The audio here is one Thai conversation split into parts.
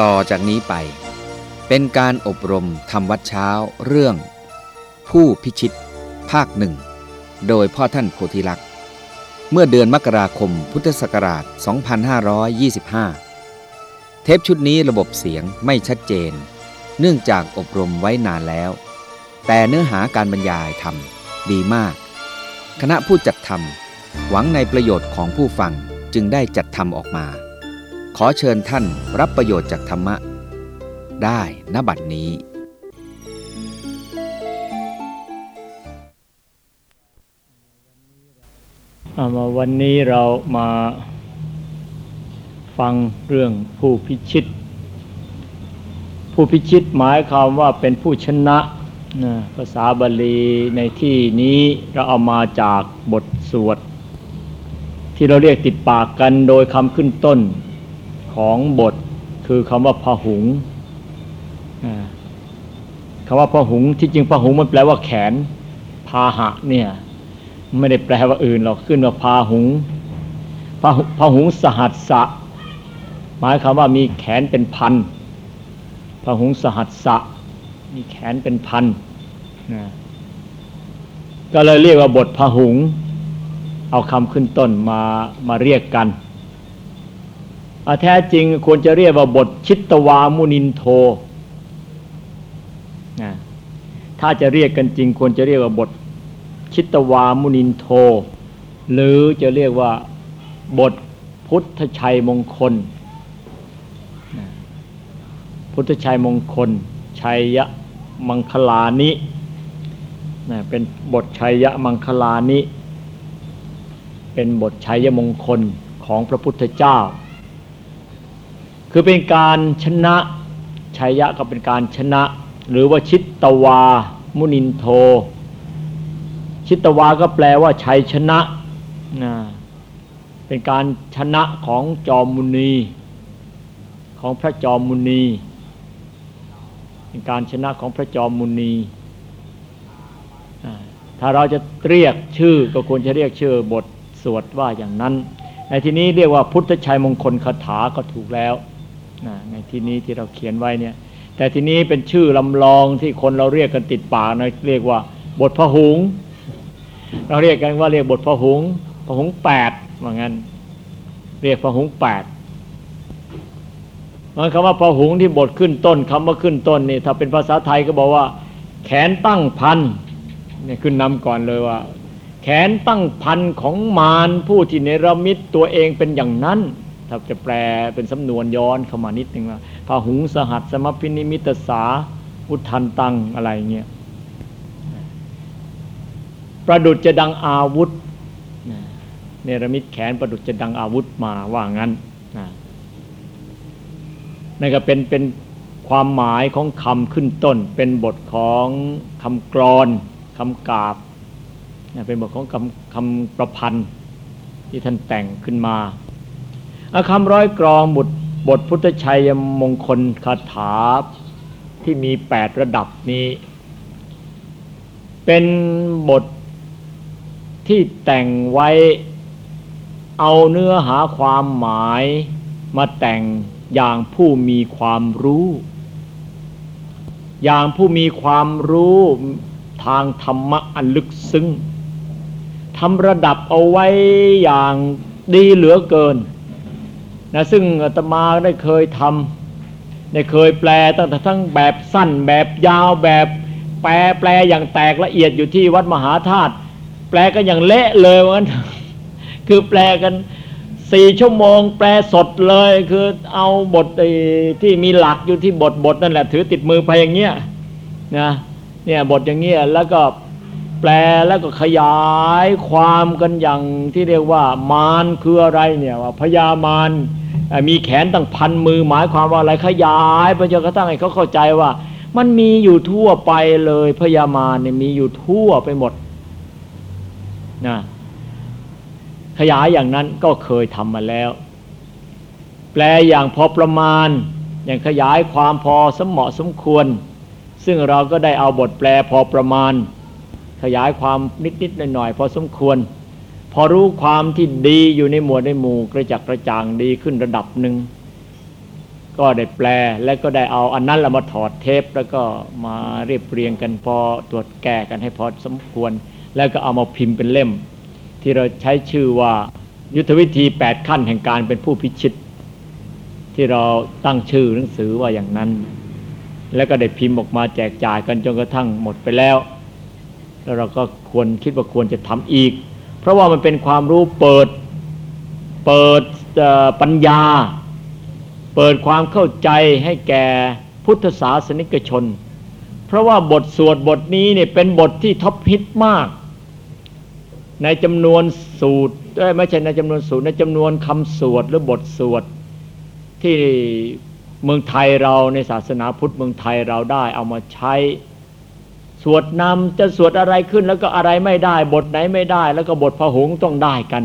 ต่อจากนี้ไป เป็นการอบรมทำวัดเช้าเรื่อง ผู้พิชิต ภาคหนึ่ง โดยพ่อท่านโพธิลักษ์ เมื่อเดือนมกราคมพุทธศักราช 2525 เทปชุดนี้ระบบเสียงไม่ชัดเจน เนื่องจากอบรมไว้นานแล้ว แต่เนื้อหาการบรรยายทำดีมาก คณะผู้จัดทำหวังในประโยชน์ของผู้ฟังจึงได้จัดทำออกมา ขอเชิญท่านรับประโยชน์จากธรรมะ ได้ณบัดนี้ เอามาวันนี้เรามาฟังเรื่องผู้พิชิต ผู้พิชิตหมายความว่าเป็นผู้ชนะนะภาษาบาลีในที่นี้เราเอามาจากบทสวด ที่เราเรียกติดปากกันโดยคำขึ้นต้น ของบทคือคำว่าพหุงคำว่าพหุงที่จริงพหุงมันแปลว่าแขน พาหะเนี่ยไม่ได้แปลว่าอื่นหรอกขึ้นว่าพาหุงพาหุพาหุงสหัสสะ หมายความว่ามีแขนเป็นพันพาหุงสหัสสะ มีแขนเป็นพันนะก็เลยเรียกว่าบทพหุง เอาคำขึ้นต้นมามาเรียกกัน แท้จริงควรจะเรียกว่าบทชิตวามุนินโทนะถ้าจะเรียกกันจริง ควรจะเรียกว่าบทชิตวามุนินโท หรือจะเรียกว่าบทพุทธชัยมงคล พุทธชัยมงคล ชัยยะมังคลานิเป็นบทชัยยะมังคลานิ เป็นบทชัยยมงคลของพระพุทธเจ้า คือเป็นการชนะชัยยะก็เป็นการชนะ หรือว่าชิตตวา มุนินโท ชิตวาก็แปลว่าชัยชนะนะเป็นการชนะของจอมมุนี ของพระจอมมุนี เป็นการชนะของพระจอมมุนีถ้าเราจะเรียกชื่อก็ควรจะเรียกชื่อบทสวดว่าอย่างนั้น ในที่นี้เรียกว่าพุทธชัยมงคลคาถาก็ถูกแล้ว ในที่นี้ที่เราเขียนไว้เนี่ย แต่ที่นี้เป็นชื่อลำลองที่คนเราเรียกกันติดปากนะเรียกว่า บทพระหุง เราเรียกกันว่าเรียกบทพระหงพระหงแปดว่างั้น เรียกพระหงแปดมันคำว่าพระหงที่บทขึ้นต้นคำว่าขึ้นต้นนี่ถ้าเป็นภาษาไทยก็บอกว่า แขนตั้งพันเนี่ยขึ้นนำก่อนเลยว่า แขนตั้งพันของมารผู้ที่เนรมิตตัวเองเป็นอย่างนั้น ถ้าจะแปลเป็นสำนวนย้อนเข้ามานิดนึงว่าพระหุงสหัสสมพินิมิตสาอุทันตังอะไรเงี้ยประดุจจะดังอาวุธเนรมิตแขนประดุจจะดังอาวุธมาว่างั้นนั่นก็เป็นเป็นความหมายของคำขึ้นต้น เป็นบทของคำกรอนคำกาบเป็นบทของคำคำประพันธ์ที่ท่านแต่งขึ้นมา คำร้อยกรองบทบทพุทธชัยมงคลคาถาที่มีแปดระดับนี้ เป็นบทที่แต่งไว้ เอาเนื้อหาความหมายมาแต่งอย่างผู้มีความรู้ อย่างผู้มีความรู้ทางธรรมะอันลึกซึ้งทำระดับเอาไว้อย่างดีเหลือเกิน นะซึ่งอาตมาได้เคยทำได้เคยแปลตั้งแต่ทั้งแบบสั้นแบบยาวแบบแปลแปลอย่างแตกละเอียดอยู่ที่วัดมหาธาตุแปลกันอย่างเละเลยวันคือแปลกันสี่ชั่วโมง แปลสดเลยคือเอาบทที่มีหลักอยู่ที่บทบทนั่นแหละ ถือติดมือไปอย่างเงี้ยนะเนี่ยบทอย่างเงี้ยแล้วก็แปลแล้วก็ขยายความกันอย่างที่เรียกว่ามารคืออะไรเนี่ยว่าพญามาร มีแขนตั้งพันมือหมายความว่าอะไรขยายไปจนกระทั่งให้เขาเข้าใจว่า มันมีอยู่ทั่วไปเลยพญามารเนี่ยมีอยู่ทั่วไปหมดนะขยายอย่างนั้นก็เคยทำมาแล้ว แปลอย่างพอประมาณ อย่างขยายความพอสมเหมาะสมควร ซึ่งเราก็ได้เอาบทแปลพอประมาณ ขยายความนิดๆหน่อยๆพอสมควร พอรู้ความที่ดีอยู่ในหมวดในหมู่กระจักกระจ่างดีขึ้นระดับหนึ่งก็ได้แปลแล้วก็ได้เอาอันนั้นเรามาถอดเทป แล้วก็มาเรียบเรียงกันพอตรวจแก้กันให้พอสมควร แล้วก็เอามาพิมพ์เป็นเล่ม ที่เราใช้ชื่อว่ายุทธวิธี 8 ขั้นแห่งการเป็นผู้พิชิต ที่เราตั้งชื่อหนังสือว่าอย่างนั้น แล้วก็ได้พิมพ์ออกมาแจกจ่ายกันจนกระทั่งหมดไปแล้ว แล้วเราก็ควรคิดว่าควรจะทำอีก เพราะว่ามันเป็นความรู้เปิด เปิดปัญญา เปิดความเข้าใจให้แก่พุทธศาสนิกชน เพราะว่าบทสวดบทนี้เนี่ยเป็นบทที่ท็อปฮิตมาก ในจำนวนสูตรไม่ใช่ในจำนวนสูตรในจำนวนคำสวดหรือบทสวดที่เมืองไทยเราในศาสนาพุทธเมืองไทยเราได้เอามาใช้ สวดนำจะสวดอะไรขึ้นแล้วก็อะไรไม่ได้ บทไหนไม่ได้ แล้วก็บทพระหงต้องได้กัน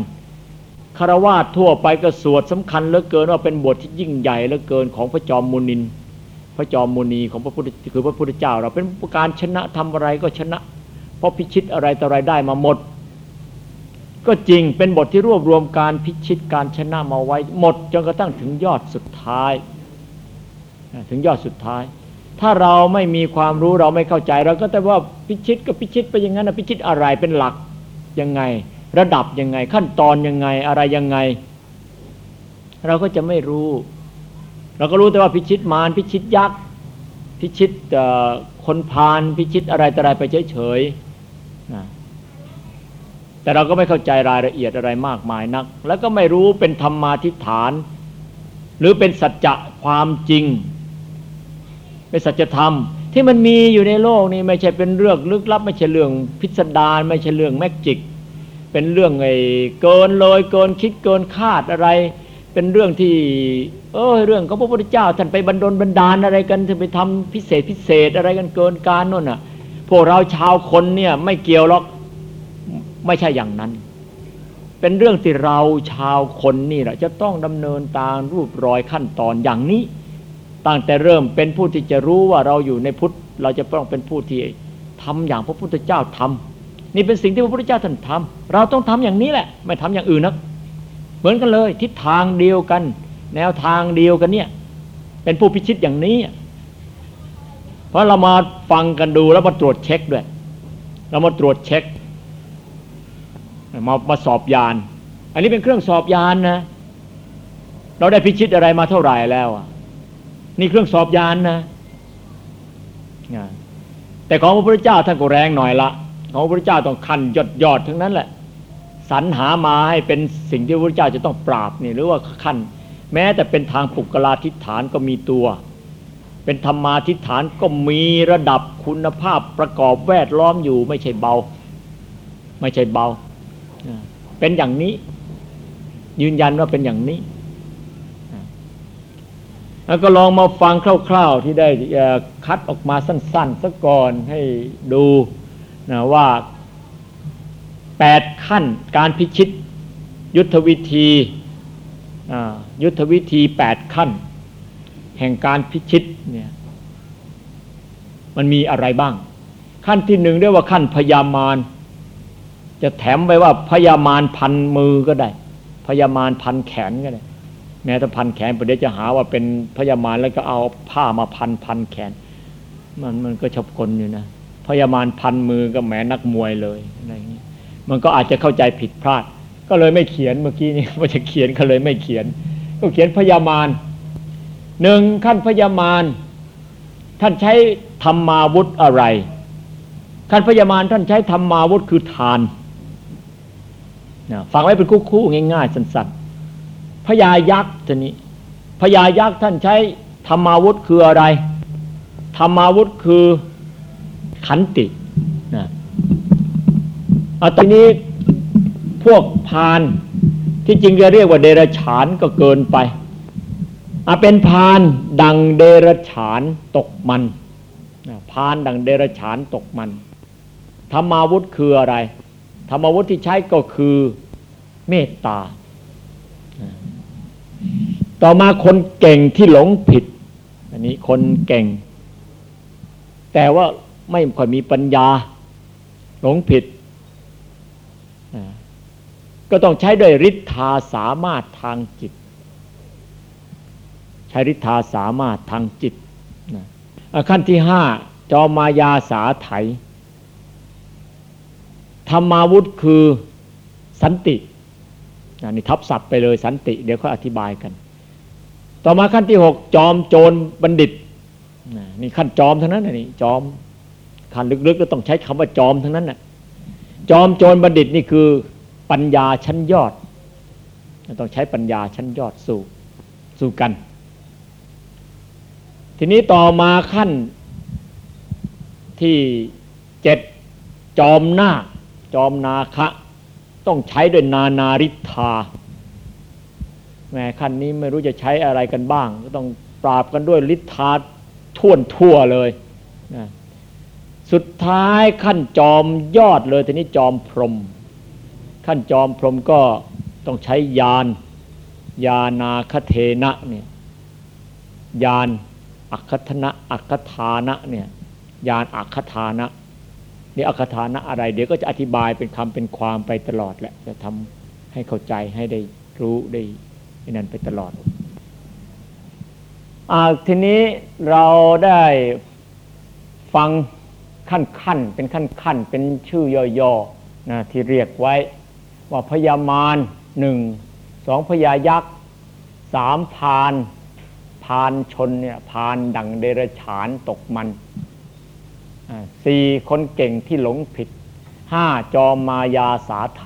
คารวาสทั่วไปก็สวดสำคัญเหลือเกินว่าเป็นบทที่ยิ่งใหญ่เหลือเกินของพระจอมมุนิน พระจอมมุนีของพระพุทธคือพระพุทธเจ้า เราเป็นการชนะทำอะไรก็ชนะ เพราะพิชิตอะไรต่ออะไรได้มาหมด ก็จริงเป็นบทที่รวบรวมการพิชิตการชนะมาไว้หมดจนกระทั่งถึงยอดสุดท้าย ถึงยอดสุดท้าย ถ้าเราไม่มีความรู้เราไม่เข้าใจ เราก็แต่ว่าพิชิตก็พิชิตไปอย่างนั้นนะพิชิตอะไรเป็นหลักยังไง ระดับยังไง ขั้นตอนยังไงอะไรยังไง เราก็จะไม่รู้ เราก็รู้แต่ว่าพิชิตมารพิชิตยักษ์พิชิตคนพาลพิชิตอะไรต่ออะไรไปเฉยๆแต่เราก็ไม่เข้าใจรายละเอียดอะไรมากมายนัก แล้วก็ไม่รู้เป็นธรรมาทิฏฐาน หรือเป็นสัจจะความจริง เป็นสัจธรรม ที่มันมีอยู่ในโลกนี้ไม่ใช่เป็นเรื่องลึกลับ ไม่ใช่เรื่องพิสดารไม่ใช่เรื่องแมกจิก เป็นเรื่องไอ้เกินเลยเกินคิดเกินคาดอะไร เป็นเรื่องที่ เออเรื่องของพระพุทธเจ้าท่านไปบรรดลบรรดาลอะไรกันท่านไปทำพิเศษพิเศษอะไรกันเกินการนั่นน่ะ พวกเราชาวคนเนี่ยไม่เกี่ยวหรอกไม่ใช่อย่างนั้น เป็นเรื่องที่เราชาวคนนี่แหละจะต้องดำเนินตามรูปรอยขั้นตอนอย่างนี้ ตั้งแต่เริ่มเป็นผู้ที่จะรู้ว่าเราอยู่ในพุทธ เราจะต้องเป็นผู้ที่ทำอย่างพระพุทธเจ้าทำนี่เป็นสิ่งที่พระพุทธเจ้าท่านทำเราต้องทำอย่างนี้แหละ ไม่ทำอย่างอื่นนะเหมือนกันเลย ทิศทางเดียวกัน แนวทางเดียวกันเนี่ย เป็นผู้พิชิตอย่างนี้ เพราะเรามาฟังกันดูแล้วมาตรวจเช็คด้วย เรามาตรวจเช็คมามาสอบยาน อันนี้เป็นเครื่องสอบยานนะ เราได้พิชิตอะไรมาเท่าไหร่แล้วอะ นี่เครื่องสอบยานนะแต่ของพระพุทธเจ้าท่านก็แรงหน่อยละของพระพุทธเจ้าต้องขันยอดยอดทั้งนั้นแหละสรรหามาให้เป็นสิ่งที่พระพุทธเจ้าจะต้องปราบนี่หรือว่าขันแม้แต่เป็นทางปุกลาทิฏฐานก็มีตัว เป็นธรรมาทิฏฐานก็มีระดับคุณภาพประกอบแวดล้อมอยู่ไม่ใช่เบา ไม่ใช่เบา เป็นอย่างนี้ ยืนยันว่าเป็นอย่างนี้ แล้วก็ลองมาฟังคร่าวๆที่ได้คัดออกมาสั้นๆสักก่อนให้ดูนะว่าแปดขั้นการพิชิตยุทธวิธียุทธวิธีแปดขั้น แห่งการพิชิตเนี่ยมันมีอะไรบ้าง ขั้นที่หนึ่งเรียกว่าขั้นพยามารจะแถมไปว่าพยามารพันมือก็ได้ พยามารพันแขนก็ได้ แม้แต่พันแขนประเดี๋ยวจะหาว่าเป็นพยามารแล้วก็เอาผ้ามาพันพันแขน มันมันก็ชอบคนอยู่นะพยามารพันมือก็แหมนักมวยเลยอะไรอย่างนี้มันก็อาจจะเข้าใจผิดพลาด ก็เลยไม่เขียนเมื่อกี้นี้ว่าจะเขียนก็เลยไม่เขียน ก็เขียนพยามารหนึ่งขั้นพยามารท่านใช้ธรรมาวุธอะไรขั้นพยามารท่านใช้ธรรมาวุธคือทานฟังไว้เป็นคู่ๆง่ายๆสั้นๆ พญายักษ์ทีนี้พญายักษ์ท่านใช้ธรรมาวุธคืออะไร ธรรมาวุธคือขันตินะอตอนนี้พวกพานที่จริงจะเรียกว่าเดรฉานก็เกินไปอาเป็นพานดังเดรฉานตกมันพานดังเดรฉานตกมัน ธรรมาวุธคืออะไร ธรรมาวุธที่ใช้ก็คือเมตตา ต่อมาคนเก่งที่หลงผิด อันนี้คนเก่ง แต่ว่าไม่ค่อยมีปัญญา หลงผิด ก็ต้องใช้ด้วยฤทธาสามารถทางจิต ใช้ฤทธาสามารถทางจิต ขั้นที่ห้าจอมายาสาไถธรรมาวุธคือสันติอันี่ทับศัพท์ไปเลยสันติ เดี๋ยวเขาอธิบายกัน ต่อมาขั้นที่หกจอมโจรบัณฑิตนี่ขั้นจอมทั้งนั้นนี่จอมขั้นลึกๆก็ต้องใช้คำว่าจอมทั้งนั้นน่ะจอมโจรบัณฑิตนี่คือปัญญาชั้นยอด ต้องใช้ปัญญาชั้นยอดสู่สู่กัน ทีนี้ต่อมาขั้นที่เจ็ดจอมหน้า จอมนาคะ ต้องใช้ด้วยนานาริธา แม้ขั้นนี้ไม่รู้จะใช้อะไรกันบ้าง ก็ต้องปราบกันด้วยฤทธาท่วนทั่วเลยนะสุดท้ายขั้นจอมยอดเลยทีนี้จอมพรม ขั้นจอมพรมก็ต้องใช้ยานยานาคเทนะเนี่ยยานอัคทนะอัคทานะเนี่ยยานอัคทานะนี่อัคทานะอะไร เดี๋ยวก็จะอธิบายเป็นคำเป็นความไปตลอดแหละจะทำให้เข้าใจให้ได้รู้ได้ นั่นไปตลอดอทีนี้เราได้ฟังขั้นขั้นเป็นขั้นขั้นเป็นชื่อย่อๆนะที่เรียกไว้ว่าพยามารหนึ่งสองพยายักษ์สามพานพานชนเนี่ยพานดังเดรฉานตกมันสี่คนเก่งที่หลงผิดห้าจอมมายาสาไถ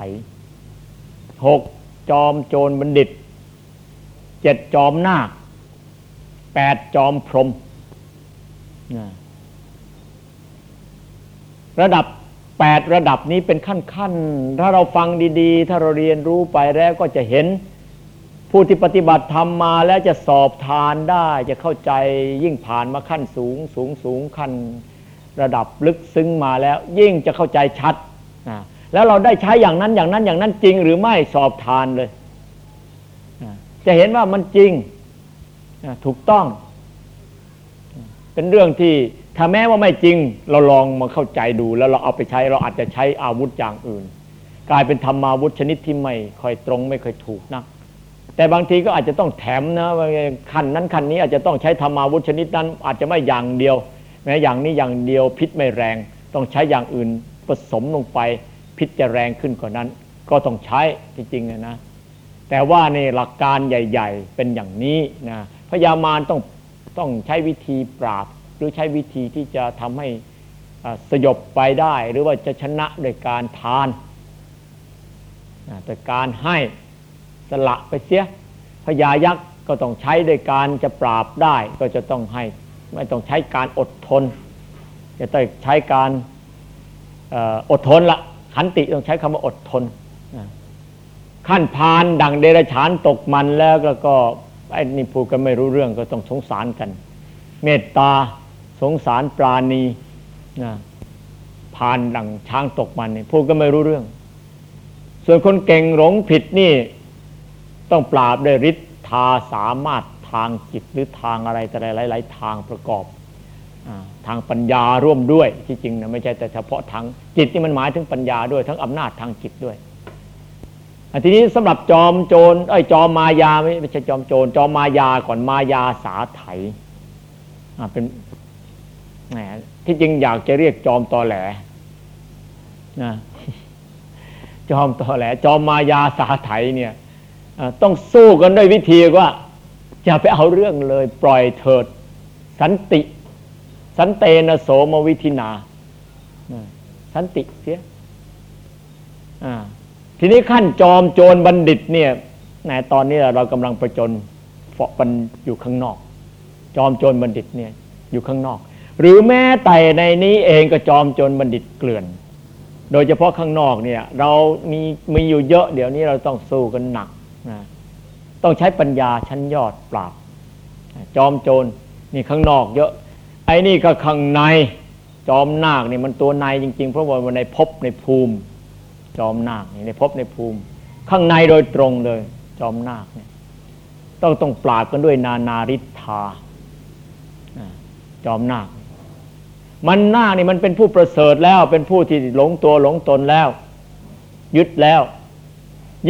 หกจอมโจรบัณฑิต เจ็ดจอมนาคแปดจอมพรมระดับแปดระดับนี้เป็นขั้นขั้นถ้าเราฟังดีๆ ถ้าเราเรียนรู้ไปแล้วก็จะเห็นผู้ที่ปฏิบัติธรรมมาแล้วจะสอบทานได้จะเข้าใจยิ่งผ่านมาขั้นสูงสูงสูงขั้นระดับลึกซึ้งมาแล้ว ยิ่งจะเข้าใจชัดนะแล้วเราได้ใช้อย่างนั้นอย่างนั้นอย่างนั้นจริงหรือไม่สอบทานเลย จะเห็นว่ามันจริงถูกต้อง เป็นเรื่องที่ถ้าแม้ว่าไม่จริง เราลองมาเข้าใจดู แล้วเราเอาไปใช้เราอาจจะใช้อาวุธอย่างอื่น กลายเป็นธรรมาวุธชนิดที่ไม่ค่อยตรงไม่ค่อยถูกนัก แต่บางทีก็อาจจะต้องแถมนะคันนั้นคันนี้อาจจะต้องใช้ธรรมาวุธชนิดนั้น อาจจะไม่อย่างเดียว แม้อย่างนี้อย่างเดียวพิษไม่แรง ต้องใช้อย่างอื่นผสมลงไปพิษจะแรงขึ้นกว่านั้น ก็ต้องใช้จริงๆนะ แต่ว่าในหลักการใหญ่ ๆ เป็นอย่างนี้นะพญามารต้องต้องใช้วิธีปราบ หรือใช้วิธีที่จะทำให้สยบไปได้ หรือว่าจะชนะโดยการทานโดยการให้สละไปเสียพญายักษ์ก็ต้องใช้โดยการจะปราบได้ ก็จะต้องให้ไม่ต้องใช้การอดทน จะต้องใช้การอดทนละขันติต้องใช้คำว่าอดทน ขั้นพานดังเดรฉานตกมันแล้วก็ไอ้นี่พูดกันไม่รู้เรื่องก็ต้องสงสารกัน เมตตาสงสารปราณีนะพานดังช้างตกมันนี่พูดก็ไม่รู้เรื่อง ส่วนคนเก่งหลงผิดนี่ ต้องปราบด้วยฤทธาสามารถทางจิตหรือทางอะไรแต่หลาย ๆ ทางประกอบทางปัญญาร่วมด้วยที่จริงนะไม่ใช่แต่เฉพาะทางจิตนี่มันหมายถึงปัญญาด้วยทั้งอำนาจทางจิตด้วย ทีนี้สำหรับจอมโจรไอ้จอมมายาไม่ใช่จอมโจรจอมมายาก่อนมายาสาไถเป็นแหมที่จริงอยากจะเรียกจอมตอแหลนะจอมตอแหล จอมมายาสาไถเนี่ยต้องสู้กันด้วยวิธีว่าอย่าไปเอาเรื่องเลยปล่อยเถิด สันติ สันเตนโสมวิธินา สันติเสียอ่า ทีนี้ขั้นจอมโจรบัณฑิตเนี่ยในตอนนี้เรากำลังประจนเฟาะมันอยู่ข้างนอก จอมโจรบัณฑิตเนี่ยอยู่ข้างนอก หรือแม้แต่ในนี้เองก็จอมโจรบัณฑิตเกลื่อน โดยเฉพาะข้างนอกเนี่ยเรามีมีอยู่เยอะเดี๋ยวนี้เราต้องสู้กันหนักนะต้องใช้ปัญญาชั้นยอดปราบ จอมโจรนี่ข้างนอกเยอะ ไอ้นี่ก็ข้างในจอมนาคเนี่ยมันตัวในจริง ๆ เพราะว่าในภพในภูมิ จอมนาคนี่ในภพในภูมิ ข้างในโดยตรงเลย จอมนาคเนี่ยต้องต้องปราบกันด้วยนานาริธาจอมนาค มันนาคนี่มันเป็นผู้ประเสริฐแล้วเป็นผู้ที่หลงตัวหลงตนแล้ว ยึดแล้ว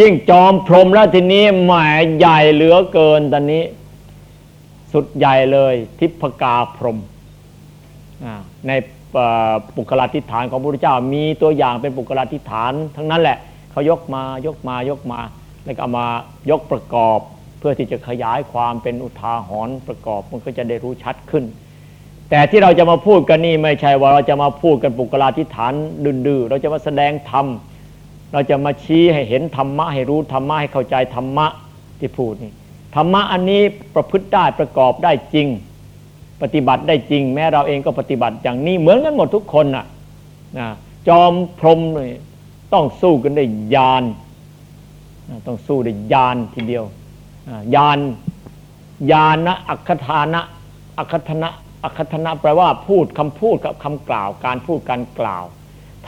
ยิ่งจอมพรมแล้วทีนี้หมายใหญ่เหลือเกินตอนนี้ สุดใหญ่เลย ทิพกาพรมใน ปุคลาธิฐานของพระพุทธเจ้า มีตัวอย่างเป็นปุคลาธิฐาน ทั้งนั้นแหละเขายกมายกมายกมาแล้วก็เอามายกประกอบ เพื่อที่จะขยายความเป็นอุทาหรณ์ประกอบมันก็จะได้รู้ชัดขึ้น แต่ที่เราจะมาพูดกันนี่ไม่ใช่ว่าเราจะมาพูดกันปุกลาธิฐานดื้อเราจะมาแสดงธรรมเราจะมาชี้ให้เห็นธรรมะให้รู้ธรรมะให้เข้าใจธรรมะที่พูดนี่ธรรมะอันนี้ประพฤติได้ประกอบได้จริง ปฏิบัติได้จริง แม้เราเองก็ปฏิบัติอย่างนี้เหมือนกันหมดทุกคนน่ะนะจอมพรมเลยต้องสู้กันได้ยานต้องสู้ได้ยานทีเดียวยานยานะอัคธานะอัคธนะอัคธนะแปลว่าพูดคำพูดกับคำกล่าว การพูดการกล่าว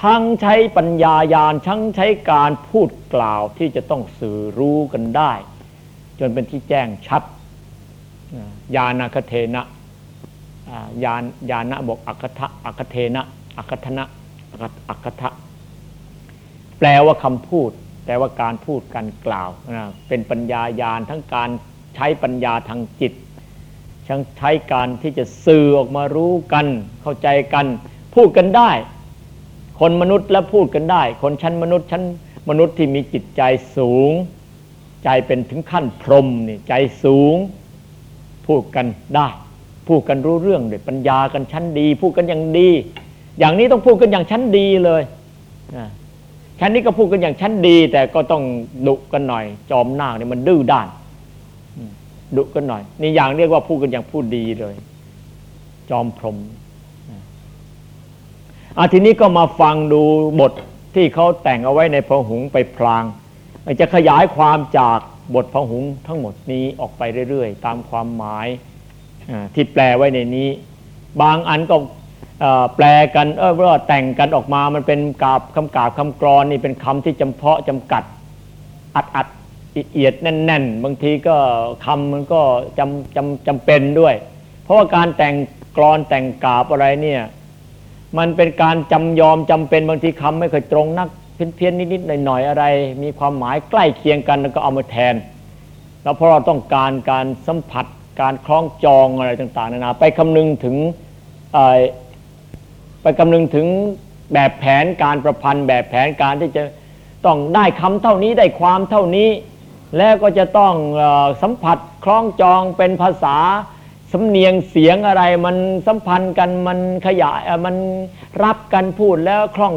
ทั้งใช้ปัญญายานทั้งใช้การพูดกล่าวที่จะต้องสื่อรู้กันได้ จนเป็นที่แจ้งชัดยานาคเทนะ ยานยานะบอกอัคทะอัคเทนะอัคทนะอัคทะแปลว่าคำพูด แปลว่าการพูดการกล่าวเป็นปัญญายาณทั้งการใช้ปัญญาทางจิตทั้งใช้การที่จะสื่อออกมารู้กัน เข้าใจกัน พูดกันได้ คนมนุษย์แล้วพูดกันได้ คนชั้นมนุษย์ชั้นมนุษย์ที่มีจิตใจสูง ใจเป็นถึงขั้นพรหมนี่ใจสูง พูดกันได้ พูดกันรู้เรื่องด้วยปัญญากันชั้นดี พูดกันอย่างดี อย่างนี้ต้องพูดกันอย่างชั้นดีเลยชั้นนี้ก็พูดกันอย่างชั้นดี แต่ก็ต้องดุกันหน่อย จอมนาคเนี่ยมันดื้อด้านดุกันหน่อยนี่อย่างเรียกว่าพูดกันอย่างพูดดีเลย จอมพรมอาทีนี้ก็มาฟังดูบทที่เขาแต่งเอาไว้ในพระหุงไปพลางจะขยายความจากบทพระหุงทั้งหมดนี้ออกไปเรื่อยๆ ตามความหมาย ที่แปลไว้ในนี้ บางอันก็แปลกันเออว่าแต่งกันออกมามันเป็นกาบคำกาบคำกรอนนี่เป็นคำที่จำเพาะจำกัด อัดอัดเอียดแน่น ๆ บางทีก็คำมันก็จำจำจำเป็นด้วย เพราะว่าการแต่งกรอนแต่งกาบอะไรเนี่ยมันเป็นการจำยอมจำเป็นบางทีคำไม่เคยตรงนักเพี้ยนๆนิดๆหน่อยๆอะไร มีความหมายใกล้เคียงกันแล้วก็เอามาแทน แล้วเพราะเราต้องการการสัมผัส การคล้องจองอะไรต่างๆนานาไปคำนึงถึงไปคำนึงถึงแบบแผนการประพันธ์ แบบแผนการที่จะต้องได้คำเท่านี้ได้ความเท่านี้ แล้วก็จะต้องสัมผัสคล้องจองเป็นภาษาสำเนียงเสียงอะไรมันสัมพันธ์กันมันขยายมันรับกันพูดแล้วคล่อง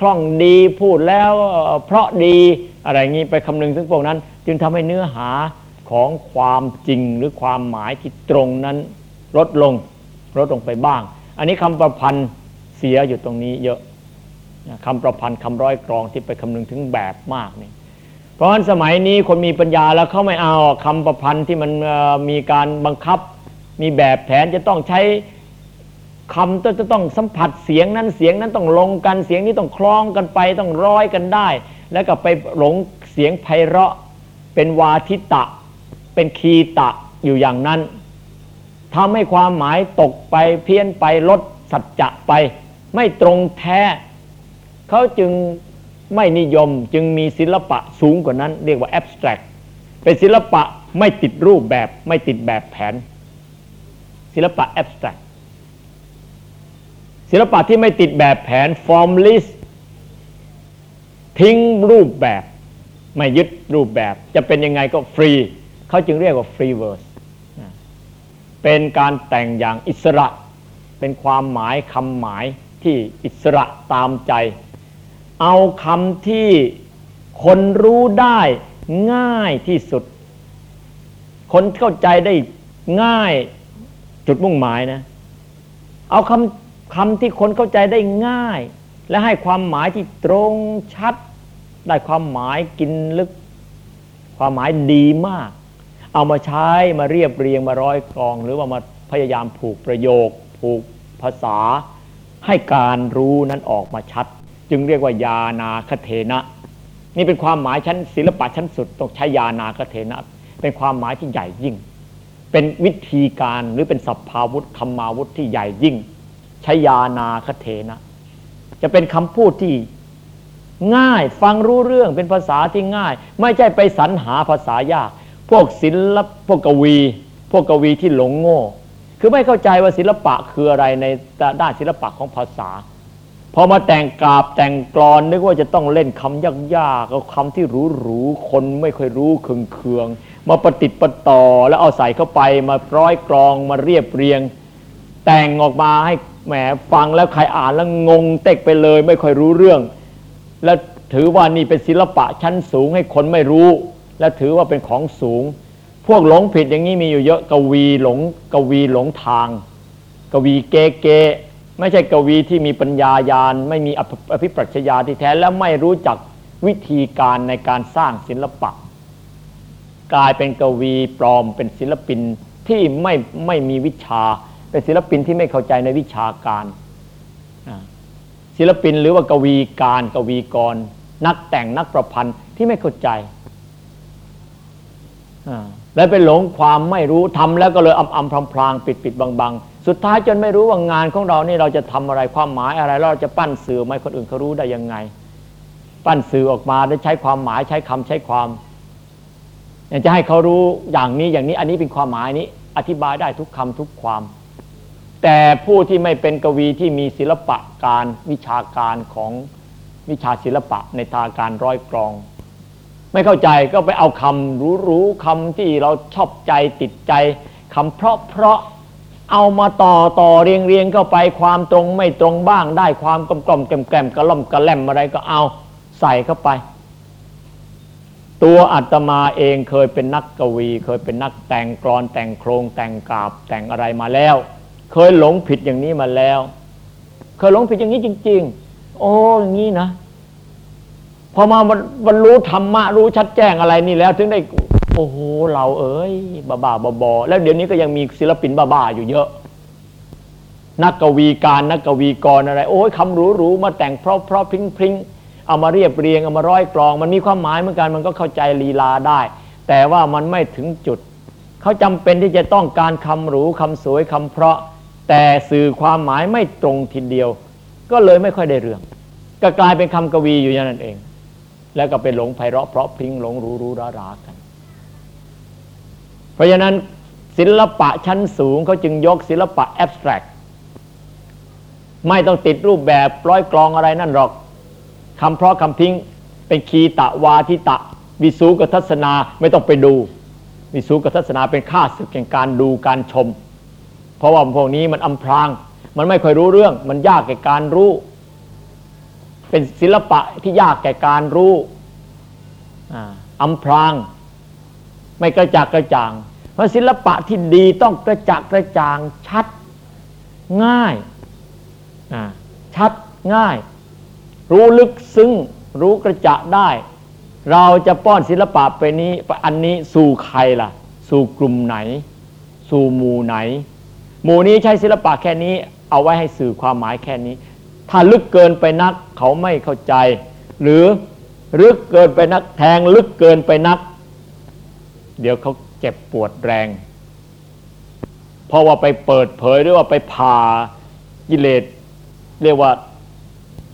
คล่องดีพูดแล้วเพราะดีอะไรงี้ไปคำนึงถึงพวกนั้น จึงทำให้เนื้อหา ของความจริงหรือความหมายที่ตรงนั้นลดลงลดลงไปบ้าง อันนี้คำประพันธ์เสียอยู่ตรงนี้เยอะคำประพันธ์คำร้อยกรองที่ไปคำนึงถึงแบบมากนี่เพราะฉะนั้นสมัยนี้คนมีปัญญาแล้วเขาไม่เอาคำประพันธ์ที่มันมีการบังคับ มีแบบแผนจะต้องใช้คำต้องจะต้องสัมผัสเสียงนั้นเสียงนั้นต้องลงกันเสียงนี้ต้องคล้องกันไปต้องร้อยกันได้ แล้วก็ไปหลงเสียงไพเราะเป็นวาทิตะ เป็นคีตะอยู่อย่างนั้นทำให้ความหมายตกไปเพี้ยนไปลดสัจจะไป ไม่ตรงแท้ เขาจึงไม่นิยมจึงมีศิลปะสูงกว่านั้น เรียกว่า abstract เป็นศิลปะไม่ติดรูปแบบไม่ติดแบบแผน ศิลปะ abstract ศิลปะที่ไม่ติดแบบแผน formless ทิ้งรูปแบบ ไม่ยึดรูปแบบ จะเป็นยังไงก็ฟรี เขาจึงเรียกว่า free verse เป็นการแต่งอย่างอิสระ เป็นความหมายคำหมายที่อิสระตามใจ เอาคำที่คนรู้ได้ง่ายที่สุด คนเข้าใจได้ง่ายจุดมุ่งหมายนะ เอาคำคำที่คนเข้าใจได้ง่าย และให้ความหมายที่ตรงชัด ได้ความหมายกินลึก ความหมายดีมาก เอามาใช้มาเรียบเรียงมาร้อยกรอง หรือว่ามาพยายามผูกประโยค ผูกภาษา ให้การรู้นั้นออกมาชัด จึงเรียกว่ายานาคเทนะ นี่เป็นความหมายชั้นศิลปะชั้นสุดต้องใช้ยานาคเทนะ เป็นความหมายที่ใหญ่ยิ่ง เป็นวิธีการหรือเป็นสัพพาวุธคำมาวุธที่ใหญ่ยิ่งใช้ยานาคเทนะ จะเป็นคำพูดที่ง่ายฟังรู้เรื่องเป็นภาษาที่ง่าย ไม่ใช่ไปสรรหาภาษายาก พวกศิลปพวกกวี พวกกวีที่หลงโง่ คือไม่เข้าใจว่าศิลปะคืออะไรในด้านศิลปะของภาษา พอมาแต่งกราบแต่งกรอนนึกว่าจะต้องเล่นคำยากๆเอาคำที่หรูๆคนไม่ค่อยรู้เคืองๆมาประติดประต่อแล้วเอาใส่เข้าไปมาร้อยกรองมาเรียบเรียง แต่งออกมาให้แหมฟังแล้วใครอ่านแล้วงงเต็กไปเลย ไม่ค่อยรู้เรื่อง แล้วถือว่านี่เป็นศิลปะชั้นสูงให้คนไม่รู้ และถือว่าเป็นของสูง พวกหลงผิดอย่างนี้มีอยู่เยอะกวีหลงกวีหลงทาง กวีเกเกไม่ใช่กวีที่มีปัญญายาณไม่มีอภิปรัชญาที่แท้แล้วไม่รู้จักวิธีการในการสร้างศิลปะ กลายเป็นกวีปลอมเป็นศิลปินที่ไม่ไม่มีวิชา เป็นศิลปินที่ไม่เข้าใจในวิชาการ ศิลปินหรือว่ากวีการกวีกร นักแต่งนักประพันธ์ที่ไม่เข้าใจ และไปหลงความไม่รู้ทำแล้วก็เลยอำอำพรางพรางปิดปิดบางบางสุดท้ายจนไม่รู้ว่างานของเรานี่เราจะทำอะไรความหมายอะไรเราจะปั้นสื่อไม่คนอื่นเขารู้ได้ยังไง ปั้นสื่อออกมาได้ใช้ความหมายใช้คำใช้ความอยากจะให้เขารู้อย่างนี้อย่างนี้ อันนี้เป็นความหมายนี้ อธิบายได้ทุกคำทุกความ แต่ผู้ที่ไม่เป็นกวีที่มีศิลปะการวิชาการของวิชาศิลปะในทางการร้อยกรอง ไม่เข้าใจก็ไปเอาคำรู้ๆคำที่เราชอบใจติดใจคำเพราะเพราะเอามาต่อต่อเรียงเรียงเข้าไปความตรงไม่ตรงบ้างได้ความกลมกลมแกมแกมกระล่อมกระแลมอะไรก็เอาใส่เข้าไป ตัวอาตมาเองเคยเป็นนักกวี เคยเป็นนักแต่งกรอนแต่งโครง แต่งกาบแต่งอะไรมาแล้ว เคยหลงผิดอย่างนี้มาแล้ว เคยหลงผิดอย่างนี้จริง ๆ โอ้อย่างนี้นะ พอมาบรรลุธรรมะรู้ชัดแจ้งอะไรนี่แล้ว ถึงได้โอ้โหเราเอ้ยบ้าบ้าบอแล้วเดี๋ยวนี้ก็ยังมีศิลปินบ้าๆอยู่เยอะ นักกวีการนักกวีกรอะไร โอ้ยคำรู้ๆมาแต่งเพราะเพราะพริ้งพริ้งเอามาเรียบเรียงเอามาร้อยกรอง มันมีความหมายเหมือนกันมันก็เข้าใจลีลาได้ แต่ว่ามันไม่ถึงจุด เขาจำเป็นที่จะต้องการคำรู้คำสวยคำเพราะ แต่สื่อความหมายไม่ตรงทีเดียว ก็เลยไม่ค่อยได้เรื่อง ก็กลายเป็นคำกวีอยู่อย่างนั้นเอง แล้วก็เป็นหลงไพเราะเพราะพิงหลงรู้รู้รารากัน เพราะฉะนั้นศิลปะชั้นสูงเขาจึงยกศิลปะแอบสแตรกไม่ต้องติดรูปแบบร้อยกลองอะไรนั่นหรอกคำเพราะคำพิงเป็นคีตะวาทิตะ วิสูกทัศนาไม่ต้องไปดู วิสูกทัศนาเป็นค่าศึกแห่งการดูการชม เพราะว่าพวกนี้มันอำพราง มันไม่ค่อยรู้เรื่อง มันยากแก่การรู้ เป็นศิลปะที่ยากแก่การรู้อำพราง ไม่กระจักกระจ่าง เพราะศิลปะที่ดีต้องกระจักกระจ่างชัดง่ายชัดง่าย รู้ลึกซึ้งรู้กระจะได้ เราจะป้อนศิลปะไปนี้อันนี้สู่ใครล่ะ สู่กลุ่มไหน สู่หมู่ไหน หมู่นี้ใช้ศิลปะแค่นี้ เอาไว้ให้สื่อความหมายแค่นี้ ถ้าลึกเกินไปนักเขาไม่เข้าใจ หรือลึกเกินไปนักแทงลึกเกินไปนัก เดี๋ยวเขาเจ็บปวดแรง เพราะว่าไปเปิดเผยหรือว่าไปผ่ากิเลสเรียกว่า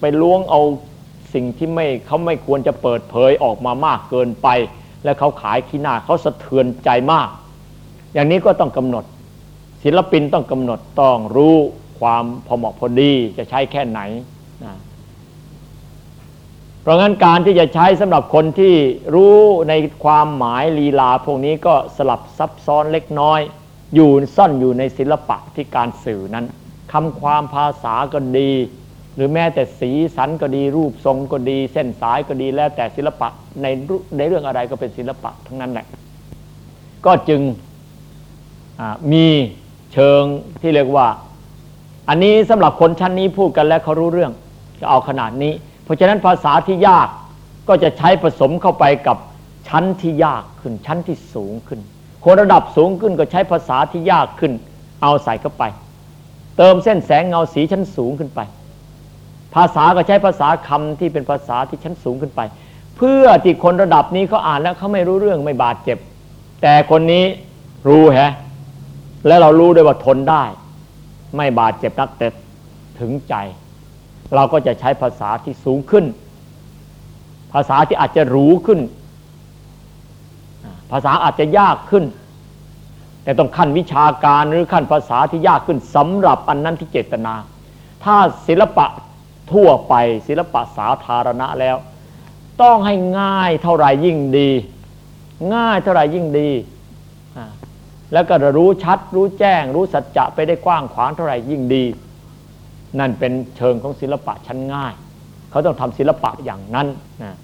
ไปล้วงเอาสิ่งที่ไม่เขาไม่ควรจะเปิดเผยออกมามากเกินไป และเขาขายขี้หน้าเขาสะเทือนใจมาก อย่างนี้ก็ต้องกำหนด ศิลปินต้องกำหนดต้องรู้ ความพอเหมาะพอดีจะใช้แค่ไหนนะเพราะงั้นการที่จะใช้สำหรับคนที่รู้ในความหมายลีลาพวกนี้ก็สลับซับซ้อนเล็กน้อย อยู่ซ่อนอยู่ในศิลปะที่การสื่อนั้นคำความภาษาก็ดี หรือแม้แต่สีสันก็ดีรูปทรงก็ดี เส้นสายก็ดีแล้วแต่ศิลปะในในเรื่องอะไรก็เป็นศิลปะทั้งนั้นแหละ ก็จึงมีเชิงที่เรียกว่า อันนี้สำหรับคนชั้นนี้พูดกันแล้วเขารู้เรื่องจะเอาขนาดนี้ เพราะฉะนั้นภาษาที่ยากก็จะใช้ผสมเข้าไปกับชั้นที่ยากขึ้น ชั้นที่สูงขึ้น คนระดับสูงขึ้นก็ใช้ภาษาที่ยากขึ้น เอาใส่เข้าไป เติมเส้นแสงเงาสีชั้นสูงขึ้นไป ภาษาก็ใช้ภาษาคำที่เป็นภาษาที่ชั้นสูงขึ้นไป เพื่อที่คนระดับนี้เขาอ่านแล้วเขาไม่รู้เรื่องไม่บาดเจ็บ แต่คนนี้รู้แฮะและเรารู้ด้วยว่าทนได้ ไม่บาดเจ็บนักแต่ถึงใจ เราก็จะใช้ภาษาที่สูงขึ้น ภาษาที่อาจจะรู้ขึ้น ภาษาอาจจะยากขึ้น แต่ต้องขั้นวิชาการหรือขั้นภาษาที่ยากขึ้นสำหรับอันนั้นที่เจตนา ถ้าศิลปะทั่วไปศิลปะสาธารณะแล้ว ต้องให้ง่ายเท่าไรยิ่งดี ง่ายเท่าไรยิ่งดี แล้วก็รู้ชัด รู้แจ้ง รู้สัจจะไปได้กว้างขวางเท่าไรยิ่งดี นั่นเป็นเชิงของศิลปะชั้นง่าย เขาต้องทำศิลปะอย่างนั้นนะ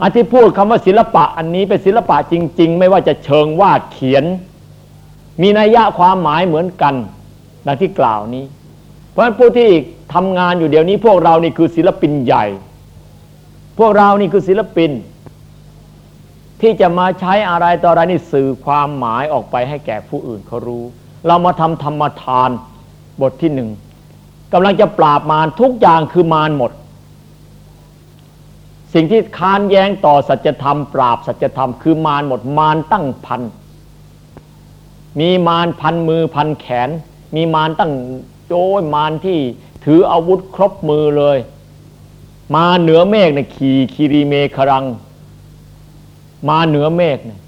อันที่พูดคำว่าศิลปะอันนี้เป็นศิลปะจริง ๆ ไม่ว่าจะเชิงวาดเขียน มีนัยยะความหมายเหมือนกันดังที่กล่าวนี้ เพราะฉะนั้นผู้ที่ทำงานอยู่เดี๋ยวนี้พวกเรานี่คือศิลปินใหญ่ พวกเรานี่คือศิลปิน ที่จะมาใช้อะไรต่ออะไรนี่สื่อความหมายออกไปให้แก่ผู้อื่นเขารู้ เรามาทำธรรมทานบทที่หนึ่งกำลังจะปราบมารทุกอย่างคือมารหมด สิ่งที่ค้านแย้งต่อสัจธรรม ปราบสัจธรรมคือมารหมดมารตั้งพันมีมารพันมือพันแขน มีมารตั้งโจ้ยมารที่ถืออาวุธครบมือเลย มาเหนือเมฆนี่ขี่คีรีเมฆรัง มาเหนือเมฆเนี่ย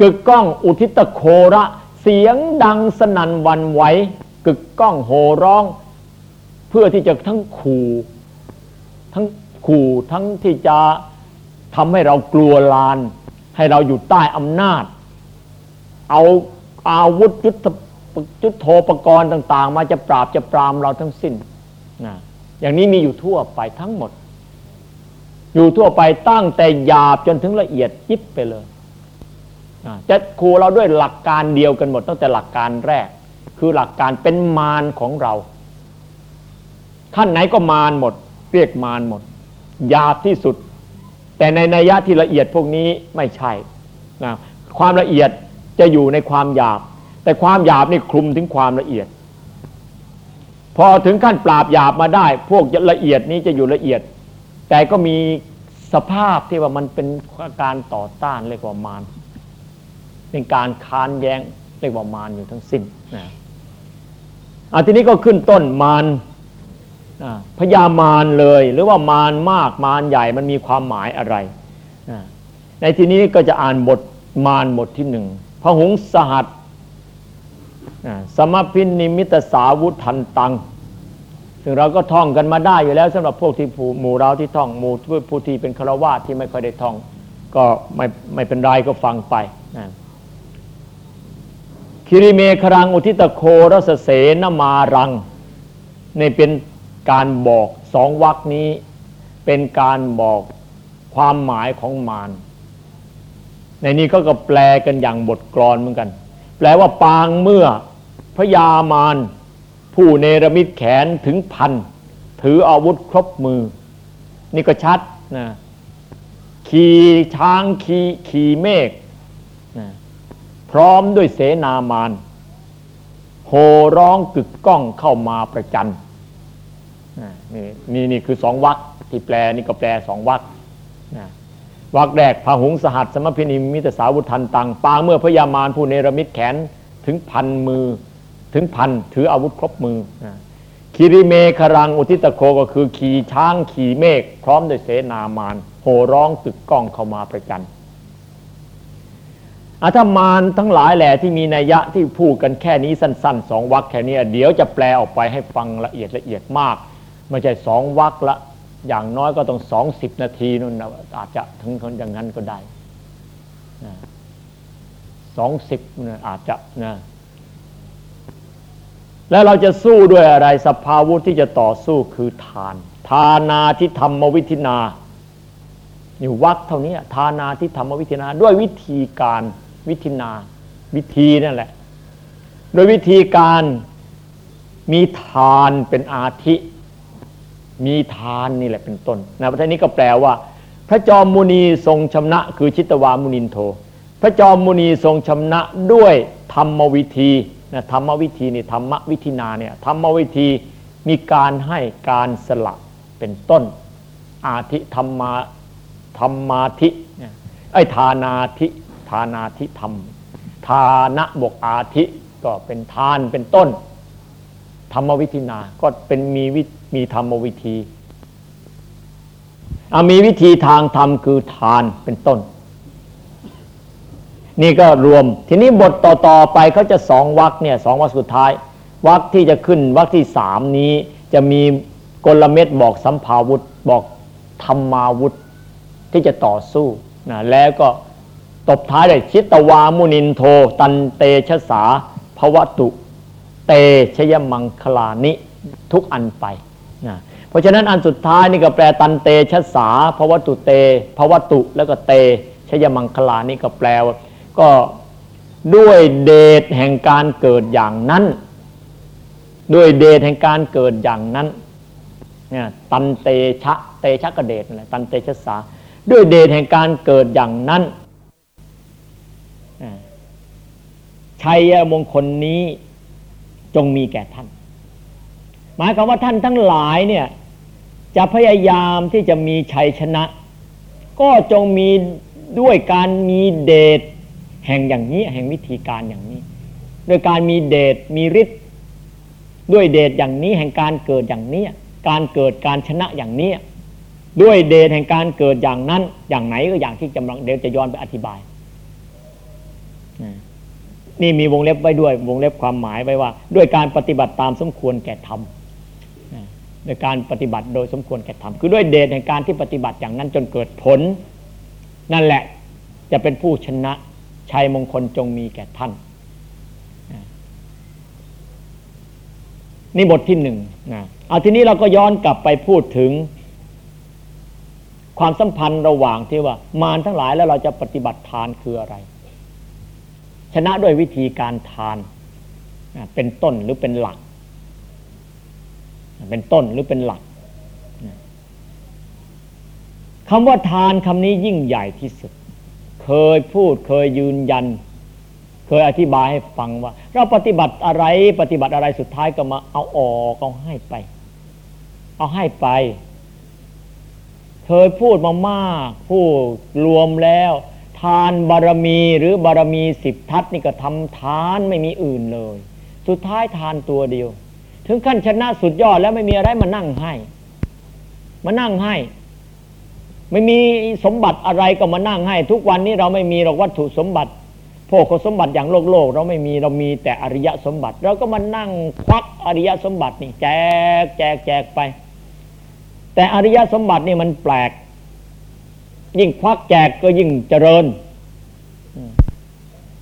กึกก้องอุทิตโคระเสียงดังสนั่นวันไหวกึกก้องโห่ร้อง เพื่อที่จะทั้งขู่ทั้งขู่ทั้งที่จะทำให้เรากลัวลาน ให้เราอยู่ใต้อำนาจ เอาอาวุธยุทธจุดโทปกรณ์ต่าง ๆ มาจะปราบจะปรามเราทั้งสิ้นนะอย่างนี้มีอยู่ทั่วไปทั้งหมด อยู่ทั่วไปตั้งแต่หยาบจนถึงละเอียดยิบไปเลยจะขู่เราด้วยหลักการเดียวกันหมด ตั้งแต่หลักการแรก คือหลักการเป็นมารของเราขั้นไหนก็มารหมด เรียกมารหมดหยาบที่สุด แต่ในนัยยะที่ละเอียดพวกนี้ไม่ใช่นะความละเอียดจะอยู่ในความหยาบ แต่ความหยาบนี่คลุมถึงความละเอียด พอถึงขั้นปราบหยาบมาได้ พวกละเอียดนี้จะอยู่ละเอียด แต่ก็มีสภาพที่ว่ามันเป็นการต่อต้านเรียกว่ามารเป็นการค้านแย้งเรียกว่ามารอยู่ทั้งสิ้นนะอะทีนี้ก็ขึ้นต้นมารพญามารเลย หรือว่ามารมากมารใหญ่มันมีความหมายอะไร ในที่นี้ก็จะอ่านบทมารบทที่หนึ่งพระหงสหัสสมพินิมิตสาวุธันตัง ซึ่งเราก็ท่องกันมาได้อยู่แล้วสำหรับพวกที่หมู่เราที่ท่องหมู่ผู้ที่เป็นฆราวาสที่ไม่ค่อยได้ท่อง ก็ไม่ไม่เป็นไรก็ฟังไปนะคิริเมครังอุทิตโครสเสนมารังในเป็นการบอกสองวรรคนี้ เป็นการบอกความหมายของมารในนี้ก็ก็แปลกันอย่างบทกลอนเหมือนกัน แปลว่าปางเมื่อพระยามาร ผู้เนรมิตแขนถึงพัน ถืออาวุธครบมือ นี่ก็ชัดนะขี่ช้างขี่ขี่เมฆนะพร้อมด้วยเสนามารโหร้องกึกก้องเข้ามาประจันนี่นี่นี่คือสองวักที่แปลนี่ก็แปลสองวักวักแรกพาหุงสหัสสมพินิมิตสาวุทันตังปางเมื่อพญามารผู้เนรมิตแขนถึงพันมือ ถึงพันถืออาวุธครบมือคิริเมครังอุทิตโคก็คือ ขี่ช้างขี่เมฆพร้อมด้วยเสนามารโห่ร้องตึกก้องเข้ามาประจันอาถ้ามารทั้งหลายแหละที่มีนัยยะที่พูดกันแค่นี้สั้นๆสองวักแค่นี้ เดี๋ยวจะแปลออกไปให้ฟังละเอียดละเอียดมาก ไม่ใช่สองวักละอย่างน้อยก็ต้องสองสิบนาทีนู่นอาจจะถึงคนอย่างนั้นก็ได้สองสิบอาจจะนะ แล้วเราจะสู้ด้วยอะไรสภาวุธที่จะต่อสู้คือทาน ทานาที่ธรรมวิธินาอยู่วักเท่านี้ทานาที่ธรรมวิธินา ด้วยวิธีการวิธินา วิธีนั่นแหละ โดยวิธีการมีทานเป็นอาทิมีทานนี่แหละเป็นต้นนะพระนี้ก็แปลว่า พระจอมมุนีทรงชำนะคือชิตวามุนินโท พระจอมมุนีทรงชำนะด้วยธรรมวิธี นะธรรมวิธีนี่ธรรมวิธีนาเนี่ยธรรมวิธีมีการให้การสละเป็นต้น อาทิธรรมาธรรมาทิไอ้ทานาทิทานาทิธรรม ทานะบวกอาทิก็เป็นทานเป็นต้น ธรรมวิธีนาก็เป็นมีวิมีธรรมวิธีมีวิธีทางธรรมคือทานเป็นต้น นี่ก็รวม ทีนี้บทต่อๆไปเขาจะสองวักเนี่ยสองวักสุดท้ายวักที่จะขึ้นวักที่สามนี้จะมีกลเม็ดบอกสัมภาวุธบอกธรรมาวุธที่จะต่อสู้นะแล้วก็ตบท้ายด้วยชิตวามุนินโท ตันเตชะสาภวตุ เตชยมังคลานิทุกอันไปนะเพราะฉะนั้นอันสุดท้ายนี่ก็แปลตันเตชะสาภวตุเตภวตุแล้วก็เตชยมังคลานี่ก็แปลว่า ก็ด้วยเดชแห่งการเกิดอย่างนั้น ด้วยเดชแห่งการเกิดอย่างนั้นเนี่ยตันเตชะเตชะกระเดชนะตันเตชะสาด้วยเดชแห่งการเกิดอย่างนั้นชัยมงคลนี้จงมีแก่ท่าน หมายความว่าท่านทั้งหลายเนี่ยจะพยายามที่จะมีชัยชนะ ก็จงมีด้วยการมีเดช แห่งอย่างนี้แห่งวิธีการอย่างนี้ โดยการมีเดชมีฤทธิ์ด้วยเดชอย่างนี้แห่งการเกิดอย่างนี้การเกิดการชนะอย่างนี้ด้วยเดชแห่งการเกิดอย่างนั้น อย่างไหนก็อย่างที่จำลังเดี๋ยวจะย้อนไปอธิบายนี่มีวงเล็บไว้ด้วย วงเล็บความหมายไว้ว่า ด้วยการปฏิบัติตามสมควรแก่ธรรมโดยการปฏิบัติโดยสมควรแก่ธรรมคือด้วยเดชแห่งการที่ปฏิบัติอย่างนั้นจนเกิดผล นั่นแหละจะเป็นผู้ชนะ ชัยมงคลจงมีแก่ท่าน นี่บทที่หนึ่งนะเอาทีนี้เราก็ย้อนกลับไปพูดถึง ความสัมพันธ์ระหว่างที่ว่า มารทั้งหลายแล้วเราจะปฏิบัติทานคืออะไร ชนะด้วยวิธีการทาน เป็นต้นหรือเป็นหลัก เป็นต้นหรือเป็นหลักคำว่าทานคำนี้ยิ่งใหญ่ที่สุด เคยพูดเคยยืนยัน เคยอธิบายให้ฟังว่า เราปฏิบัติอะไรปฏิบัติอะไรสุดท้ายก็มาเอาออกเอาให้ไป เอาให้ไป เคยพูดมามากพูดรวมแล้ว ทานบารมีหรือบารมีสิบทัศนี่ก็ทำทานไม่มีอื่นเลย สุดท้ายทานตัวเดียว ถึงขั้นชนะสุดยอดแล้วไม่มีอะไรมานั่งให้ มานั่งให้ ไม่มีสมบัติอะไรก็มานั่งให้ ทุกวันนี้เราไม่มีหรอกวัตถุสมบัติพวกสมบัติอย่างโลกโลก เราไม่มีเรามีแต่อริยสมบัติ เราก็มานั่งควักอริยสมบัตินี่แจกแจกแจกไป แต่อริยสมบัตินี่มันแปลก ยิ่งควักแจกก็ยิ่งเจริญ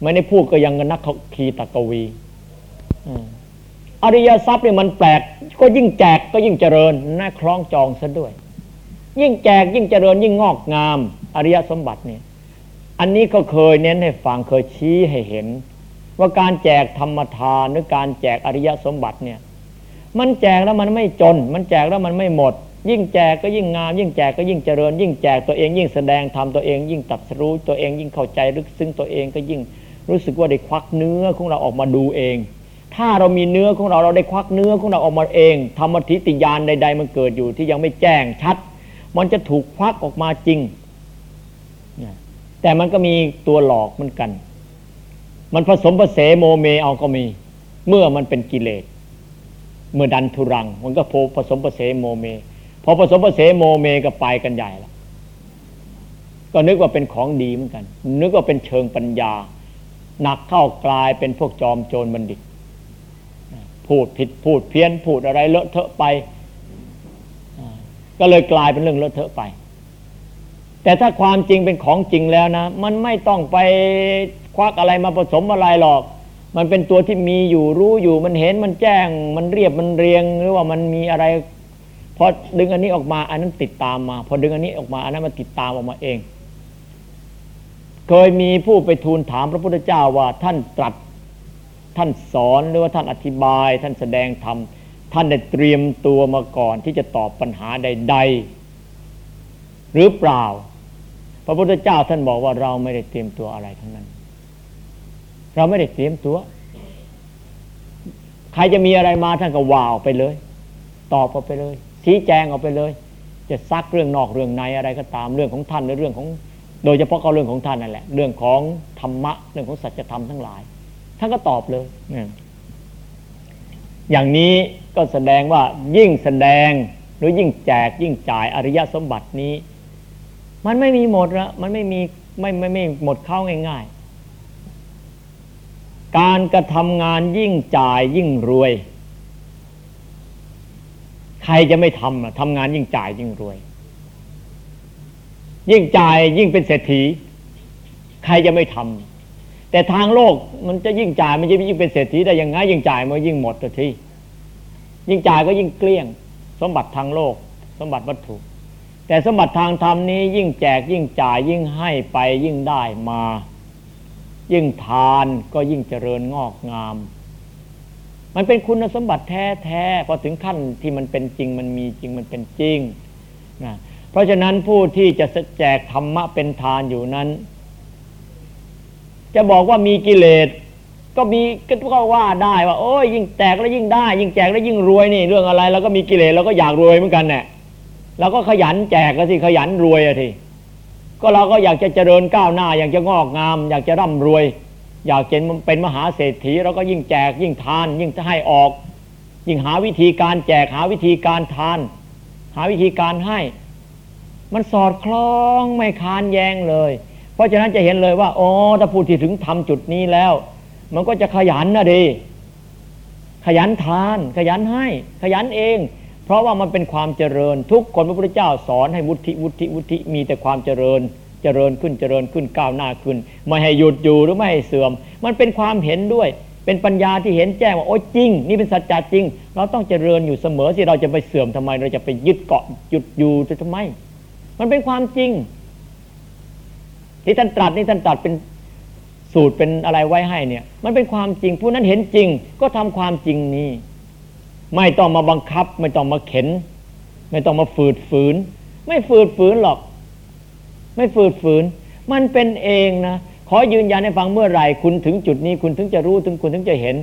ไม่ได้พูดก็ยังนักขีตะกวีอริยทรัพย์เนี่ยมันแปลก ก็ยิ่งแจกก็ยิ่งเจริญน่าคล้องจองซะด้วย ยิ่งแจกยิ่งเจริญยิ่งงอกงามอริยสมบัติเนี่ยอันนี้ก็เคยเน้นให้ฟังเคยชี้ให้เห็น ว่าการแจกธรรมทานหรือการแจกอริยสมบัติเนี่ยมันแจกแล้วมันไม่จน มันแจกแล้วมันไม่หมด ยิ่งแจกก็ยิ่งงาม ยิ่งแจกก็ยิ่งเจริญ ยิ่งแจกตัวเองยิ่งแสดงทำตัวเอง ยิ่งตัดสู้ตัวเองยิ่งเข้าใจลึกซึ้งตัวเองก็ยิ่งรู้สึกว่าได้ควักเนื้อของเราออกมาดูเอง ถ้าเรามีเนื้อของเราเราได้ควักเนื้อของเราออกมาเองธรรมฐิติญาณใด ๆ มันเกิดอยู่ที่ยังไม่แจ้งชัด มันจะถูกควักออกมาจริง แต่มันก็มีตัวหลอกเหมือนกัน มันผสมผสมโมเมเอาก็มี เมื่อมันเป็นกิเลส เมื่อดันทุรัง มันก็ผสมผสมโมเม พอผสมผสมโมเมก็ไปกันใหญ่ละก็นึกว่าเป็นของดีเหมือนกัน นึกว่าเป็นเชิงปัญญา หนักเข้ากลายเป็นพวกจอมโจรบัณฑิต พูดผิดพูดเพี้ยนพูดอะไรเลอะเทอะไป ก็เลยกลายเป็นเรื่องเลอะเทอะไป แต่ถ้าความจริงเป็นของจริงแล้วนะ มันไม่ต้องไปควักอะไรมาผสมอะไรหรอก มันเป็นตัวที่มีอยู่รู้อยู่มันเห็นมันแจ้ง มันเรียบมันเรียงหรือว่ามันมีอะไรพอดึงอันนี้ออกมา อันนั้นติดตามมา พอดึงอันนี้ออกมา อันนั้นมันติดตามออกมาเอง เคยมีผู้ไปทูลถามพระพุทธเจ้าว่าท่านตรัสท่านสอนหรือว่าท่านอธิบาย ท่านแสดงธรรม ท่านได้เตรียมตัวมาก่อนที่จะตอบปัญหาใด ๆ หรือเปล่า พระพุทธเจ้าท่านบอกว่าเราไม่ได้เตรียมตัวอะไรทั้งนั้น เราไม่ได้เตรียมตัว ใครจะมีอะไรมาท่านก็ว่าออกไปเลย ตอบออกไปเลย ชี้แจงออกไปเลย จะซักเรื่องนอกเรื่องในอะไรก็ตามเรื่องของท่านหรือเรื่องของ โดยเฉพาะก็เรื่องของท่านนั่นแหละ เรื่องของธรรมะเรื่องของสัจธรรมทั้งหลาย ท่านก็ตอบเลยอย่างนี้ ก็แสดงว่ายิ่งแสดงหรือยิ่งแจกยิ่งจ่ายอริยสมบัตินี้ มันไม่มีหมดละมันไม่มีไม่ไม่ไม่หมดเข้าง่ายการกระทำงานยิ่งจ่ายยิ่งรวย ใครจะไม่ทำทำงานยิ่งจ่ายยิ่งรวย ยิ่งจ่ายยิ่งเป็นเศรษฐี ใครจะไม่ทำแต่ทางโลกมันจะยิ่งจ่ายมันจะยิ่งเป็นเศรษฐีได้ยังไงยิ่งจ่ายมันยิ่งหมดที ยิ่งจ่ายก็ยิ่งเกลี้ยง สมบัติทางโลก สมบัติวัตถุ แต่สมบัติทางธรรมนี้ยิ่งแจกยิ่งจ่าย ยิ่งให้ไปยิ่งได้มา ยิ่งทานก็ยิ่งเจริญงอกงาม มันเป็นคุณสมบัติแท้แท้พอถึงขั้นที่มันเป็นจริงมันมีจริงมันเป็นจริงนะเพราะฉะนั้นผู้ที่จะแจกธรรมะเป็นทานอยู่นั้น จะบอกว่ามีกิเลส ก็มีก็ว่าได้ว่าโอ้ยยิ่งแตกแล้วยิ่งได้ ยิ่งแจกแล้วยิ่งรวยนี่ เรื่องอะไรเราก็มีกิเลสเราก็อยากรวยเหมือนกันเนี่ยเราก็ขยันแจกก็สิขยันรวยอะทีก็เราก็อยากจะเจริญก้าวหน้า อยากจะงอกงาม อยากจะร่ำรวย อยากเป็นเป็นมหาเศรษฐีเราก็ยิ่งแจก ยิ่งทาน ยิ่งจะให้ออก ยิ่งหาวิธีการแจกหาวิธีการทาน หาวิธีการให้ มันสอดคล้องไม่คานแยงเลย เพราะฉะนั้นจะเห็นเลยว่าอ๋อถ้าพูดที่ถึงทำจุดนี้แล้ว มันก็จะขยันนะดี ขยันทาน ขยันให้ ขยันเอง เพราะว่ามันเป็นความเจริญ ทุกคนพระพุทธเจ้าสอนให้วุฒิวุฒิวุฒิมีแต่ความเจริญ เจริญขึ้นเจริญขึ้นก้าวหน้าขึ้น ไม่ให้หยุดอยู่หรือไม่ให้เสื่อม มันเป็นความเห็นด้วย เป็นปัญญาที่เห็นแจ้งว่าโอ้จริง นี่เป็นสัจจะจริง เราต้องเจริญอยู่เสมอที่เราจะไปเสื่อมทำไม เราจะไปยึดเกาะหยุดอยู่จะทำไม มันเป็นความจริงที่ท่านตรัสนี่ท่านตรัสเป็น สูตรเป็นอะไรไว้ให้เนี่ย มันเป็นความจริง ผู้นั้นเห็นจริง ก็ทำความจริงนี้ ไม่ต้องมาบังคับ ไม่ต้องมาเข็น ไม่ต้องมาฝืดฝืน ไม่ฝืดฝืนหรอก ไม่ฝืดฝืน มันเป็นเองนะขอยืนยันให้ฟังเมื่อไหร่คุณถึงจุดนี้ คุณถึงจะรู้ถึงคุณถึงจะเห็น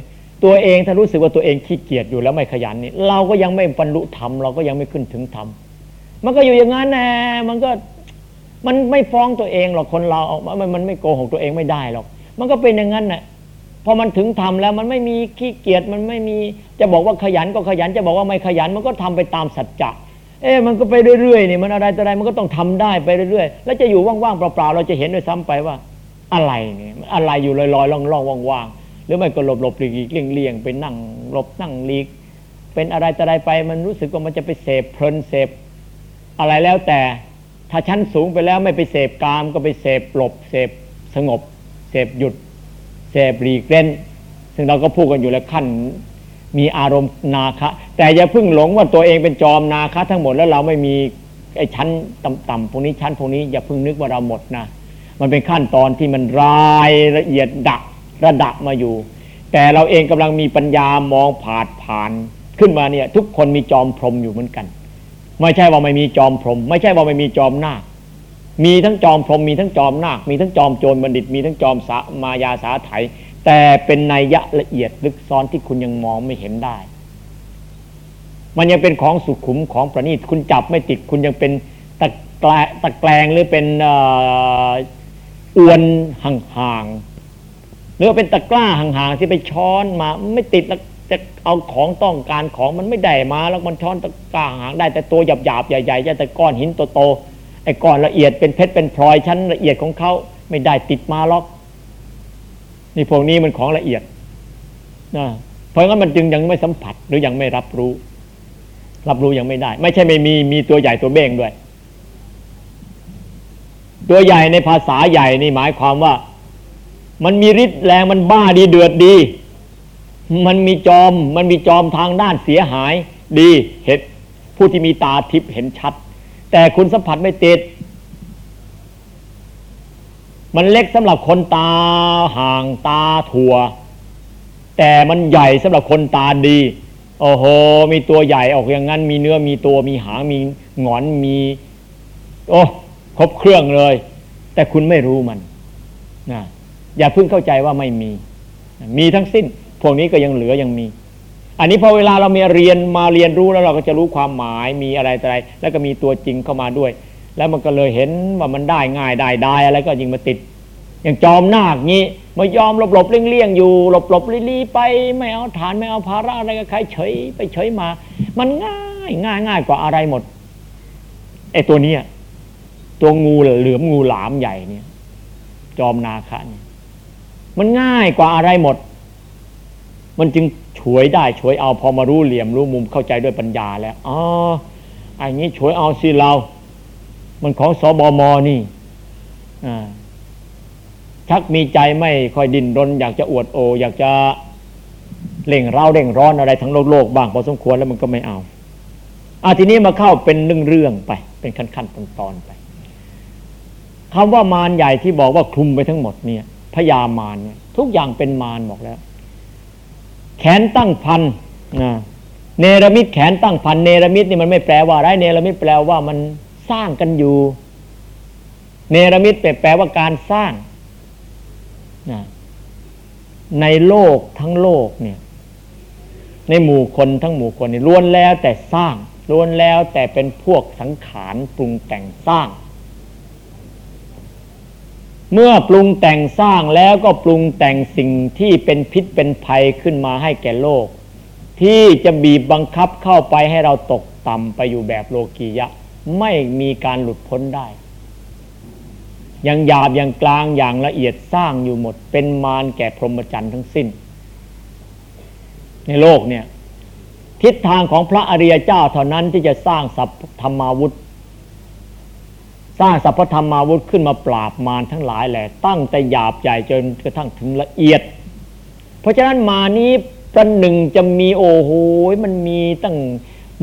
ตัวเองถ้ารู้สึกว่าตัวเองขี้เกียจอยู่แล้วไม่ขยันนี่เราก็ยังไม่บรรลุธรรมเราก็ยังไม่ขึ้นถึงธรรมมันก็อยู่อย่างนั้นแน่มันก็มันไม่ฟ้องตัวเองหรอกคนเราออกมามันไม่โกหกตัวเองไม่ได้หรอก มันก็เป็นอย่างนั้นน่ะพอมันถึงทำแล้วมันไม่มีขี้เกียจมันไม่มีจะบอกว่าขยันก็ขยันจะบอกว่าไม่ขยันมันก็ทำไปตามสัจจะเอ๊ะมันก็ไปเรื่อยๆนี่มันอะไรแต่อะไรมันก็ต้องทำได้ไปเรื่อยๆ แล้วจะอยู่ว่างๆเปล่าๆเราจะเห็นด้วยซ้ำไปว่า อะไรเนี่ยอะไรอยู่ลอยๆล่องๆว่างๆหรือไม่ก็หลบๆหลีกๆเลี่ยงๆไปนั่งหลบนั่งหลีก เป็นอะไรแต่อะไรไป มันรู้สึกว่ามันจะไปเสพเพลินเสพอะไรแล้วแต่ถ้าชั้นสูงไปแล้วไม่ไปเสพกามก็ไปเสพหลบเสพสงบ พหยุดเสพหลีกเล่น ซึ่งเราก็พูดกันอยู่แล้วขั้นมีอารมณ์นาคะ แต่อย่าเพิ่งหลงว่าตัวเองเป็นจอมนาคะ ทั้งหมดแล้วเราไม่มีไอ้ชั้นต่ำๆพวกนี้ชั้นพวกนี้อย่าเพิ่งนึกว่าเราหมดนะ มันเป็นขั้นตอนที่มันรายละเอียดดักระดับมาอยู่ แต่เราเองกำลังมีปัญญามองผ่านผ่านขึ้นมาเนี่ย ทุกคนมีจอมพรมอยู่เหมือนกัน ไม่ใช่ว่าไม่มีจอมพรม ไม่ใช่ว่าไม่มีจอมนาค มีทั้งจอมพรมมีทั้งจอมนาค มีทั้งจอมโจรบัณฑิต มีทั้งจอมสามายาสาไถแต่เป็นนัยยะละเอียดลึกซ้อนที่คุณยังมองไม่เห็นได้ มันยังเป็นของสุขุมของประณีตคุณจับไม่ติดคุณยังเป็นตะแกลตะแกลงหรือเป็นอวนห่างๆหรือเป็นตะกร้าห่างๆที่ไปช้อนมาไม่ติดแล้วจะเอาของต้องการของมันไม่ได้มา แล้วมันช้อนตะกร้าห่างได้ แต่ตัวหยาบๆใหญ่ๆแต่ก้อนหินโตๆ ไอ้ก้อนละเอียดเป็นเพชรเป็นพลอยชั้นละเอียดของเขาไม่ได้ติดมาล็อก นี่พวกนี้มันของละเอียดนะเพราะงั้นมันจึงยังไม่สัมผัสหรือยังไม่รับรู้ รับรู้ยังไม่ได้ ไม่ใช่ไม่มีมีตัวใหญ่ตัวเบ้งด้วย ตัวใหญ่ในภาษาใหญ่นี่หมายความว่า มันมีฤทธิ์แรงมันบ้าดีเดือดดี มันมีจอมมันมีจอมทางด้านเสียหาย ดีเห็นผู้ที่มีตาทิพย์เห็นชัด แต่คุณสัมผัสไม่ติด มันเล็กสำหรับคนตาห่างตาถั่ว แต่มันใหญ่สำหรับคนตาดี โอ้โห มีตัวใหญ่ออกอย่างนั้น มีเนื้อมีตัวมีหางมีหงอนมี โอ้ครบเครื่องเลย แต่คุณไม่รู้มันนะอย่าเพิ่งเข้าใจว่าไม่มี มีทั้งสิ้น พวกนี้ก็ยังเหลือยังมี อันนี้พอเวลาเรามีเรียนมาเรียนรู้แล้วเราก็จะรู้ความหมายมีอะไรอะไรแล้วก็มีตัวจริงเข้ามาด้วย แล้วมันก็เลยเห็นว่ามันได้ง่ายได้ได้อะไรก็ยิงมาติด อย่างจอมนาคงี้มายอมหลบหลบเลี่ยงเลี่ยงอยู่หลบหลบลี่ไปไม่เอาฐานไม่เอาภาระอะไรกับใครเฉยไปเฉยมา มันง่ายง่ายง่ายกว่าอะไรหมดไอ้ตัวนี้ตัวงูเหลือมงูหลามใหญ่เนี่ย จอมนาคะเนี่ยมันง่ายกว่าอะไรหมด มันจึง ฉวยได้ฉวยเอาพอมารู้เหลี่ยมรู้มุมเข้าใจด้วยปัญญาแล้วอ๋อไอ้นี้ฉวยเอาสิเรา มันของสอบอมอนี่ชักมีใจไม่ค่อยดิ้นรน อยากจะอวดโอ อยากจะเร่งเร้าเร่งร้อนอะไรทั้งโลกโลกบ้างพอสมควรแล้วมันก็ไม่เอาอาทีนี้มาเข้าเป็นเรื่องเรื่องไป เป็นขั้นขั้นตอนตอนไปคำว่ามารใหญ่ที่บอกว่าคลุมไปทั้งหมดเนี่ยพยามารเนี่ย ทุกอย่างเป็นมารบอกแล้ว แขนตั้งพันนะเนรมิตแขนตั้งพันเนรมิตนี่มันไม่แปลว่าไรเนรมิตแปลว่ามันสร้างกันอยู่ เนรมิตแปลว่าการสร้างนะในโลกทั้งโลกเนี่ย ในหมู่คนทั้งหมู่คนนี่ล้วนแล้วแต่สร้างล้วนแล้วแต่เป็นพวกสังขารปรุงแต่งสร้าง เมื่อปรุงแต่งสร้างแล้วก็ปรุงแต่งสิ่งที่เป็นพิษเป็นภัยขึ้นมาให้แก่โลก ที่จะบีบบังคับเข้าไปให้เราตกต่ำไปอยู่แบบโลกียะ ไม่มีการหลุดพ้นได้อย่างหยาบอย่างกลางอย่างละเอียดสร้างอยู่หมด เป็นมารแก่พรหมจรรย์ทั้งสิ้น ในโลกเนี่ยทิศทางของพระอริยเจ้าเท่านั้นที่จะสร้างสัพธรรมาวุธ สร้างสัพพธรรมาวุธขึ้นมาปราบมารทั้งหลายแหละตั้งแต่หยาบใหญ่จนกระทั่งถึงละเอียด เพราะฉะนั้นมานี้ประหนึ่งจะมีโอ้โหมันมีตั้ง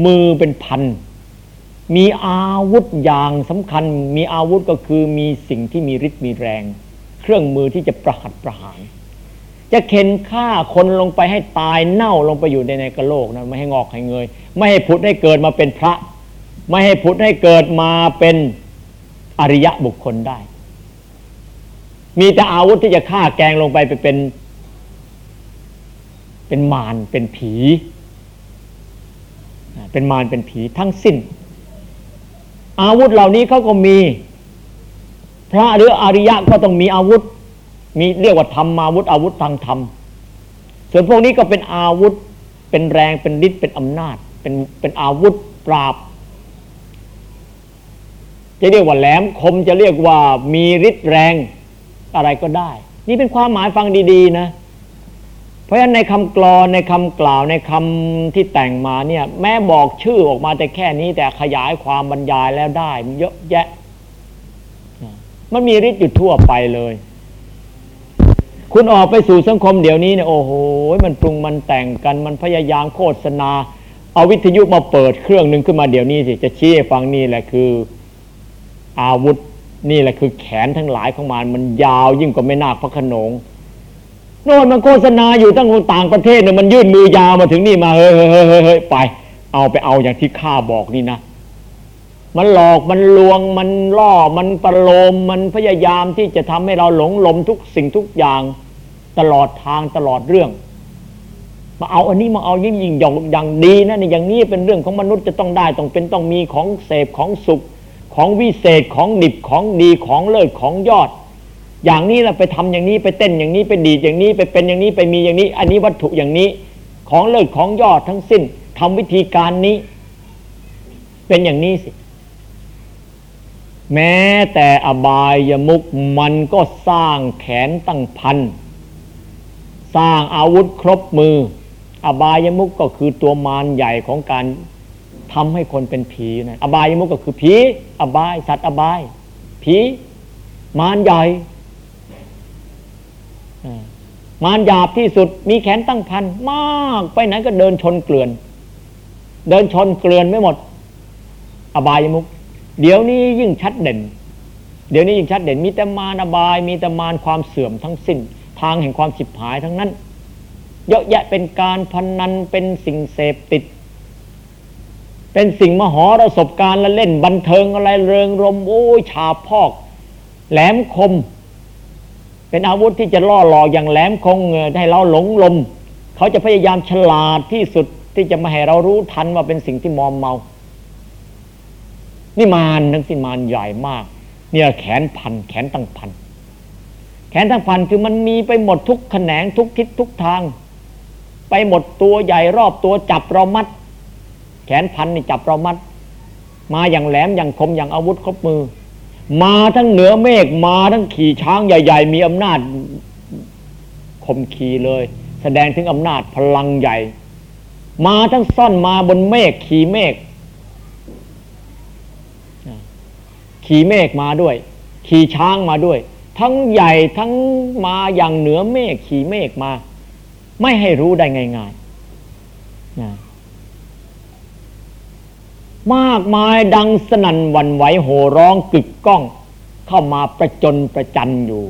มือเป็นพัน มีอาวุธอย่างสำคัญ มีอาวุธก็คือมีสิ่งที่มีฤทธิ์มีแรง เครื่องมือที่จะประหัตประหาร จะเข็นฆ่าคนลงไปให้ตายเน่าลงไปอยู่ในในกระโลกนะไม่ให้งอกให้เงย ไม่ให้ผุดให้เกิดมาเป็นพระ ไม่ให้ผุดให้เกิดมาเป็น อริยะบุคคลได้ มีแต่อาวุธที่จะฆ่าแกงลงไปไปเป็น เป็นมารเป็นผี เป็นมารเป็นผีทั้งสิ้น อาวุธเหล่านี้เขาก็มี พระหรืออริยะก็ต้องมีอาวุธ มีเรียกว่าธรรมาวุธอาวุธทางธรรมส่วนพวกนี้ก็เป็นอาวุธ เป็นแรงเป็นฤทธิ์เป็นอำนาจ เป็นเป็นอาวุธปราบ จะเรียกว่าแหลมคมจะเรียกว่ามีฤทธิ์แรงอะไรก็ได้ นี่เป็นความหมายฟังดีๆนะ เพราะฉะนั้นในคำกรอนในคำกล่าวในคำที่แต่งมาเนี่ยแม้บอกชื่อออกมาแต่แค่นี้แต่ขยายความบรรยายแล้วได้เยอะแยะ มันมีฤทธิ์อยู่ทั่วไปเลย คุณออกไปสู่สังคมเดี๋ยวนี้เนี่ยโอ้โหมันปรุงมันแต่งกันมันพยายามโฆษณาเอาวิทยุมาเปิดเครื่องหนึ่งขึ้นมาเดี๋ยวนี้สิจะชี้ให้ฟังนี่แหละคือ อาวุธนี่แหละคือแขนทั้งหลายของมันมันยาวยิ่งกว่าไม่นาคพระขนงโน่นมันโฆษณาอยู่ตั้งต่างประเทศเนี่ยมันยื่นมือยาวมาถึงนี่มาเฮ้ยเฮ้ยเฮ้ยไป เอาไปเอาอย่างที่ข้าบอกนี่นะ มันหลอกมันลวงมันล่อมันประโลมมันพยายามที่จะทำให้เราหลงหลมทุกสิ่งทุกอย่าง ตลอดทางตลอดเรื่อง มาเอาอันนี้มาเอายิ่งยิ่งอย่างอย่างดีนะเนี่ยอย่างนี้เป็นเรื่องของมนุษย์จะต้องได้ต้องเป็นต้องมีของเสพของสุข ของวิเศษของดิบของดีของเลิศของยอด อย่างนี้เราไปทำอย่างนี้ไปเต้นอย่างนี้ไปดีดอย่างนี้ไปเป็นอย่างนี้ไปมีอย่างนี้ อันนี้วัตถุอย่างนี้ ของเลิศของยอดทั้งสิ้นทำวิธีการนี้ เป็นอย่างนี้สิ แม้แต่อบายมุกมันก็สร้างแขนตั้งพันสร้างอาวุธครบมือ อบายมุกก็คือตัวมารใหญ่ของการ ทำให้คนเป็นผีนะอบายมุกก็คือผีอบาย สัตว์อบาย ผีมารใหญ่มารหยาบที่สุดมีแขนตั้งพันมากไปไหนก็เดินชนเกลื่อน เดินชนเกลื่อนไม่หมด อบายมุก เดี๋ยวนี้ยิ่งชัดเด่น เดี๋ยวนี้ยิ่งชัดเด่น มีแต่มารอบาย มีแต่มารความเสื่อมทั้งสิ้น ทางแห่งความสิบหายทั้งนั้น เยอะแยะเป็นการพนนันเป็นสิ่งเสพติด เป็นสิ่งมหรสพการละเล่นบันเทิงอะไรเริงรมโอ้ยชาพอก แหลมคม เป็นอาวุธที่จะล่อหลอกอย่างแหลมคงให้เราหลงลม เขาจะพยายามฉลาดที่สุดที่จะมาให้เรารู้ทันว่าเป็นสิ่งที่มอมเมา นี่มารทั้งสิ้นมารใหญ่มาก เนี่ยแขนพัน แขนตั้งพัน แขนตั้งพันคือมันมีไปหมดทุกแขนงทุกทิศทุกทาง ไปหมดตัวใหญ่รอบตัวจับเรามัด นพันนี่จับเรามัด มาอย่างแหลมอย่างคมอย่างอาวุธครบมือ มาทั้งเหนือเมฆมาทั้งขี่ช้างใหญ่ ๆ มีอำนาจคมขี่เลย แสดงถึงอำนาจพลังใหญ่ มาทั้งซ่อนมาบนเมฆขี่เมฆขี่เมฆมาด้วย ขี่ช้างมาด้วย ทั้งใหญ่ทั้งมาอย่างเหนือเมฆขี่เมฆมา ไม่ให้รู้ได้ง่ายๆ มากมายดังสนั่นวันไหวโห่ร้องกึกก้อง เข้ามาประจนประจันอยู่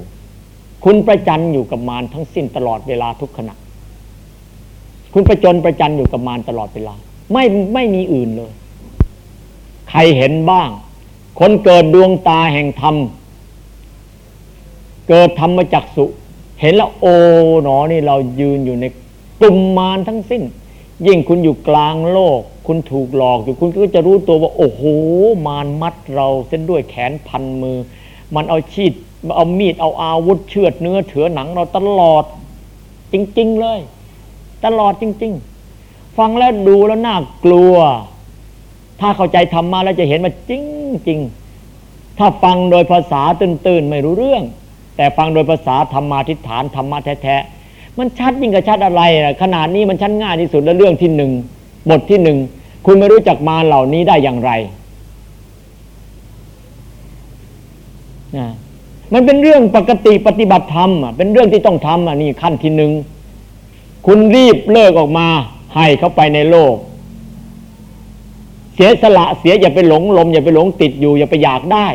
คุณประจันอยู่กับมารทั้งสิ้นตลอดเวลาทุกขณะ คุณประจนประจันอยู่กับมารตลอดเวลา ไม่ไม่มีอื่นเลย ใครเห็นบ้าง คนเกิดดวงตาแห่งธรรม เกิดธรรมจักสุ เห็นแล้วโอ้หนอนี่เรายืนอยู่ในกลุ่มมารทั้งสิ้น ยิ่งคุณอยู่กลางโลก คุณถูกหลอกอยู่คุณก็จะรู้ตัวว่า โอ้โห มารมัดเราเส้นด้วยแขนพันมือ มันเอาชีดเอามีดเอาอาวุธเชือดเนื้อเถือหนังเราตลอด จริง ๆ เลย ตลอดจริง ๆ ฟังแล้วดูแล้วน่ากลัว ถ้าเข้าใจธรรมะแล้วจะเห็นว่าจริงจริงถ้าฟังโดยภาษาตื่นๆไม่รู้เรื่อง แต่ฟังโดยภาษาธรรมาทิฏฐานธรรมะแท้ๆมันชัดยิ่งกับชัดอะไรนะขนาดนี้มันชัดง่ายที่สุดแล้วเรื่องที่หนึ่ง บทที่หนึ่งคุณไม่รู้จักมาเหล่านี้ได้อย่างไรนะมันเป็นเรื่องปกติปฏิบัติธรรมเป็นเรื่องที่ต้องทำอะนี่ขั้นที่หนึ่งคุณรีบเลิกออกมา ให้เข้าไปในโลก เสียสละเสียอย่าไปหลงลม อย่าไปหลงติดอยู่ อย่าไปอยากได้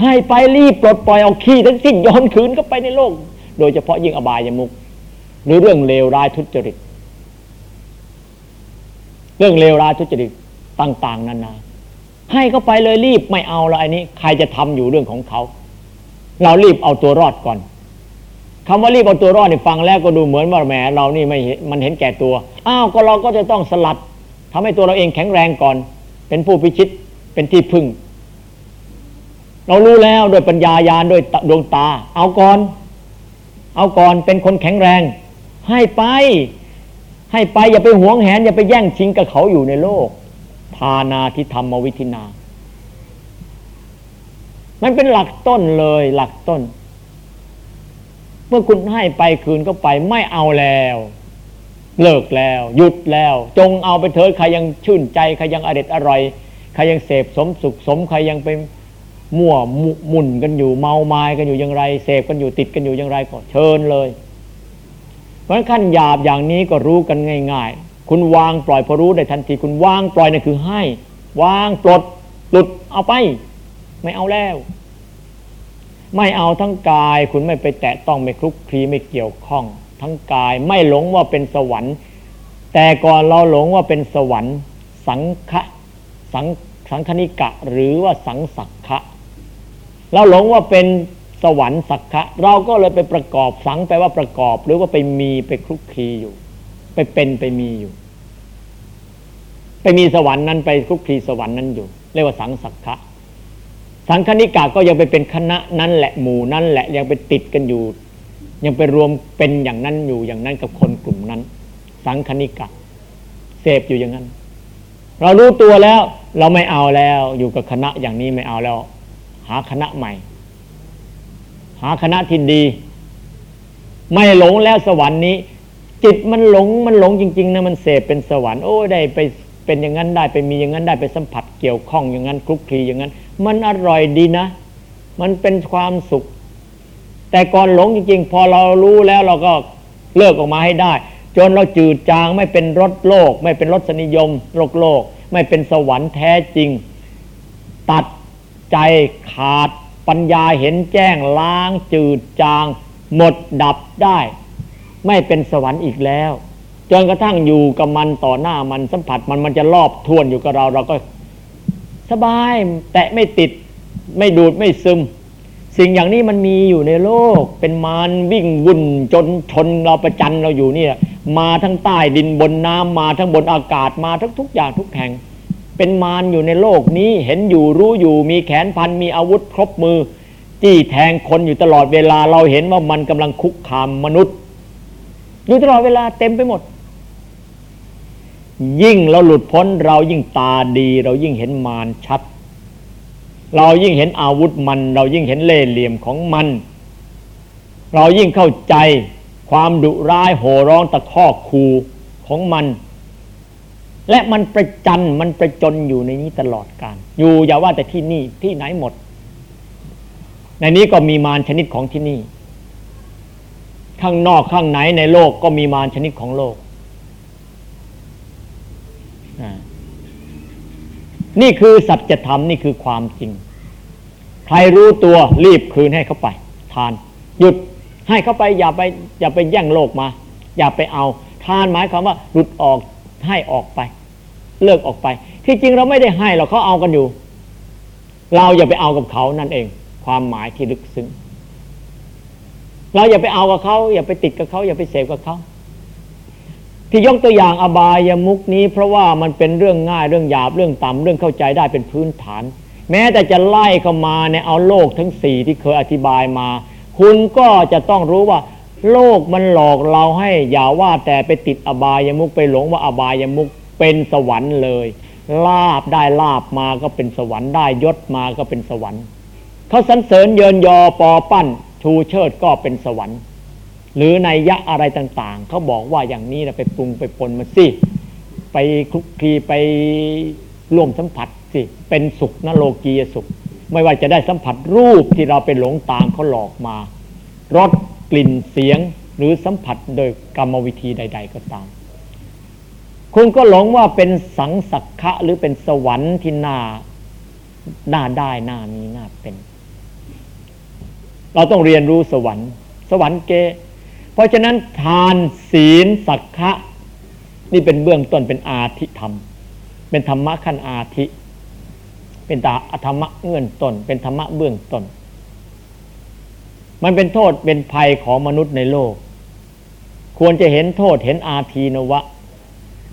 ให้ไปรีบปลดปล่อยเอาขี้ทั้งสิ้นย้อนคืนเข้าไปในโลก โดยเฉพาะยิ่งอบายมุก หรือเรื่องเลวร้ายทุจริต รื่องเลวร้ายทุจริตต่าง ๆ นานา ให้เขาไปเลยรีบไม่เอาละอันนี้ ใครจะทำอยู่เรื่องของเขา เรารีบเอาตัวรอดก่อนคำว่ารีบเอาตัวรอดนี่ฟังแล้วก็ดูเหมือนว่าแหมเรานี่ไม่มันเห็นแก่ตัว อ้าวก็เราก็จะต้องสลัดทำให้ตัวเราเองแข็งแรงก่อน เป็นผู้พิชิตเป็นที่พึ่ง เรารู้แล้วโดยปัญญายาณโดยดวงตา เอาก่อน เอาก่อนเป็นคนแข็งแรง ให้ไป ให้ไปอย่าไปหวงแหน อย่าไปแย่งชิงกับเขาอยู่ในโลกทานาทิธรรมวิธินา มันเป็นหลักต้นเลย หลักต้น เมื่อคุณให้ไปคืนก็ไปไม่เอาแล้ว เลิกแล้ว หยุดแล้ว จงเอาไปเถิดใครยังชื่นใจใครยังอร็ดอร่อยใครยังเสพสมสุขสมใครยังไปมั่วมุ่นกันอยู่เมาไม้กันอยู่อย่างไรเสพกันอยู่ติดกันอยู่อย่างไรก็เชิญเลย ราะขั้นหยาบอย่างนี้ก็รู้กันง่าย ๆ คุณวางปล่อยพอรู้ได้ทันทีคุณวางปล่อยนั่นคือให้ วางปลดหลุดเอาไป ไม่เอาแล้ว ไม่เอาทั้งกาย คุณไม่ไปแตะต้องไม่คลุกคลีไม่เกี่ยวข้อง ทั้งกายไม่หลงว่าเป็นสวรรค์ แต่ก่อนเราหลงว่าเป็นสวรรค์ สังฆสังสังคณิกะหรือว่าสังสักขะเราหลงว่าเป็น สวรรค์สักขะเราก็เลยไปประกอบสังแปลว่าประกอบ หรือว่าไปมีไปคลุกคลีอยู่ ไปเป็นไปมีอยู่ ไปมีสวรรค์นั้นไปคลุกคลีสวรรค์นั้นอยู่ เรียกว่าสังสักขะสังคณิกะก็ยังไปเป็นคณะนั้นแหละหมู่นั้นแหละยังไปติดกันอยู่ ยังไปรวมเป็นอย่างนั้นอยู่อย่างนั้นกับคนกลุ่มนั้น สังคณิกะเสพอยู่อย่างนั้น เรารู้ตัวแล้ว เราไม่เอาแล้ว อยู่กับคณะอย่างนี้ไม่เอาแล้ว หาคณะใหม่ หาคณะที่ดี ไม่หลงแล้วสวรรค์นี้ จิตมันหลงมันหลงจริง ๆนะมันเสพเป็นสวรรค์โอ้ได้ไปเป็นอย่างนั้นได้ไปมีอย่างนั้นได้ไปสัมผัสเกี่ยวข้องอย่างนั้นคลุกคลีอย่างนั้น มันอร่อยดีนะ มันเป็นความสุข แต่ก่อนหลงจริง ๆ พอเรารู้แล้วเราก็เลิกออกมาให้ได้ จนเราจืดจางไม่เป็นรถโลก ไม่เป็นรสนิยมโลกโลก ไม่เป็นสวรรค์แท้จริง ตัดใจขาด ปัญญาเห็นแจ้งล้างจืดจาง หมดดับได้ ไม่เป็นสวรรค์อีกแล้ว จนกระทั่งอยู่กับมันต่อหน้ามันสัมผัสมันมันจะรอบทวนอยู่กับเราเราก็ สบายแตะไม่ติด ไม่ดูดไม่ซึม สิ่งอย่างนี้มันมีอยู่ในโลก เป็นมารวิ่งวุ่นจนชนเราประจันเราอยู่เนี่ย มาทั้งใต้ดินบนน้ำมาทั้งบนอากาศมาทั้งทุกอย่างทุกแห่ง เป็นมารอยู่ในโลกนี้ เห็นอยู่รู้อยู่มีแขนพันมีอาวุธครบมือ จี้แทงคนอยู่ตลอดเวลาเราเห็นว่ามันกำลังคุกคามมนุษย์ อยู่ตลอดเวลาเต็มไปหมด ยิ่งเราหลุดพ้นเรายิ่งตาดี เรายิ่งเห็นมารชัด เรายิ่งเห็นอาวุธมัน เรายิ่งเห็นเล่ห์เหลี่ยมของมัน เรายิ่งเข้าใจความดุร้ายโห่ร้องตะคอกคูของมัน และมันประจันมันประจนอยู่ในนี้ตลอดการ อยู่อย่าว่าแต่ที่นี่ที่ไหนหมด ในนี้ก็มีมารชนิดของที่นี่ ข้างนอกข้างไหนในโลกก็มีมารชนิดของโลก นี่คือสัจธรรมนี่คือความจริง ใครรู้ตัวรีบคืนให้เขาไป ทาน หยุดให้เขาไปอย่าไป อย่าไปแย่งโลกมา อย่าไปเอา ทานหมายความว่าหลุดออก ให้ออกไป เลิกออกไป ที่จริงเราไม่ได้ให้เราเขาเอากันอยู่ เราอย่าไปเอากับเขานั่นเอง ความหมายที่ลึกซึ้งเราอย่าไปเอากับเขาอย่าไปติดกับเขาอย่าไปเสพกับเขาที่ยกตัวอย่างอบายามุกนี้ เพราะว่ามันเป็นเรื่องง่ายเรื่องหยาบเรื่องต่ำเรื่องเข้าใจได้เป็นพื้นฐาน แม้แต่จะไล่เข้ามาในเอาโลกทั้งสี่ที่เคยอธิบายมา คุณก็จะต้องรู้ว่า โลกมันหลอกเราให้อย่าว่าแต่ไปติดอบายามุกไปหลงว่าอบายามุกเป็นสวรรค์เลย ลาบได้ลาบมาก็เป็นสวรรค์ได้ยศมาก็เป็นสวรรค์เขาสรรเสริญเยินยอปอปั้น ชูเชิดก็เป็นสวรรค์ หรือในยะอะไรต่างๆเขาบอกว่าอย่างนี้นะไปปรุงไปปนมาสิไปคลุกคลีไปร่วมสัมผัสสิ เป็นสุขนะโลกียสุข ไม่ว่าจะได้สัมผัสรูปที่เราไปหลงตามเขาหลอกมารส กลิ่นเสียงหรือสัมผัสโดยกรรมวิธีใด ๆ ก็ตาม คุณก็หลงว่าเป็นสังสักขะหรือเป็นสวรรค์ที่น่าน่าได้น่ามีน่าเป็น เราต้องเรียนรู้สวรรค์ สวรรค์เก เพราะฉะนั้นทานศีลสักขะนี่เป็นเบื้องต้นเป็นอาธิธรรม เป็นธรรมะขั้นอาธิ เป็นตาธรรมะเงื่อนต้น เป็นธรรมะเบื้องต้น มันเป็นโทษเป็นภัยของมนุษย์ในโลก ควรจะเห็นโทษเห็นอาทีนวะ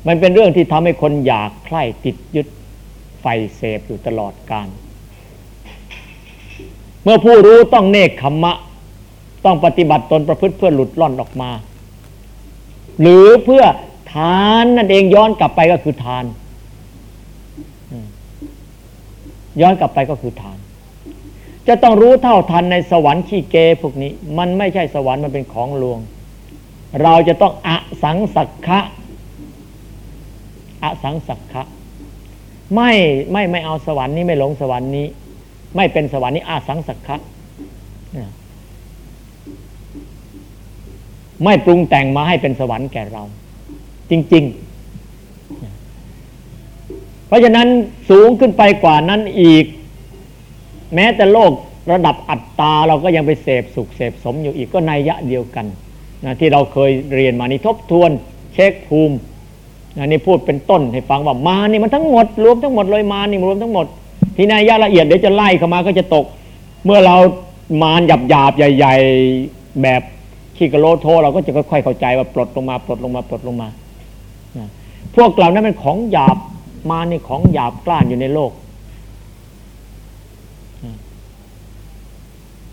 มันเป็นเรื่องที่ทำให้คนอยากใคร่ติดยึดไฟเสพอยู่ตลอดการเมื่อผู้รู้ต้องเนคขมะ ต้องปฏิบัติตนประพฤติเพื่อหลุดล่อนออกมา หรือเพื่อทานนั่นเองย้อนกลับไปก็คือทาน ย้อนกลับไปก็คือทาน จะต้องรู้เท่าทันในสวรรค์ขี้เกพวกนี้ มันไม่ใช่สวรรค์มันเป็นของลวง เราจะต้องอสังสักขะอสังสักขะไม่ไม่ไม่เอาสวรรค์นี้ไม่หลงสวรรค์นี้ ไม่เป็นสวรรค์นี้อาสังสักขะไม่ปรุงแต่งมาให้เป็นสวรรค์แก่เรา จริง ๆ เพราะฉะนั้นสูงขึ้นไปกว่านั้นอีก แม้แต่โลกระดับอัตตาเราก็ยังไปเสพสุขเสพสมอยู่อีกก็ในยะเดียวกันนะที่เราเคยเรียนมานี่ทบทวนเช็คภูมินะนี่พูดเป็นต้นให้ฟังว่ามานี่มันทั้งหมดรวมทั้งหมดเลยมานี่รวมทั้งหมด ที่ในยะละเอียดเดี๋ยวจะไล่เข้ามาก็จะตก เมื่อเรามานหยาบหยาบใหญ่ ๆ แบบขี้กระโลโทเราก็จะค่อยๆเข้าใจว่าปลดลงมาปลดลงมาปลดลงมาพวกเหล่านั้นเป็นของหยาบมาในของหยาบกล้านอยู่ในโลก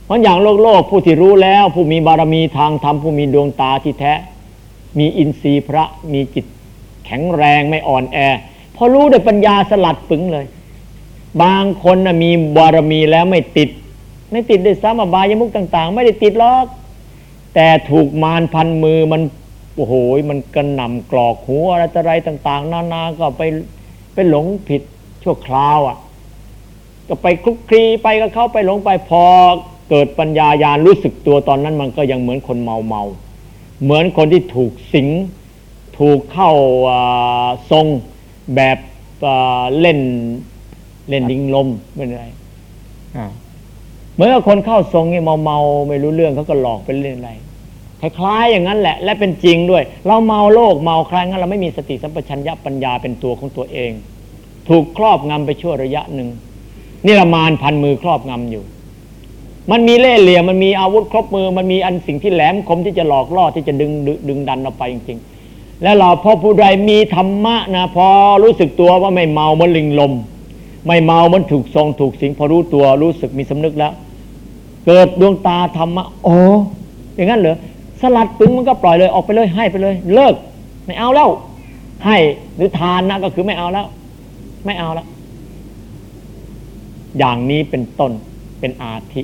เพราะอย่างโลกโลกผู้ที่รู้แล้ว ผู้มีบารมีทางธรรมผู้มีดวงตาที่แท้ มีอินทรีย์พระมีจิตแข็งแรงไม่อ่อนแอ พอรู้ด้วยปัญญาสลัดปึงเลย บางคนนะมีบารมีแล้วไม่ติด ไม่ติดด้วยซ้ำอบายมุกต่าง ๆ ไม่ได้ติดหรอก แต่ถูกมารพันมือมันโอ้โหมันกระหน่ำกรอกหัวอะไรอะไรต่าง ๆ นานาก็ไปไปหลงผิดชั่วคราวอะก็ไปคลุกคลีไปกับเขาไปหลงไปพอ เกิดปัญญายาณรู้สึกตัวตอนนั้นมันก็ยังเหมือนคนเมาเมา เหมือนคนที่ถูกสิง ถูกเข้าทรงแบบเล่นเล่นดิงลมเป็นไรเมื่อคนเข้าทรงนี่เมาเมาไม่รู้เรื่องเขาก็หลอกไปเล่นอะไรคล้ายๆอย่างนั้นแหละ และเป็นจริงด้วย เราเมาโลกเมาใครงั้นเราไม่มีสติสัมปชัญญะปัญญาเป็นตัวของตัวเอง ถูกครอบงำไปชั่วระยะหนึ่งนี่ละมานพันมือครอบงำอยู่ มันมีเล่ห์เหลี่ยมมันมีอาวุธครบมือ มันมีอันสิ่งที่แหลมคมที่จะหลอกล่อที่จะดึงดึงดันเราไปจริงๆ แล้วเราพอผู้ใดมีธรรมะนะพอรู้สึกตัวว่าไม่เมามันลิงลม ไม่เมามันถูกทรงถูกสิงพอรู้ตัวรู้สึกมีสำนึกแล้ว เกิดดวงตาธรรมะโอ้อย่างนั้นเหรอสลัดปึงมันก็ปล่อยเลยออกไปเลยให้ไปเลย เลิกไม่เอาแล้ว ให้หรือทานนะก็คือไม่เอาแล้ว ไม่เอาแล้วอย่างนี้เป็นต้นเป็นอาทิ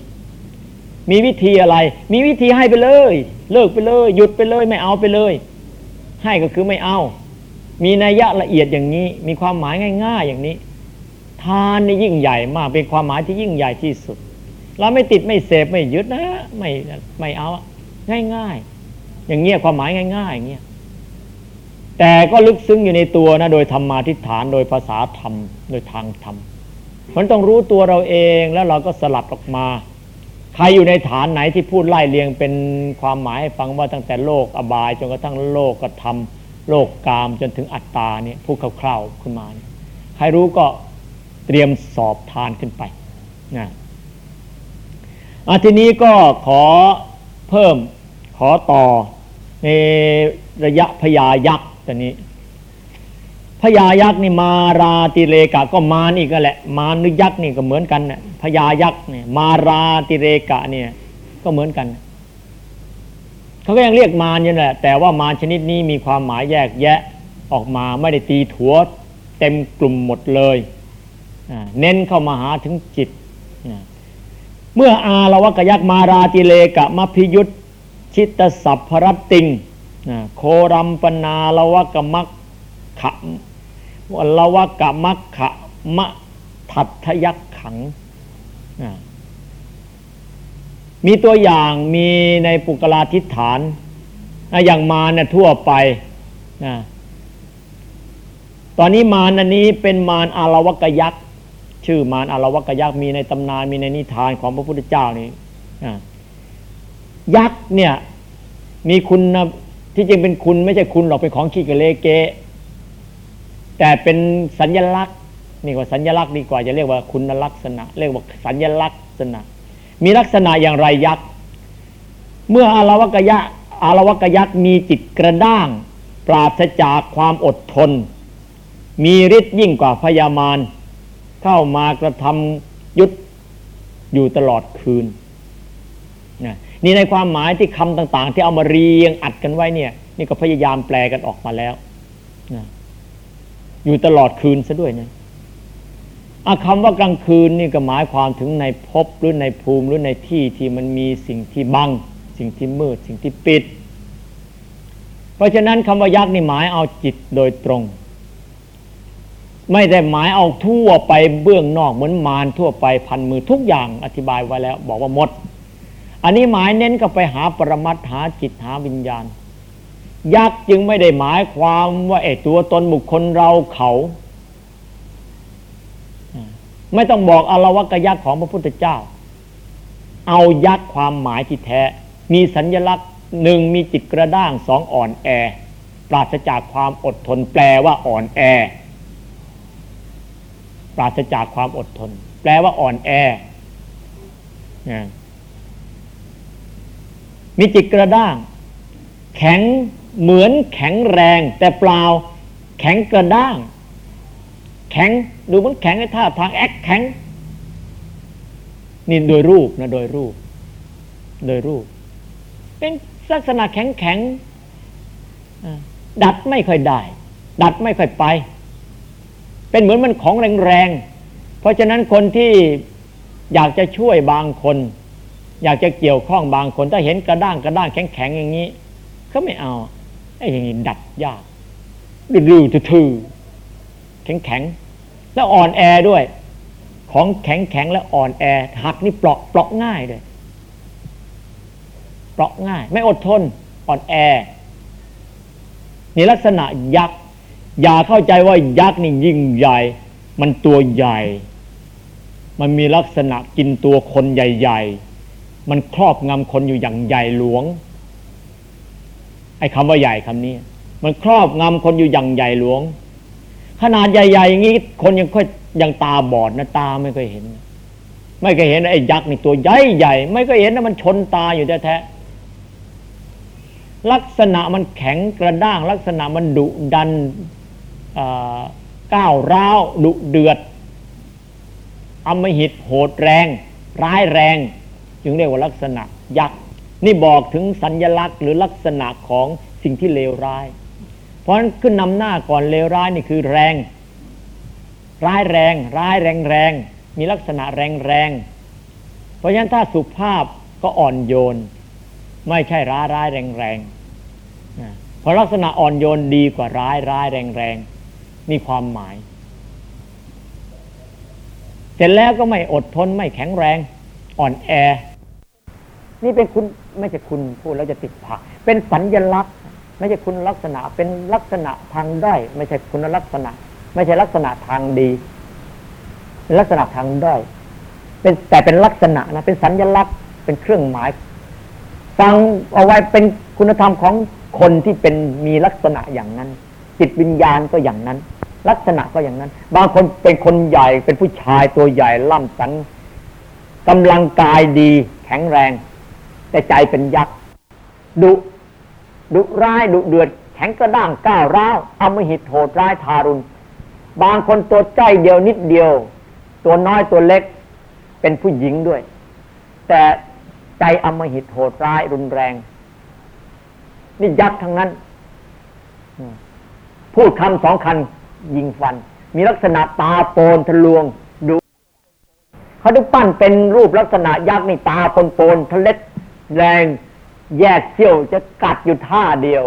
มีวิธีอะไร มีวิธีให้ไปเลย เลิกไปเลย หยุดไปเลย ไม่เอาไปเลย ให้ก็คือไม่เอา มีนัยยะละเอียดอย่างนี้ มีความหมายง่าย ๆ อย่างนี้ ทานนี่ยิ่งใหญ่มาก เป็นความหมายที่ยิ่งใหญ่ที่สุด เราไม่ติดไม่เสพไม่ยึดนะ ไม่ไม่เอา ง่ายๆ อย่างเงี้ยความหมายง่ายๆอย่างเงี้ยแต่ก็ลึกซึ้งอยู่ในตัวนะโดยธรรมาทิฏฐานโดยภาษาธรรม โดยทางธรรมมันต้องรู้ตัวเราเองแล้วเราก็สลัดออกมา ใครอยู่ในฐานไหนที่พูดไล่เลียงเป็นความหมายให้ฟังว่าตั้งแต่โลกอบาย จนกระทั่งโลกกระทำโลกกามจนถึงอัตตาเนี่ยพูดคร่าวๆขึ้นมาเนี่ยใครรู้ก็เตรียมสอบทานขึ้นไปนะอาทีนี้ก็ขอเพิ่มขอต่อในระยะพยายักษ์ตอนนี้ พญายักษ์นี่มาราติเรกะก็มารอีกแหละ มารนึกยักษ์นี่ก็เหมือนกันนะพญายักษ์เนี่ยมาราติเรกะเนี่ยก็เหมือนกัน เขาก็ยังเรียกมารอยู่แหละ แต่ว่ามารชนิดนี้มีความหมายแยกแยะออกมาไม่ได้ตีถัวเต็มกลุ่มหมดเลยเน้นเข้ามาหาถึงจิต เมื่ออาละวะกยักษ์มาราติเลกะมัพิยุตชิตสัพพรติงโครัมปนาละวะกมักข วัลวะกะมักขะมะทัตทยักขัง มีตัวอย่างมีในปุกลาทิฏฐาน อย่างมาเนี่ยทั่วไปนะตอนนี้มารอันนี้เป็นมารอารวกยักษ์ชื่อมารอารวกยักษ์มีในตำนานมีในนิทานของพระพุทธเจ้านี่ยักษ์เนี่ยมีคุณที่จริงเป็นคุณไม่ใช่คุณหรอกเป็นของขี้กะเลเก แต่เป็นสัญญลักษณ์นี่กว่าสัญญลักษณ์ดีกว่าจะเรียกว่าคุณลักษณะ เรียกว่าสัญญลักษณะ มีลักษณะอย่างไรยักษ์เมื่ออารวกยะอารวกยักษ์มีจิตกระด้าง ปราศจากความอดทน มีฤทธิ์ยิ่งกว่าพยามารเข้ามากระทำยุดอยู่ตลอดคืนนี่ในความหมายที่คำต่าง ๆ ที่เอามาเรียงอัดกันไว้เนี่ย นี่ก็พยายามแปลกันออกมาแล้วนะ อยู่ตลอดคืนซะด้วยนะอาคำว่ากลางคืนนี่ก็หมายความถึงในภพหรือในภูมิหรือในที่ที่มันมีสิ่งที่บัง สิ่งที่มืด สิ่งที่ปิด เพราะฉะนั้นคำว่ายักษ์นี่หมายเอาจิตโดยตรง ไม่ได้หมายเอาทั่วไปเบื้องนอกเหมือนมารทั่วไปพันมือทุกอย่างอธิบายไว้แล้ว บอกว่าหมด อันนี้หมายเน้นก็ไปหาปรมัตหาจิตหาวิญญาณ ยักษ์จึงไม่ได้หมายความว่าไอ้ตัวตนบุคคลเราเขา ไม่ต้องบอกอรวกยักษ์ของพระพุทธเจ้า เอายักษ์ความหมายที่แท้ มีสัญญลักษณ์หนึ่งมีจิตกระด้างสองอ่อนแอ ปราศจากความอดทน แปลว่าอ่อนแอ ปราศจากความอดทน แปลว่าอ่อนแอมีจิตกระด้าง แข็ง เหมือนแข็งแรง แต่เปล่าแข็งกระด้าง แข็งดูเหมือนแข็งในท่าทางแอคแข็งนี่โดยรูปนะโดยรูป โดยรูป เป็นลักษณะแข็งแข็งดัดไม่ค่อยได้ ดัดไม่ค่อยไป เป็นเหมือนมันของแรงๆเพราะฉะนั้นคนที่อยากจะช่วยบางคน อยากจะเกี่ยวข้องบางคน ถ้าเห็นกระด้างกระด้างแข็งแข็งอย่างนี้เขาไม่เอา ไอ้อย่างนี้ดัดยากดื้อทื่อแข็งแข็งแล้วอ่อนแอด้วย ของแข็งแข็งและอ่อนแอ หักนี่เปราะเปราะง่ายเลยเปราะง่าย ไม่อดทนอ่อนแอนี่ลักษณะยักษ์อย่าเข้าใจว่ายักษ์นี่ยิ่งใหญ่ มันตัวใหญ่ มันมีลักษณะกินตัวคนใหญ่ ๆ มันครอบงำคนอยู่อย่างใหญ่หลวง ไอ้คำว่าใหญ่คำนี้ มันครอบงำคนอยู่อย่างใหญ่หลวง ขนาดใหญ่ๆอย่างนี้คนยังค่อยยังตาบอดนะตาไม่เคยเห็น ไม่เคยเห็นไอ้ยักษ์นี่ตัวใหญ่ใหญ่ไม่เคยเห็นนะมันชนตาอยู่แท้ๆลักษณะมันแข็งกระด้าง ลักษณะมันดุดันก้าวร้าวดุเดือดอมหิตโหดแรง ร้ายแรง จึงเรียกว่าลักษณะยักษ์ นี่บอกถึงสัญญลักษณ์หรือลักษณะของสิ่งที่เลวร้าย เพราะฉะนั้นขึ้นนำหน้าก่อนเลวร้ายนี่คือแรง ร้ายแรง ร้ายแรงแรงมีลักษณะแรงแรงเพราะฉะนั้นถ้าสุภาพก็อ่อนโยน ไม่ใช่ร้ายร้ายแรงแรงเพราะลักษณะอ่อนโยนดีกว่าร้ายร้ายแรงแรงมีความหมาย เสร็จแล้วก็ไม่อดทนไม่แข็งแรง อ่อนแอ นี่เป็นคุณ ไม่ใช่คุณพูดแล้วจะติดผักเป็นสัญญลักษณ์ ไม่ใช่คุณลักษณะเป็นลักษณะทางด้อยไม่ใช่คุณลักษณะ ไม่ใช่ลักษณะทางดี ลักษณะทางด้อยเป็นแต่เป็นลักษณะนะเป็นสัญญลักษณ์เป็นเครื่องหมาย ฟังเอาไว้เป็นคุณธรรมของคนที่เป็นมีลักษณะอย่างนั้น จิตวิญญาณก็อย่างนั้น ลักษณะก็อย่างนั้น บางคนเป็นคนใหญ่เป็นผู้ชายตัวใหญ่ล่ำสันกำลังกายดี แข็งแรง แต่ใจเป็นยักษ์ดุดุร้ายดุเดือดแข็งกระด้างก้าวร้าวอมหิตโหดร้ายทารุณ บางคนตัวใจเดียวนิดเดียว ตัวน้อยตัวเล็กเป็นผู้หญิงด้วย แต่ใจอมหิตโหดร้ายรุนแรง นี่ยักษ์ทั้งนั้น พูดคำสองคันยิงฟัน มีลักษณะตาโปนทะลวงดูเขาดูปั้นเป็นรูปลักษณะยักษ์นี่ตาโปนโปนทะเล็ด แรงแยกเชี่ยวจะกัดอยู่ท่าเดียว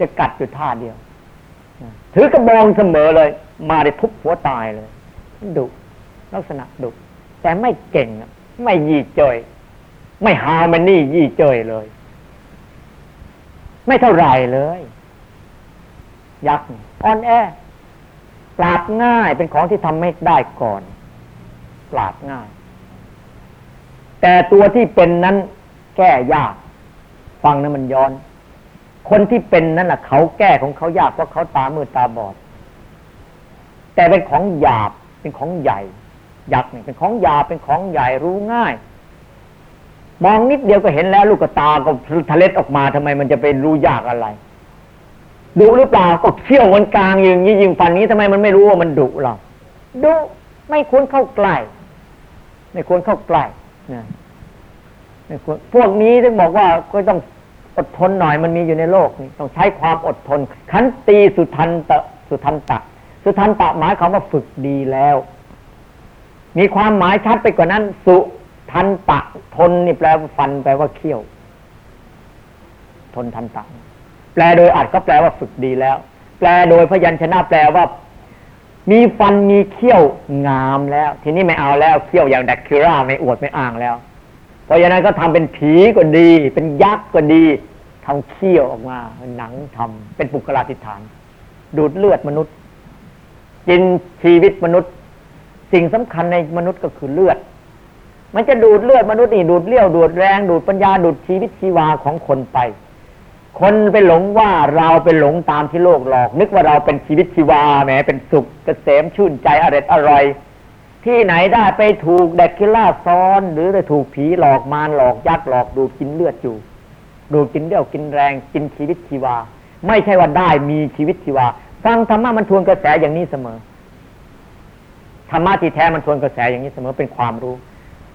จะกัดอยู่ท่าเดียว ถือกระบองเสมอเลย มาได้ทุบหัวตายเลยดุลักษณะดุแต่ไม่เก่งไม่ยี่เจยไม่หามันนี่ยี่เจยเลย ไม่เท่าไรเลย ยักษ์อ่อนแอปราบง่ายเป็นของที่ทำไม่ได้ก่อน ปราบง่าย แต่ตัวที่เป็นนั้นแก้ยาก ฟังนั้นมันย้อน คนที่เป็นนั้นน่ะเขาแก้ของเขายากเพราะเขาตามือตาบอด แต่เป็นของหยาบเป็นของใหญ่ยักษ์นี่เป็นของหยาบเป็นของใหญ่รู้ง่าย มองนิดเดียวก็เห็นแล้ว ลูกตาก็ทะเลออกมาทำไมมันจะเป็นรู้ยากอะไรดุหรือเปล่าก็เขี้ยวมันกลางอย่างนี้ยิงฟันนี้ทำไมมันไม่รู้ว่ามันดุเราดุไม่ควรเข้าใกล้ไม่ควรเข้าใกล้ นะพวกนี้ต้องบอกว่าก็ต้องอดทนหน่อยมันมีอยู่ในโลกนี้ต้องใช้ความอดทน ขันตีสุทันตะสุทันตะ สุทันตะหมายความว่าฝึกดีแล้ว มีความหมายชัดไปกว่านั้น สุทันตะ ทนนี่แปลว่าฟันแปลว่าเขี้ยว ทนทันตะ แปลโดยอัดก็แปลว่าฝึกดีแล้ว แปลโดยพยัญชนะแปลว่า มีฟันมีเขี้ยวงามแล้ว ทีนี้ไม่เอาแล้วเขี้ยวอย่างแดกคิร่าไม่อวดไม่อ้างแล้ว เพราะฉะนั้นก็ทำเป็นผีก็ดี เป็นยักษ์ก็ดีทำเขี้ยวออกมาหนังทำเป็นปุกลาธิฐาน ดูดเลือดมนุษย์ กินชีวิตมนุษย์ สิ่งสำคัญในมนุษย์ก็คือเลือด มันจะดูดเลือดมนุษย์นี่ดูดเลี้ยวดูดแรง ดูดปัญญาดูดชีวิตชีวาของคนไป คนไปหลงว่าเราไปหลงตามที่โลกหลอก นึกว่าเราเป็นชีวิตชีวาแหมเป็นสุขเกษมชื่นใจอร่อยอร่อย ที่ไหนได้ไปถูกแดกคิล่าซ้อน หรือไปถูกผีหลอกมารหลอกยักษ์หลอกดูกินเลือดอยู่ดูกินเลี้ยวกินแรงกินชีวิตชีวา ไม่ใช่ว่าได้มีชีวิตชีวาฟังธรรมะมันทวนกระแสอย่างนี้เสมอธรรมะที่แท้มันทวนกระแสอย่างนี้เสมอเป็นความรู้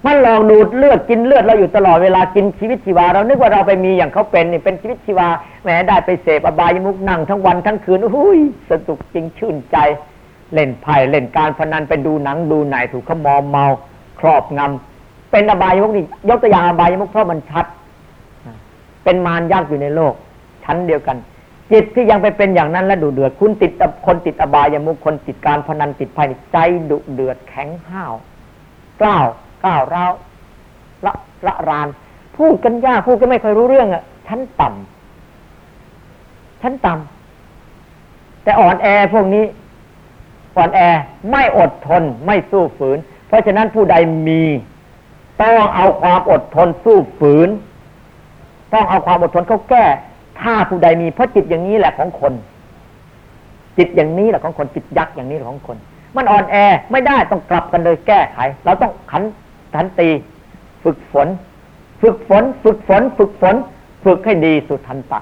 มันลองดูดเลือดกินเลือดเราอยู่ตลอดเวลากินชีวิตชีวา เรานึกว่าเราไปมีอย่างเขาเป็นนี่เป็นชีวิตชีวาแหมได้ไปเสพอบายมุกนั่งทั้งวันทั้งคืนอุ้ยสนุกจริงชื่นใจ เล่นไพ่เล่นการพนันไปดูหนังดูไหนถูกขมอมเมาครอบงำเป็นอบายมุกนี่ยกตัวอย่างอบายมุกเพราะมันชัด เป็นมารยากอยู่ในโลก ชั้นเดียวกัน จิตที่ยังไปเป็นอย่างนั้นและดุเดือดคุณติดคนติดอบายมุขคนติดการพนันติดภัยใจดุเดือดแข็งห้าวกล้าว ก้าวร้าวละละราน พูดกันยากพูดก็ไม่ค่อยรู้เรื่องอะชั้นต่ำชั้นต่ำแต่อ่อนแอพวกนี้อ่อนแอไม่อดทนไม่สู้ฝืน เพราะฉะนั้นผู้ใดมีต้องเอาความอดทนสู้ฝืน ต้องเอาความอดทนเขาแก้ ถ้าผู้ใดมีเพราะจิตอย่างนี้แหละของคน จิตอย่างนี้แหละของคนจิตยักษ์อย่างนี้แหละของคน มันอ่อนแอไม่ได้ต้องกลับกันเลยแก้ไข เราต้องขัน ขันตีฝึกฝน ฝึกฝน ฝึกฝน ฝึกฝน ฝึกให้ดีสุทันตะ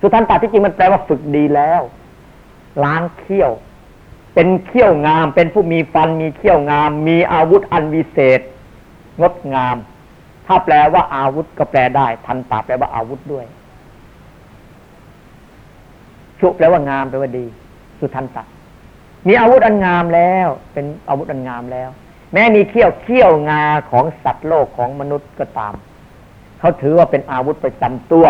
สุทันตะที่จริงมันแปลว่าฝึกดีแล้ว ล้างเขี้ยว เป็นเขี้ยวงาม เป็นผู้มีฟันมีเขี้ยวงาม มีอาวุธอันวิเศษ งดงาม ถ้าแปลว่าอาวุธก็แปลได้ ทันตะแปลว่าอาวุธด้วยชุแปลว่างามแปลว่าดี สุทันตะมีอาวุธอันงามแล้ว เป็นอาวุธอันงามแล้ว แม้มีเขี้ยวเขี้ยวงาของสัตว์โลกของมนุษย์ก็ตาม เขาถือว่าเป็นอาวุธประจำตัว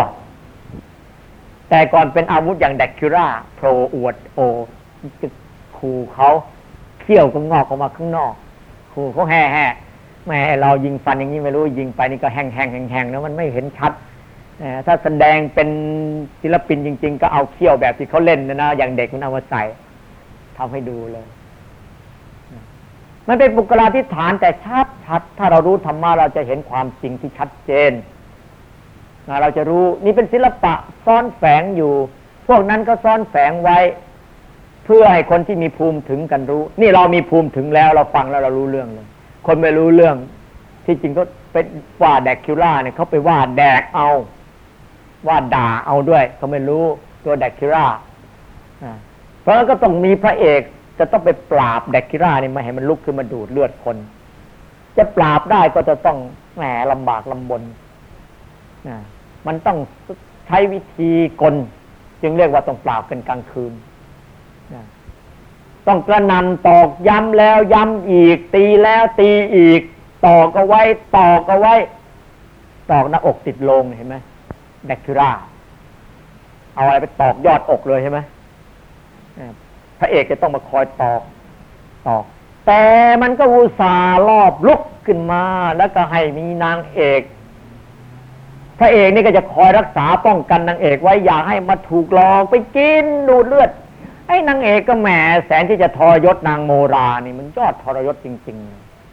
แต่ก่อนเป็นอาวุธอย่างแดกคิราโผล่อวดโอจะขู่เขาเขี้ยวก็งอกออกมาข้างนอกขู่เขาแห่แห่แม่เรายิงฟันอย่างนี้ไม่รู้ยิงไปนี่ก็แห้งแห้งแห้งแห้งแล้วมันไม่เห็นชัดถ้าแสดงเป็นศิลปินจริง ๆ ก็เอาเขี้ยวแบบที่เขาเล่นนะนะอย่างเด็กมันเอามาใส่ทำให้ดูเลย มันเป็นบุคลาธิฐานแต่ชัดชัดถ้าเรารู้ธรรมะเราจะเห็นความจริงที่ชัดเจนเราจะรู้นี่เป็นศิลปะซ่อนแฝงอยู่ พวกนั้นก็ซ่อนแฝงไว้ เพื่อให้คนที่มีภูมิถึงกันรู้ นี่เรามีภูมิถึงแล้วเราฟังแล้วเรารู้เรื่องเลย คนไม่รู้เรื่อง ที่จริงก็เป็นว่าแดกคิวล่าเนี่ยเขาไปว่าแดกเอา ว่าด่าเอาด้วยเขาไม่รู้ตัวแดกคิราเพราะงั้นก็ต้องมีพระเอก จะต้องไปปราบแดกคิร่านี่มาให้มันลุกขึ้นมาดูดเลือดคน จะปราบได้ก็จะต้องแหมลำบากลำบนมันต้องใช้วิธีกล จึงเรียกว่าต้องปราบกันกลางคืนต้องกระนำตอกย้ำแล้วย้ำอีก ตีแล้วตีอีก ตอกเอาไว้ ตอกเอาไว้ ตอกหน้าอกติดลงเห็นไหมแบคทีราเอาอะไรไปตอกยอดอกเลยใช่ไหม ระเอกจะต้องมาคอยตอกตอก แต่มันก็อุตส่าห์รอบลุกขึ้นมา แล้วก็ให้มีนางเอก พระเอกนี่ก็จะคอยรักษาป้องกันนางเอกไว้อย่าให้มาถูกหลอกไปกินดูดเลือดไอ้นางเอกก็แหมแสนที่จะทรยศนางโมรานี่มันยอดทรยศจริง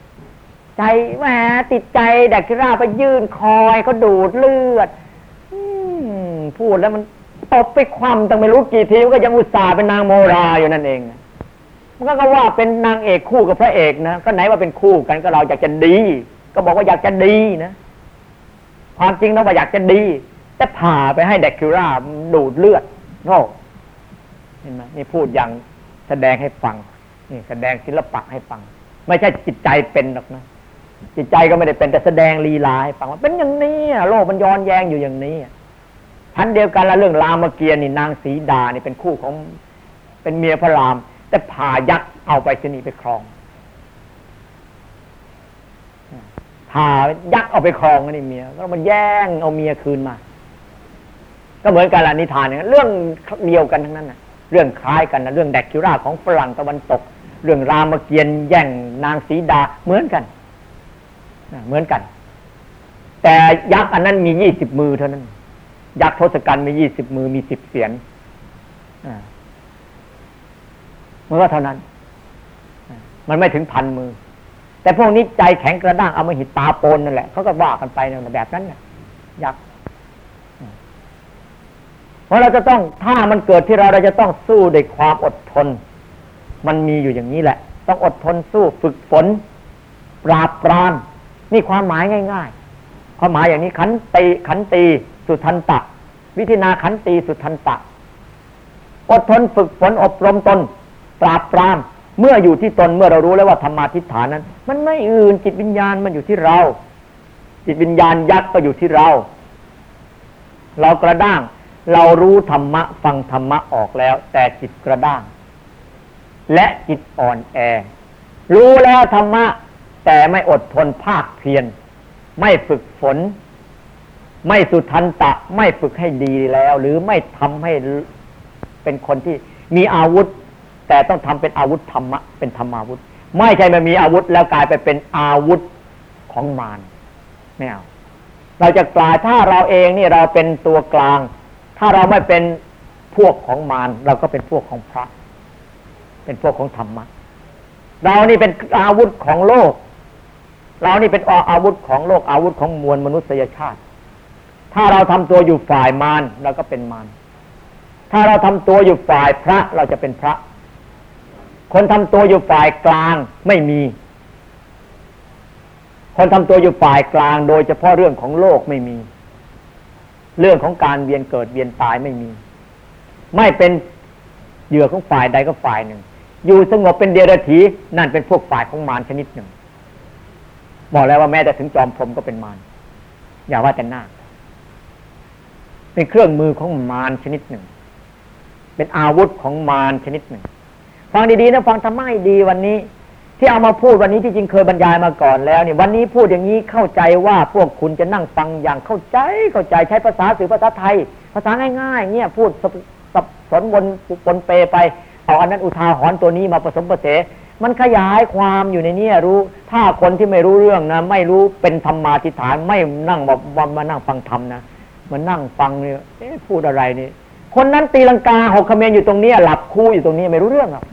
ๆ ใจแหมติดใจแดกทิราไปยื่นคอยเขาดูดเลือดพูดแล้วมัน ตบไปความตั้งไม่รู้กี่ทีก็ยังอุตส่าห์เป็นนางโมราอยู่นั่นเองมันก็ว่าเป็นนางเอกคู่กับพระเอกนะก็ไหนว่าเป็นคู่กันก็เราอยากจะดี ก็บอกว่าอยากจะดีนะความจริงเราว่าอยากจะดี แต่ผ่าไปให้เด็กคิราดูดเลือดโง่เห็นไหมนี่พูดอย่างแสดงให้ฟังนี่แสดงศิลปะให้ฟัง ไม่ใช่จิตใจเป็นหรอกนะจิตใจก็ไม่ได้เป็นแต่แสดงลีลาให้ฟังว่าเป็นอย่างนี้โลกมันย้อนแย้งอยู่อย่างนี้ ชั้นเดียวกันละเรื่องรามเกียรตินี่นางสีดานี่เป็นคู่ของเป็นเมียพระราม แต่ผ่ายักษ์เอาไปชนีไปครองผ่ายักษ์เอาไปครองนี่เมียก็มันแย่งเอาเมียคืนมา ก็เหมือนกันละนิทานเนี่ยเรื่องเดียวกันทั้งนั้นนะเรื่องคล้ายกันนะเรื่องแดกคิราของฝรั่งตะวันตก เรื่องรามเกียรติแย่งนางสีดาเหมือนกันเหมือนกัน แต่ยักษ์อันนั้นมียี่สิบมือเท่านั้น ยักษ์ทศกัณฐ์มียี่สิบมือมีสิบเสียนมันก็เท่านั้น มันไม่ถึงพันมือ แต่พวกนี้ใจแข็งกระด้างเอามาหิตตาโปนนั่นแหละเขาก็ว่ากันไปในแบบนั้นนะยักษ์เพราะเราจะต้องถ้ามันเกิดที่เราเราจะต้องสู้ด้วยความอดทน มันมีอยู่อย่างนี้แหละ ต้องอดทนสู้ฝึกฝน ปราบปรามนี่ความหมายง่าย ๆ ความหมายอย่างนี้ขันตีขันตี สุทันตะ วิธีนาขันตีสุทันตะ อดทนฝึกฝนอบรมตน ปราบปรามเมื่ออยู่ที่ตนเมื่อเรารู้แล้วว่าธรรมาทิฏฐานนั้น มันไม่อื่นจิตวิญญาณมันอยู่ที่เรา จิตวิญญาณยักษ์ก็อยู่ที่เรา เรากระด้าง เรารู้ธรรมะ ฟังธรรมะออกแล้ว แต่จิตกระด้าง และจิตอ่อนแอ รู้แล้วธรรมะ แต่ไม่อดทนภาคเพียรไม่ฝึกฝน ไม่สุทันตะไม่ฝึกให้ดีแล้ว หรือไม่ทำให้เป็นคนที่มีอาวุธ แต่ต้องทำเป็นอาวุธธรรมะเป็นธรรมาวุธ ไม่ใช่มามีอาวุธแล้วกลายไปเป็นอาวุธของมารไม่เอาเราจะกลายถ้าเราเองนี่เราเป็นตัวกลาง ถ้าเราไม่เป็นพวกของมารเราก็เป็นพวกของพระ เป็นพวกของธรรมะเรานี่เป็นอาวุธของโลก เรานี่เป็นอาวุธของโลกอาวุธของมวลมนุษยชาติ ถ้าเราทำตัวอยู่ฝ่ายมารเราก็เป็นมารถ้าเราทำตัวอยู่ฝ่ายพระเราจะเป็นพระ คนทำตัวอยู่ฝ่ายกลางไม่มี คนทำตัวอยู่ฝ่ายกลาง โดยเฉพาะเรื่องของโลกไม่มี เรื่องของการเวียนเกิดเวียนตายไม่มี ไม่เป็นเหยื่อของฝ่ายใดก็ฝ่ายหนึ่ง อยู่สงบเป็นเดียรถีนั่นเป็นพวกฝ่ายของมารชนิดหนึ่งบอกแล้วว่าแม้แต่ถึงจอมพรมก็เป็นมารอย่าว่าแต่หน้า เป็นเครื่องมือของมารชนิดหนึ่ง เป็นอาวุธของมารชนิดหนึ่ง ฟังดีๆนะฟังทำไมดีวันนี้ ที่เอามาพูดวันนี้ที่จริงเคยบรรยายมาก่อนแล้วเนี่ยวันนี้พูดอย่างนี้เข้าใจว่าพวกคุณจะนั่งฟังอย่างเข้าใจเข้าใจใช้ภาษาสื่อภาษาไทย ภาษาง่ายๆเนี่ยพูดสับสนวนปนเปไปเอาอันนั้นอุทาหรณ์ตัวนี้มาผสมผสมมันขยายความอยู่ในนี้รู้ ถ้าคนที่ไม่รู้เรื่องนะ ไม่รู้เป็นธรรมาทิฏฐานไม่นั่งมามานั่งฟังธรรมนะ มันนั่งฟังเนี่ยพูดอะไรนี่ คนนั้นตีลังกาหกคเมนอยู่ตรงนี้หลับคู่อยู่ตรงนี้ไม่รู้เรื่องหรอก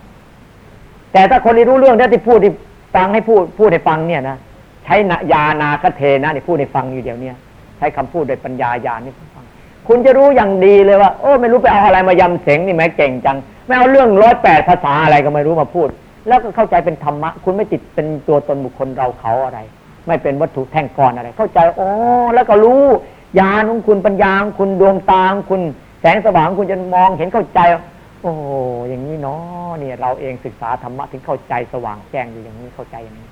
แต่ถ้าคนที่รู้เรื่องที่พูดที่ฟังให้พูดพูดให้ฟังเนี่ยนะใช้ยานาคเทนะนี่พูดให้ฟังอยู่เดี๋ยวนี้ใช้คำพูดโดยปัญญาญาณนี่ฟัง คุณจะรู้อย่างดีเลยว่าโอ้ไม่รู้ไปเอาอะไรมายำเสงนี่แม่เก่งจัง ไม่เอาเรื่องร้อยแปดภาษาอะไรก็ไม่รู้มาพูด แล้วก็เข้าใจเป็นธรรมะ คุณไม่ติดเป็นตัวตนบุคคลเราเขาอะไร ไม่เป็นวัตถุแท่งก้อนอะไร เข้าใจโอ้แล้วก็รู้ ญาณของคุณปัญญาของคุณดวงตาของคุณ แสงสว่างคุณจะมองเห็นเข้าใจ โอ้อย่างนี้เนาะเนี่ย เราเองศึกษาธรรมะถึงเข้าใจสว่างแจ้งอยู่อย่างนี้เข้าใจอย่างนี้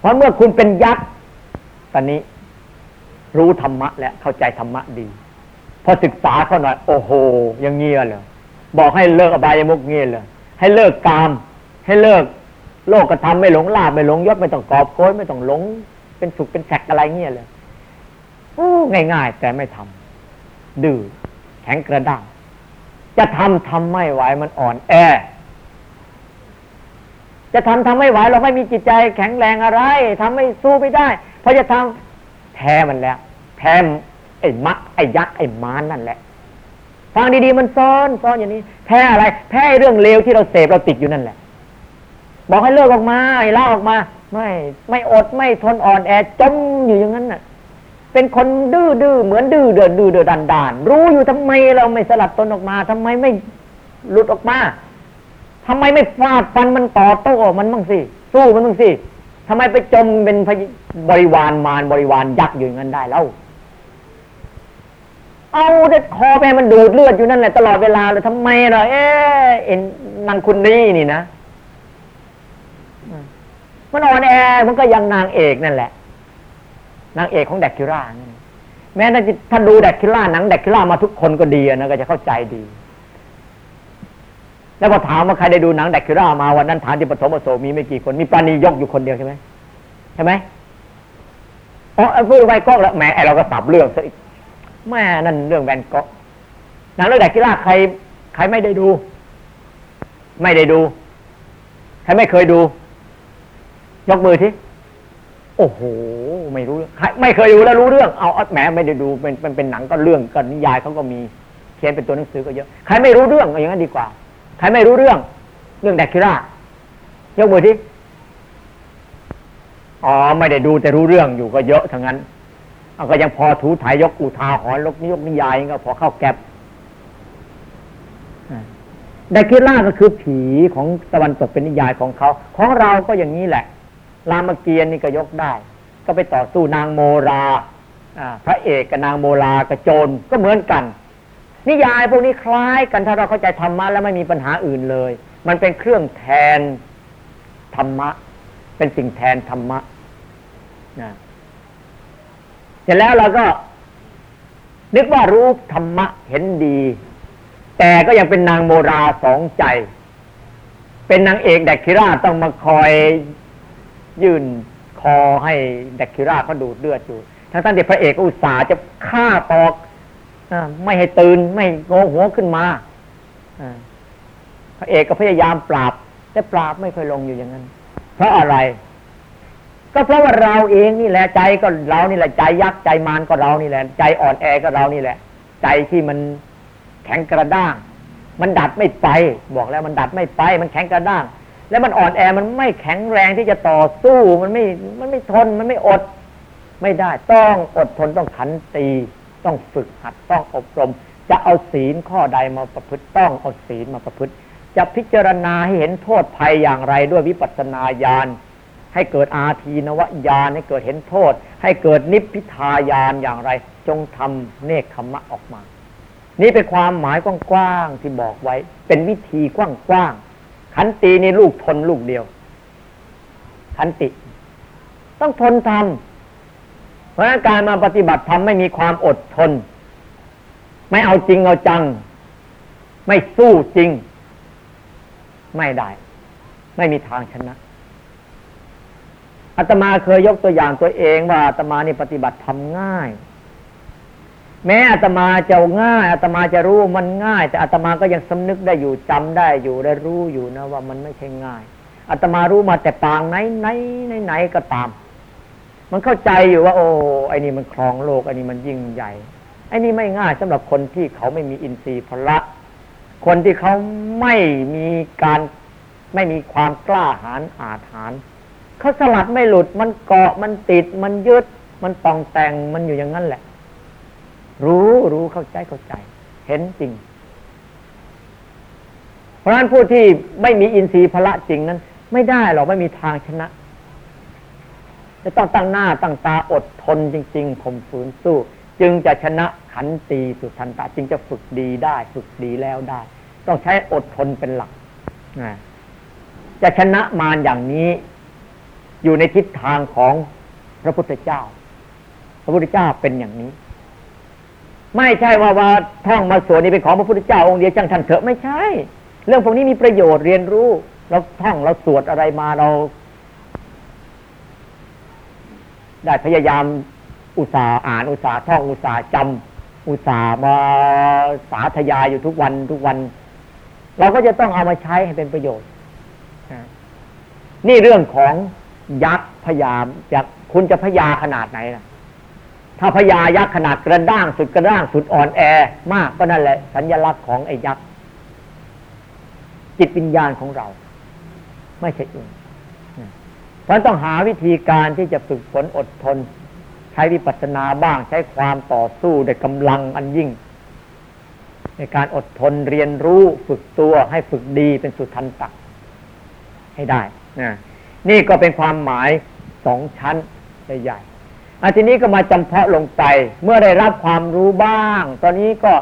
เพราะเมื่อคุณเป็นยักษ์ตอนนี้ รู้ธรรมะแล้วเข้าใจธรรมะดี พอศึกษาเขาหน่อยโอ้โหอย่างเงี้ยเลยบอกให้เลิกอบายมุกเงี้ยเลยให้เลิกกาม ให้เลิกโลกกระทำไม่หลงลาบไม่หลงยศไม่ต้องกอบโกยไม่ต้องหลง เป็นสุขเป็นแสกอะไรเงี้ยเลย ง่ายๆ แต่ไม่ทำดื้อแข็งกระด้าง จะทำทำไม่ไหวมันอ่อนแอ จะทำทำไม่ไหวเราไม่มีจิตใจแข็งแรงอะไรทำไม่สู้ไม่ได้เพราะจะทำแพ้มันแล้วแพ้ไอ้มะไอ้ยักษ์ไอ้มานนั่นแหละฟังดีๆมันซ้อนซ้อนอย่างนี้ แพ้อะไร แพ้เรื่องเลวที่เราเสพเราติดอยู่นั่นแหละ บอกให้เลิกออกมาให้ละออกมา ไม่ ไม่อดไม่ทนอ่อนแอจมอยู่อย่างนั้นน่ะ เป็นคนดื้อดื้อเหมือนดื้อเดินดื้อเดินดันดานรู้อยู่ทำไมเราไม่สลัดตนออกมาทำไมไม่หลุดออกมาทำไมไม่ฟาดฟันมันต่อโต้มันบ้างสิสู้มันบ้างสิทำไมไปจมเป็นบริวารมารบริวารยักษ์อยู่อย่างนั้นได้แล้วเอาเด็ดคอไปมันดูดเลือดอยู่นั่นแหละตลอดเวลาเลยทำไมล่ะเอ๊ะเอ็นนางคุณนี่นี่นะมันอ่อนแอมันก็ยังนางเอกนั่นแหละ นางเอกของแดกคิล่าแม้ถ้าดูแดกคิล่าหนังแดกคิล่ามาทุกคนก็ดีนะก็จะเข้าใจดี แล้วพอถามว่าใครได้ดูหนังแดกคิล่ามาวันนั้นฐานที่ปฐมโสมีไม่กี่คนมีปานียกอยู่คนเดียวใช่ไหมใช่ไหมอ๋อพูดไว้ก็แล้วแหมไอเราก็สับเรื่องซะอีกแม่นั่นเรื่องแวนก็หนังเรื่องแดกคิล่าใครใครไม่ได้ดู ไม่ได้ดู ใครไม่เคยดู ยกมือที โอ้โห ไม่รู้ไม่เคยดูแล้วรู้เรื่อง เอาแหมไม่ได้ดูเป็นเป็นเป็นหนังก็เรื่องก็นิยายเขาก็มีเขียนเป็นตัวหนังสือก็เยอะใครไม่รู้เรื่องอย่างนั้นดีกว่าใครไม่รู้เรื่อง เรื่องแดกคิร่ายกมือที่อ๋อไม่ได้ดูแต่รู้เรื่องอยู่ก็เยอะทั้งนั้นเอาก็ยังพอถูถ่ายยกอุทาหรณ์ลกนิยกนิยายก็พอเข้าแก็บแดกคิร่าก็คือผีของตะวันตกเป็นนิยายของเขา ของเราก็อย่างนี้แหละ รามเกียรตินี่ก็ยกได้ ก็ไปต่อสู้นางโมราพระเอกกับนางโมรากับโจรก็เหมือนกัน นิยายพวกนี้คล้ายกันถ้าเราเข้าใจธรรมะแล้วไม่มีปัญหาอื่นเลย มันเป็นเครื่องแทนธรรมะ เป็นสิ่งแทนธรรมะนะเสร็จแล้วเราก็ นึกว่ารู้ธรรมะเห็นดี แต่ก็ยังเป็นนางโมราสองใจ เป็นนางเอกแดกคิราต้องมาคอย ยื่นคอให้แดกคิราเขาดูดเลือดอยู่ ทั้งท่านที่พระเอกอุตส่าห์จะฆ่าตอกอไม่ให้ตื่นไม่โงหัวขึ้นมาพระเอกก็พยายามปราบ แต่ปราบไม่เคยลงอยู่อย่างนั้น เพราะอะไร ก็เพราะว่าเราเองนี่แหละใจก็เรานี่แหละใจยักษ์ใจมารก็เรานี่แหละ ใจอ่อนแอก็เรานี่แหละ ใจที่มันแข็งกระด้าง มันดัดไม่ไป บอกแล้วมันดัดไม่ไป มันแข็งกระด้าง แล้วมันอ่อนแอมันไม่แข็งแรงที่จะต่อสู้มันไม่มันไม่ทนมันไม่อด ไม่ได้ต้องอดทนต้องขันตี ต้องฝึกหัดต้องอบรม จะเอาศีลข้อใดมาประพฤติต้องเอาศีลมาประพฤติ จะพิจารณาให้เห็นโทษภัยอย่างไรด้วยวิปัสสนาญาณให้เกิดอาทีนวญาณให้เกิดเห็นโทษ ให้เกิดนิพพิทายานอย่างไร จงทำเนคขมะออกมา นี่เป็นความหมายกว้างๆที่บอกไว้ เป็นวิธีกว้างๆ ขันตินี่ลูกทนลูกเดียว ขันติ ต้องทนทำเพราะการมาปฏิบัติธรรมไม่มีความอดทน ไม่เอาจริงเอาจัง ไม่สู้จริง ไม่ได้ ไม่มีทางชนะอาตมาเคยยกตัวอย่างตัวเองว่าอาตมานี่ปฏิบัติทำง่าย แม้อาตมาจะง่ายอาตมาจะรู้มันง่าย แต่อาตมาก็ยังสำนึกได้อยู่จำได้อยู่ได้รู้อยู่นะ ว่ามันไม่ใช่ง่ายอาตมารู้มาแต่ปางไหนไหนไหนไหนก็ตาม มันเข้าใจอยู่ว่า โอ้ไอ้นี่มันครองโลกไอ้นี่มันยิ่งใหญ่ไอ้นี่ไม่ง่ายสำหรับคนที่เขาไม่มีอินทรีย์พละคนที่เขาไม่มีการไม่มีความกล้าหาญอาถรรพ์เขาสลัดไม่หลุดมันเกาะมันติดมันยึดมันปองแต่งมันอยู่อย่างนั้นแหละ รู้รู้เข้าใจเข้าใจ เห็นจริง เพราะฉะนั้นผู้ที่ไม่มีอินทรีย์พละจริงนั้น ไม่ได้หรอกไม่มีทางชนะจะต้องตั้งหน้าตั้งตาอดทนจริงๆข่มฝืนสู้ จึงจะชนะขันตีสุทันตาจึงจะฝึกดีได้ ฝึกดีแล้วได้ ต้องใช้อดทนเป็นหลักจะชนะมารอย่างนี้ อยู่ในทิศทางของพระพุทธเจ้า พระพุทธเจ้าเป็นอย่างนี้ ไม่ใช่ว่าว่าท่องมาสวดนี้เป็นของพระพุทธเจ้าองค์เดียวจังทันเถอะไม่ใช่ เรื่องพวกนี้มีประโยชน์เรียนรู้ เราท่องเราสวดอะไรมาเรา ได้พยายามอุตสาห์อ่านอุตสาห์ท่องอุตสาห์จำอุตสาห์มาสาธยายอยู่ทุกวันทุกวัน เราก็จะต้องเอามาใช้ให้เป็นประโยชน์นี่เรื่องของยักษ์พยามยักษ์คุณจะพยาขนาดไหนนะ ถ้าพยายักษ์ขนาดกระด้างสุดกระด้างสุดอ่อนแอ มากก็นั่นแหละ สัญญลักษณ์ของไอ้ยักษ์จิตวิญญาณของเรา ไม่ใช่อื่นเพราะต้องหาวิธีการที่จะฝึกฝนอดทน ใช้วิปัสสนาบ้าง ใช้ความต่อสู้ด้วยกำลังอันยิ่ง ในการอดทนเรียนรู้ฝึกตัวให้ฝึกดีเป็นสุทันตักให้ได้นะนี่ก็เป็นความหมายสองชั้นใหญ่ อันทีนี้ก็มาจำเพาะลงไป เมื่อได้รับความรู้บ้าง ตอนนี้ก็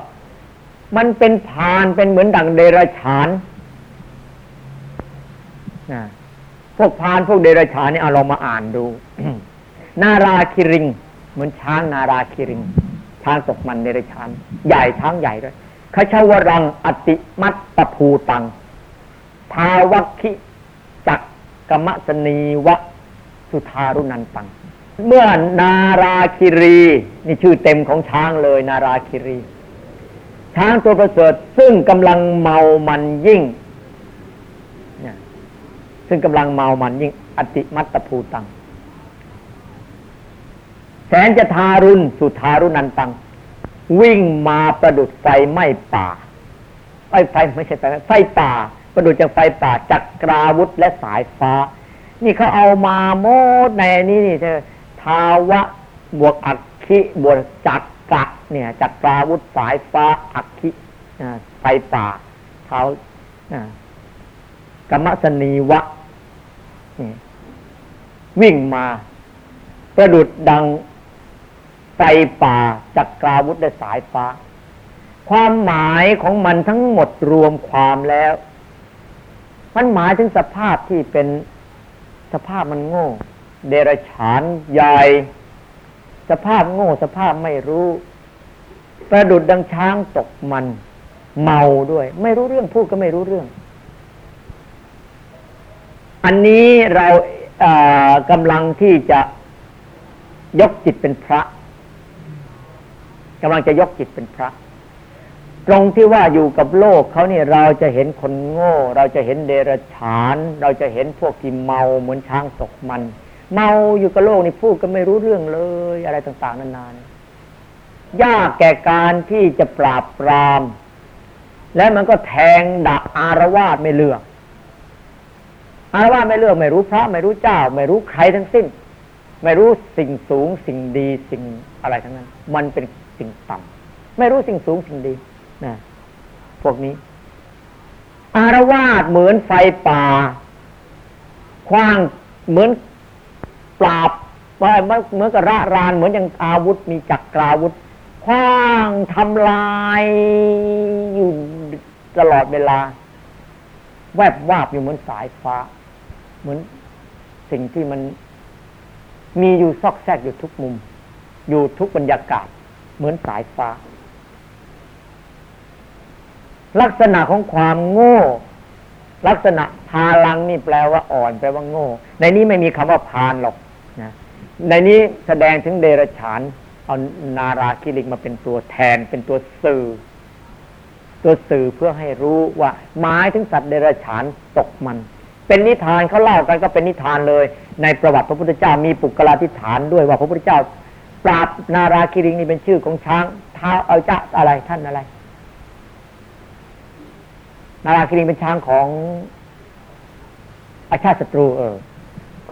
มันเป็นผานเป็นเหมือนดังเดรัจฉานพวกพานพวกเดรัจฉานนี่เอาเรามาอ่านดู นาราคิริง เหมือนช้างนาราคิริง ช้างตกมันเดรัจฉาน ใหญ่ช้างใหญ่ด้วยขชาวรังอติมัตตภูตังภาวัคคิจักกมะสนีวะ สุทารุนันตัง เมื่อนาราคิรี นี่ชื่อเต็มของช้างเลย นาราคิรี ช้างตัวประเสริฐซึ่งกำลังเมามันยิ่งซึ่งกำลังเมามันยิ่ง อติมัตตภูตัง แสนจะทารุณสุทารุนันตัง วิ่งมาประดุดไฟไหม้ป่าไฟไฟไม่ใช่ไฟไฟป่า ประดุจจากไฟป่าจักราวุธและสายฟ้า นี่เขาเอามาโมดในนี้นี่เธอ ทาวะบวกอักขิบวกจักกะเนี่ยจักราวุธสายฟ้าอักขิไฟป่าเท้ากรรมสนีวะ วิ่งมาประดุดดังไฟป่าจักราวุธและสายฟ้า ความหมายของมันทั้งหมดรวมความแล้ว มันหมายถึงสภาพที่เป็นสภาพมันโง่ เดรฉานใหญ่ สภาพโง่สภาพไม่รู้ ประดุดดังช้างตกมัน เมาด้วย ไม่รู้เรื่องพูดก็ไม่รู้เรื่อง อันนี้เรากำลังที่จะยกจิตเป็นพระกำลังจะยกจิตเป็นพระ ตรงที่ว่าอยู่กับโลกเขาเนี่ยเราจะเห็นคนโง่ เราจะเห็นเดรัจฉาน เราจะเห็นพวกที่เมาเหมือนช้างตกมัน เมาอยู่กับโลกนี่พูดก็ไม่รู้เรื่องเลย อะไรต่างๆ นานานี่ยากแก่การที่จะปราบปราม และมันก็แทงดักอารวาสไม่เลือก อารวาสไม่เลือก ไม่รู้พระ ไม่รู้เจ้า ไม่รู้ใครทั้งสิ้น ไม่รู้สิ่งสูงสิ่งดีสิ่งอะไรทั้งนั้น มันเป็นสิ่งต่ำไม่รู้สิ่งสูงสิ่งดีนะพวกนี้ อารวาสเหมือนไฟป่าคว้างเหมือน ปราบว่าเหมือนกับระรานเหมือนอย่างอาวุธมีจักราวุธคว้างทำลายอยู่ตลอดเวลา แวบวาบอยู่เหมือนสายฟ้า เหมือนสิ่งที่มันมีอยู่ซอกแซกอยู่ทุกมุม อยู่ทุกบรรยากาศ เหมือนสายฟ้า ลักษณะของความโง่ ลักษณะพาลังนี่แปลว่าอ่อนแปลว่าโง่ ในนี้ไม่มีคำว่าพานหรอก นะในนี้แสดงถึงเดรฉาน เอานาราคิริกมาเป็นตัวแทน เป็นตัวสื่อ ตัวสื่อเพื่อให้รู้ว่าหมายถึงสัตว์เดรฉานตกมัน เป็นนิทานเขาเล่ากันก็เป็นนิทานเลย ในประวัติพระพุทธเจ้ามีปุกลาธิฐานด้วยว่าพระพุทธเจ้า ปราบนาราคิริงนี่เป็นชื่อของช้างท้าเอาจะอะไรท่านอะไร นาราคิริงเป็นช้างของอาชาติศัตรูเออ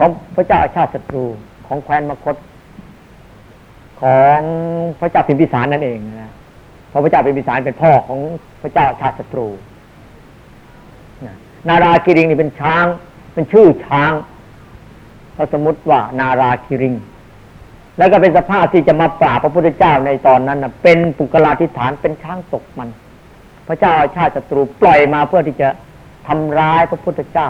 ของพระเจ้าอาชาติศัตรูของแคว้นมคต ของพระเจ้าพิมพิสารนั่นเองนะเพราะพระเจ้าพิมพิสารเป็นพ่อของพระเจ้าชาติศัตรูนาราคิริงนี่เป็นช้าง เป็นชื่อช้างเขาสมมติว่านาราคิริง แล้วก็เป็นสภาพที่จะมาปราบพระพุทธเจ้าในตอนนั้นนะเป็นปุกลาธิฐานเป็นช้างตกมัน พระเจ้าชาติศัตรูปล่อยมาเพื่อที่จะทำร้ายพระพุทธเจ้า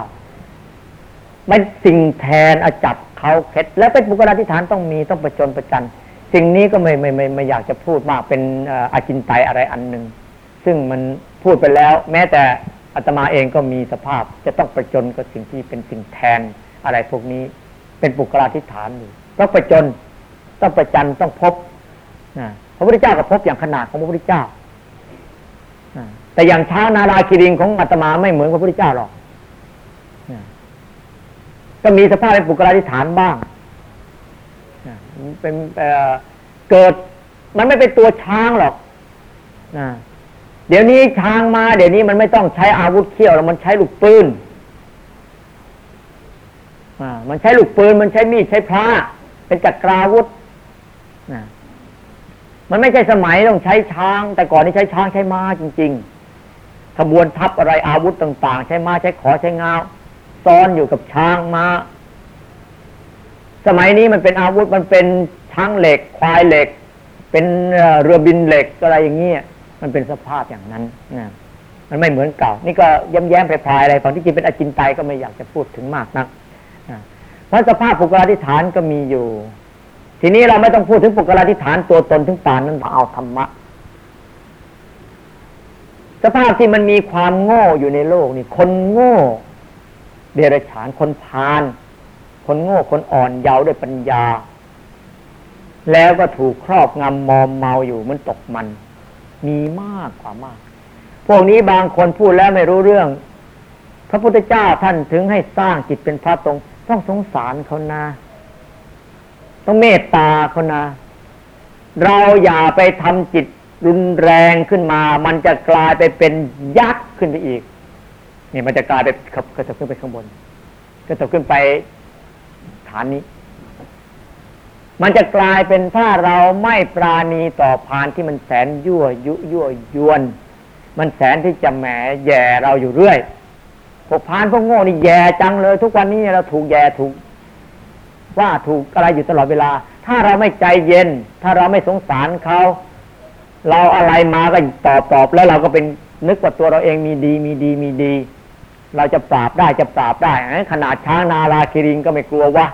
ไม่สิ่งแทนอาจับเขาเข็ดแล้วเป็นปุกลาธิฐานต้องมีต้องประจนประจันสิ่งนี้ก็ไม่ไม่ไม่ไม่อยากจะพูดมากเป็นอาจินไตอะไรอันหนึ่งซึ่งมันพูดไปแล้ว แม้แต่อาตมาเองก็มีสภาพจะต้องประจนกับสิ่งที่เป็นสิ่งแทนอะไรพวกนี้ เป็นปุกราธิฐานอยู่ต้องประจนต้องประจันต้องพบนะพระพุทธเจ้าก็พบอย่างขนาดของพระพุทธเจ้าแต่อย่างช้างนาราคิริงของอาตมาไม่เหมือนพระพุทธเจ้าหรอก ก็มีสภาพเป็นปุกราธิฐานบ้างเป็นเกิดมันไม่เป็นตัวช้างหรอกนะเดี๋ยวนี้ช้างมา เดี๋ยวนี้มันไม่ต้องใช้อาวุธเขี้ยวแล้วมันใช้ลูกปืนมันใช้ลูกปืนมันใช้มีดใช้พระเป็นจักราวุธนะมันไม่ใช่สมัยต้องใช้ช้าง แต่ก่อนนี้ใช้ช้างใช้ม้าจริง ๆ ขบวนทัพอะไรอาวุธต่าง ๆ ใช้ม้าใช้ขอใช้งา ซ้อนอยู่กับช้างม้า สมัยนี้มันเป็นอาวุธมันเป็นช้างเหล็ก ควายเหล็ก เป็นเรือบินเหล็กอะไรอย่างเงี้ยมันเป็นสภาพอย่างนั้นนะมันไม่เหมือนเก่า นี่ก็ย้ำแย้มไปพายอะไรฝั่งที่จริงเป็นอจินไตยก็ไม่อยากจะพูดถึงมากนักเพราะสภาพปุกราธิฐานก็มีอยู่ ทีนี้เราไม่ต้องพูดถึงปุกราธิฐานตัวตนถึงป่านนั้นเอาธรรมะ สภาพที่มันมีความโง่อยู่ในโลกนี่ คนโง่ เดรัจฉานคนพาลคนโง่คนอ่อนเยาว์ด้วยปัญญา แล้วก็ถูกครอบงำมอมเมาอยู่มันตกมัน มีมากกว่ามาก พวกนี้บางคนพูดแล้วไม่รู้เรื่อง พระพุทธเจ้าท่านถึงให้สร้างจิตเป็นพระตรงต้องสงสารเขานะต้องเมตตาเขานะเราอย่าไปทำจิตรุนแรงขึ้นมา มันจะกลายไปเป็นยักษ์ขึ้นไปอีก นี่มันจะกลายไปกระเถิบขึ้นไปข้างบนกระเถิบขึ้นไปฐานนี้ มันจะกลายเป็นถ้าเราไม่ปราณีต่อพานที่มันแสนยั่วยุยั่วยวน มันแสนที่จะแหมแย่เราอยู่เรื่อยพวกพานพวกโง่นี่แย่จังเลย ทุกวันนี้เราถูกแย่ถูก ว่าถูกอะไรอยู่ตลอดเวลา ถ้าเราไม่ใจเย็น ถ้าเราไม่สงสารเขาเราอะไรมาก็ตอบตอบแล้วเราก็เป็นนึกว่าตัวเราเองมีดีมีดีมีดี เราจะปราบได้จะปราบได้ขนาดช้างนาราคิริงก็ไม่กลัววะ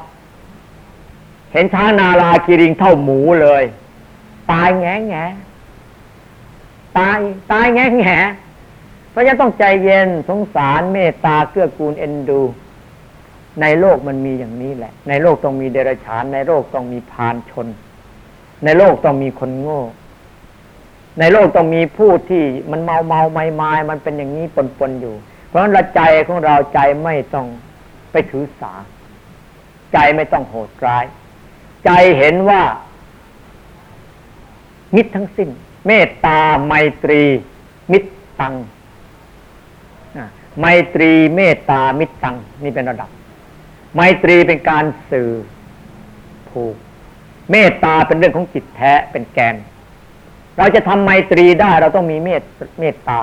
เห็นช้างนาราคิริงเท่าหมูเลย ตายแงแงตายตายแงแงเพราะฉะนั้นต้องใจเย็นสงสารเมตตาเกื้อกูลเอ็นดู ในโลกมันมีอย่างนี้แหละ ในโลกต้องมีเดรัจฉาน ในโลกต้องมีพานชน ในโลกต้องมีคนโง่ ในโลกต้องมีผู้ที่มันเมาเมาไม่ไม่มันเป็นอย่างนี้ปนปนอยู่ ราะฉะนั้นใจของเราใจไม่ต้องไปถือสา ใจไม่ต้องโหดร้าย ใจเห็นว่า มิตรทั้งสิ้น เมตตาไมตรี มิตรตังไมตรีเมตตามิตรตังนี่เป็นระดับ ไมตรีเป็นการสื่อผูกเมตตาเป็นเรื่องของจิตแท้เป็นแกน เราจะทำไมตรีได้เราต้องมีเมตเมตตา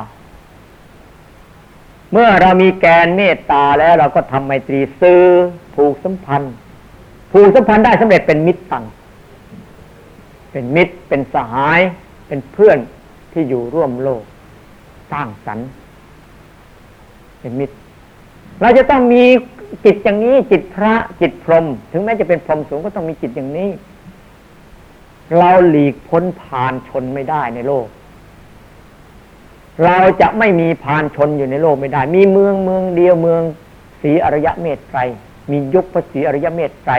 เมื่อเรามีแกนเมตตาแล้วเราก็ทำไมตรีซื้อผูกสัมพันธ์ผูกสัมพันธ์ได้สำเร็จเป็นมิตรตังเป็นมิตรเป็นสหาย เป็นเพื่อนที่อยู่ร่วมโลก สร้างสรรค์เป็นมิตร เราจะต้องมีจิตอย่างนี้ จิตพระจิตพรหมถึงแม้จะเป็นพรหมสูงก็ต้องมีจิตอย่างนี้ เราหลีกพ้นผ่านชนไม่ได้ในโลก เราจะไม่มีพานชนอยู่ในโลกไม่ได้ มีเมืองเมืองเดียวเมืองศรีอริยะเมตไตร มียุคพระศรีอริยะเมตไตร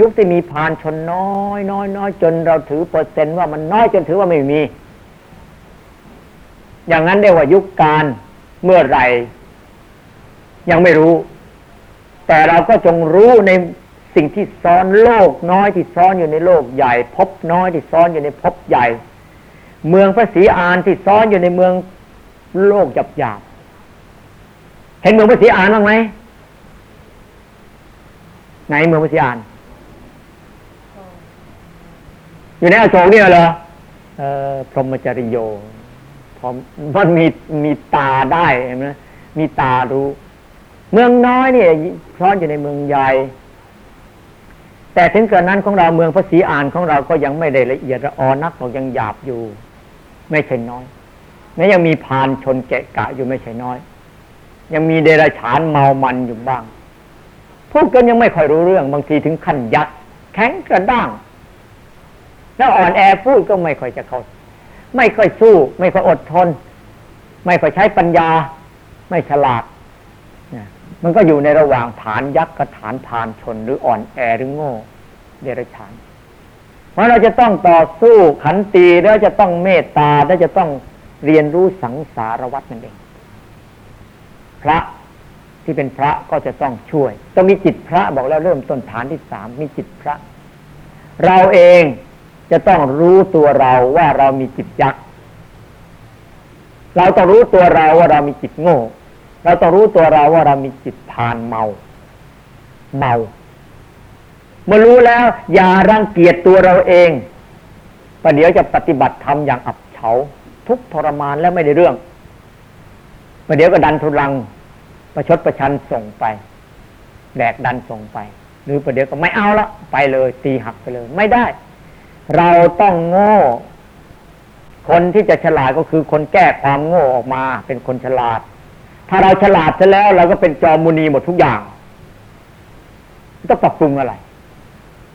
ยุคที่มีพานชนน้อยน้อยน้อยจนเราถือเปอร์เซ็นต์ว่ามันน้อยจนถือว่าไม่มี อย่างนั้นเรียกว่ายุคการเมื่อไหร่ ยังไม่รู้ แต่เราก็จงรู้ในสิ่งที่ซ้อนโลกน้อยที่ซ้อนอยู่ในโลกใหญ่ พบน้อยที่ซ้อนอยู่ในพบใหญ่ เมืองพระศรีอานที่ซ้อนอยู่ในเมืองโลกหยาบหยาบเห็นเมืองพระศรีอานบ้างไหมไหนเมืองพระศรีอาน อยู่ในอโศกนี่เหรอเออพรหมจริโยพอมันมีมีตาได้เห็นไหมมีตารู้ เมืองน้อยเนี่ยซ้อนอยู่ในเมืองใหญ่แต่ถึงกระนั้นของเราเมืองพระศรีอานของเราก็ยังไม่ได้ละเอียดละออนักเรายังหยาบอยู่ ไม่ใช่น้อยแม้ยังมีพานชนแกะกะอยู่ไม่ใช่น้อย ยังมีเดรัจฉานเมามันอยู่บ้างพูดกันยังไม่ค่อยรู้เรื่อง บางทีถึงขั้นยัดแข็งกระด้าง แล้วอ่อนแอพูดก็ไม่ค่อยจะเข้าไม่ค่อยสู้ ไม่ค่อยอดทน ไม่ค่อยใช้ปัญญา ไม่ฉลาดมันก็อยู่ในระหว่างฐานยักษ์กับฐานพานชน หรืออ่อนแอหรือโง่ เดรัจฉาน ราะเราจะต้องต่อสู้ขันตีแล้วจะต้องเมตตาแล้วจะต้องเรียนรู้สังสารวัตนั่นเอง พระที่เป็นพระก็จะต้องช่วย ต้องมีจิตพระบอกแล้วเริ่มต้นฐานที่สามมีจิตพระ เราเองจะต้องรู้ตัวเราว่าเรามีจิตยักษ์เราต้องรู้ตัวเราว่าเรามีจิตโง่ เราต้องรู้ตัวเราว่าเรามีจิตพานเมา เมา เมื่อรู้แล้ว อย่ารังเกียจตัวเราเองประเดี๋ยวจะปฏิบัติธรรมอย่างอับเฉา ทุกทรมานแล้วไม่ได้เรื่องประเดี๋ยวก็ดันทุลัง ประชดประชันส่งไปแบกดันส่งไป หรือประเดี๋ยวก็ไม่เอาละไปเลย ตีหักไปเลย ไม่ได้ เราต้องโง่ คนที่จะฉลาดก็คือคนแก้ความโง่ออกมา เป็นคนฉลาด ถ้าเราฉลาดเสร็จแล้วเราก็เป็นจอมุนีหมดทุกอย่างต้องปรับปรุงอะไร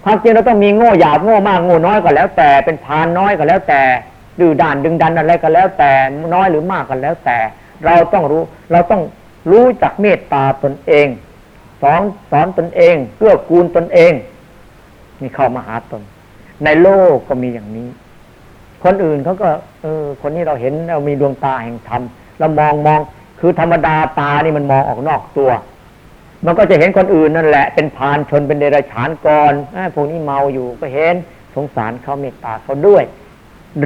ความจริงเราต้องมีโง่หยาบโง่มากโง่น้อยก็แล้ว แต่เป็นพานน้อยก็แล้วแต่ดื้อด้านดึงดันอะไรก็แล้วแต่น้อยหรือมากก็แล้วแต่ เราต้องรู้เราต้องรู้จักเมตตาตนเอง สอนสอนตนเองเกื้อกูลตนเองนี่เข้ามาหาตน ในโลกก็มีอย่างนี้ คนอื่นเขาก็ เออ คนนี้เราเห็นเรามีดวงตาแห่งธรรมเรามองมองคือธรรมดาตานี่มันมองออกนอกตัว มันก็จะเห็นคนอื่นนั่นแหละ เป็นพานชนเป็นเดรัจฉานก่อนพวกนี้เมาอยู่ก็เห็นสงสารเขาเมตตาเขาด้วย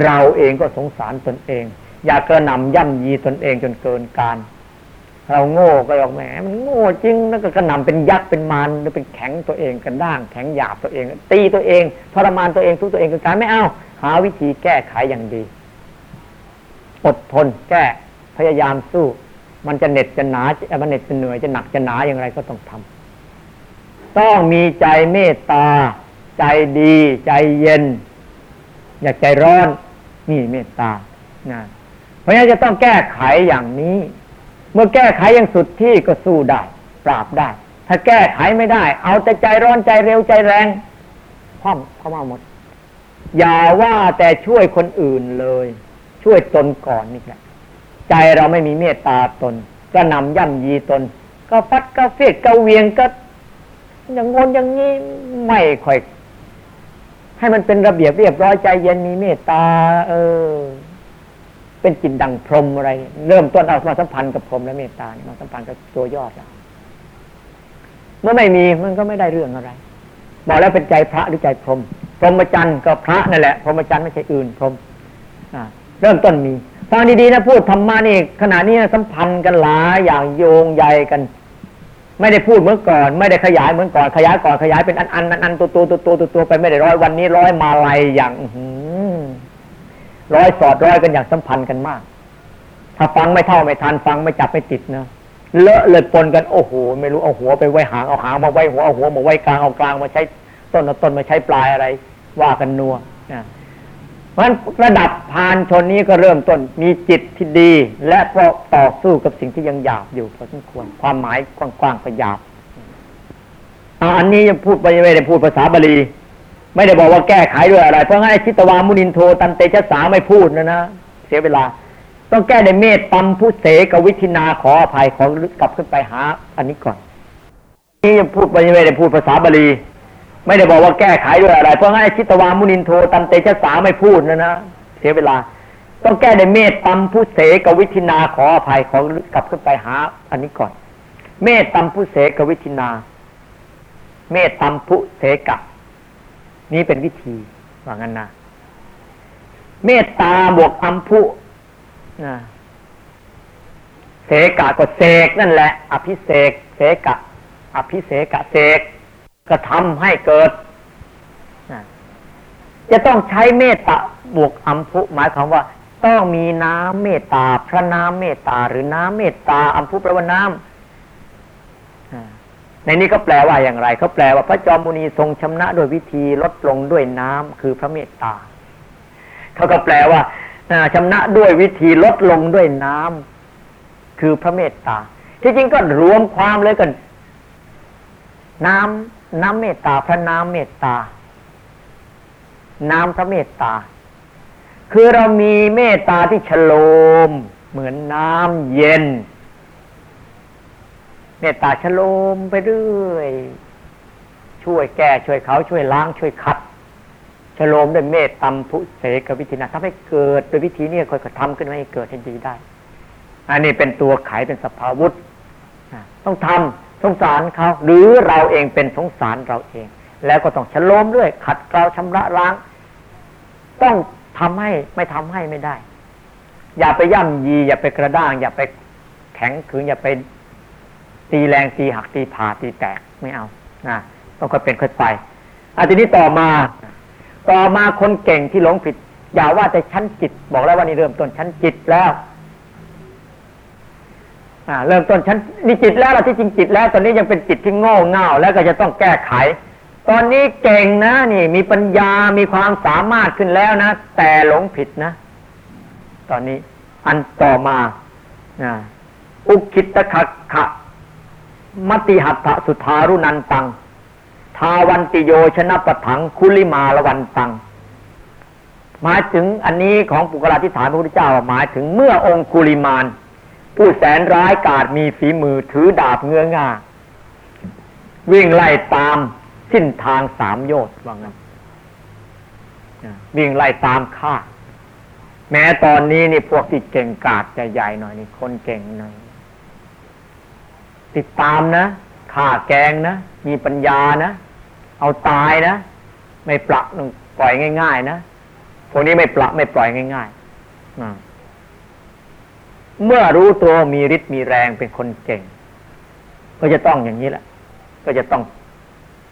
เราเองก็สงสารตนเอง อย่ากระหน่ำย่ำยีตนเองจนเกินการ เราโง่ก็บอกแหมมันโง่จริงแล้วก็กระหน่ำเป็นยักษ์เป็นมารหรือเป็นแข็งตัวเองกันด้าง แข็งหยาบตัวเอง ตีตัวเองทรมานตัวเองทุกตัวเองกันการไม่เอาหาวิธีแก้ไขอย่างดี อดทนแก้พยายามสู้ มันจะเหน็ดจะหนามันเหน็ดจะเหนื่อยจะหนักจะหนาอย่างไรก็ต้องทำต้องมีใจเมตตา ใจดี ใจเย็น อย่าใจร้อนนี่เมตตานะเพราะฉะนั้นจะต้องแก้ไขอย่างนี้ เมื่อแก้ไขยังสุดที่ก็สู้ได้ ปราบได้ ถ้าแก้ไขไม่ได้ เอาแต่ใจร้อนใจเร็วใจแรงคว่ำเข้ามาหมด อย่าว่าแต่ช่วยคนอื่นเลย ช่วยตนก่อนนี่แหละ ใจเราไม่มีเมตตาตน ก็นำย่ำยีตน ก็ฟัดก็เฟียดก็เวียงก็อย่างงนอย่างนี้ไม่ค่อย ให้มันเป็นระเบียบเรียบร้อยใจเย็นมีเมตตา เออ เป็นจิตดังพรมอะไร เริ่มต้นเอามาสัมพันธ์กับพรมและเมตตามาสัมพันธ์กับตัวยอดแล้วเมื่อไม่มีมันก็ไม่ได้เรื่องอะไรบอกแล้วเป็นใจพระหรือใจพรมพรหมจรรย์ก็พระนั่นแหละพรหมจรรย์ไม่ใช่อื่นพรหมเริ่มต้นมี ฟังดีๆนะพูดธรรมะนี่ขณะนี้สัมพันธ์กันหลายอย่างโยงใยกัน ไม่ได้พูดเมื่อก่อน ไม่ได้ขยายเหมือนก่อนขยายก่อนขยายเป็นอันอันอันตัวตัวตัวตัวตัวไปไม่ได้ร้อยวันนี้ร้อยมาลัยอย่างร้อยสอดร้อยกันอย่างสัมพันธ์กันมาก ถ้าฟังไม่เท่าไม่ทันฟังไม่จับไม่ติดนะเลอะเลยปนกันโอ้โหไม่รู้เอาหัวไปไว้หางเอาหางมาไว้หัวเอาหัวมาไว้กลางเอากลางมาใช้ต้นเอาต้นมาใช้ปลายอะไร ว่ากันนัวนะ เพราะฉะนั้นระดับพานชนนี้ก็เริ่มต้นมีจิตที่ดี และก็ต่อสู้กับสิ่งที่ยังหยาบอยู่พอสมควรความหมายกว้างๆก็หยาบอันนี้ยังพูดไปไม่ได้พูดภาษาบาลี ไม่ได้บอกว่าแก้ไขด้วยอะไร เพราะงั้นชิตวามุนินโทตันเตชะสาไม่พูดนะนะเสียเวลา ต้องแก้ในเมตตำผู้เสกวิธินาขออภัยขอกลับขึ้นไปหา อันนี้ก่อน นี่ยังพูดไปไม่ได้พูดภาษาบาลี ไม่ได้บอกว่าแก้ไขด้วยอะไร เพราะงั้นชิตวามุนินโทตันเตชะสาไม่พูดนะนะเสียเวลา ต้องแก้ในเมตตำผู้เสกวิธินาขออภัยขอกลับขึ้นไปหา อันนี้ก่อน เมตตำผู้เสกวิธินา เมตตำผู้เสกนี่เป็นวิธีว่างั้นนะเมตตาบวกอัมพุนะเสกะก็เสกนั่นแหละ อภิเสกเสกะ อภิเสกะเสก ก็ทำให้เกิด จะต้องใช้เมตตาบวกอัมพุหมายความว่า ต้องมีน้ำเมตตา พระน้ำเมตตา หรือน้ำเมตตาอัมพุแปลว่าน้ำในนี้ก็แปลว่าอย่างไรเขาแปลว่าพระจอมมุนีทรงชำนะโดยวิธีลดลงด้วยน้ำคือพระเมตตาเขาก็แปลว่าชำนะด้วยวิธีลดลงด้วยน้ำคือพระเมตตาที่จริงก็รวมความเลยกัน น้ำ น้ำเมตตาพระน้ำเมตตา น้ำพระเมตตา คือเรามีเมตตาที่ฉโลม เหมือนน้ำเย็น เมตตาฉโลมไปเรื่อย ช่วยแก้ช่วยเขาช่วยล้างช่วยขัดฉโลมด้วยเมตตามพุเสกวิธีนะทำให้เกิดโดยวิธีนี้ค่อยๆทำขึ้นมาให้เกิดให้ดีได้ อันนี้เป็นตัวไขเป็นสภาวุธต้องทำ สงสารเขาหรือเราเองเป็นสงสารเราเอง แล้วก็ต้องฉโลมด้วยขัดเกลาชำระล้าง ต้องทำให้ไม่ทำให้ไม่ได้ อย่าไปย่ำยี อย่าไปกระด้าง อย่าไปแข็งขืนอย่าไปตีแรงตีหักตีผ่าตีแตกไม่เอานะต้องค่อยเป็นค่อยไปอันทีนี้ต่อมา ต่อมาคนเก่งที่หลงผิด อย่าว่าแต่ชั้นจิต บอกแล้วว่านี่เริ่มต้นชั้นจิตแล้ว เริ่มต้นชั้นนี่จิตแล้วเราที่จริงจิตแล้ว ตอนนี้ยังเป็นจิตที่โง่เง่า แล้วก็จะต้องแก้ไข ตอนนี้เก่งนะนี่ มีปัญญามีความสามารถขึ้นแล้วนะ แต่หลงผิดนะ ตอนนี้อันต่อมาอุคิตขะขะมติหัตถสุธารุนันตัง ทาวันติโยชนะปะถังคุลิมาละวันตัง หมายถึงอันนี้ของปุกราธิฐานพระพุทธเจ้าหมายถึงเมื่อองคุลิมาน ผู้แสนร้ายกาจมีฝีมือถือดาบเงื้องา วิ่งไล่ตามสิ้นทางสามโยชน์ว่างั้นวิ่งไล่ตามฆ่า แม้ตอนนี้นี่พวกที่เก่งกาจจะใหญ่หน่อยนี่คนเก่งหน่อย ติดตามนะฆ่าแกงนะ มีปัญญานะ เอาตายนะ ไม่ปละปล่อยง่าย ๆ นะพวกนี้ไม่ปละไม่ปล่อยง่ายๆ เมื่อรู้ตัวมีฤทธิ์มีแรงเป็นคนเก่ง ก็จะต้องอย่างนี้แหละ ก็จะต้อง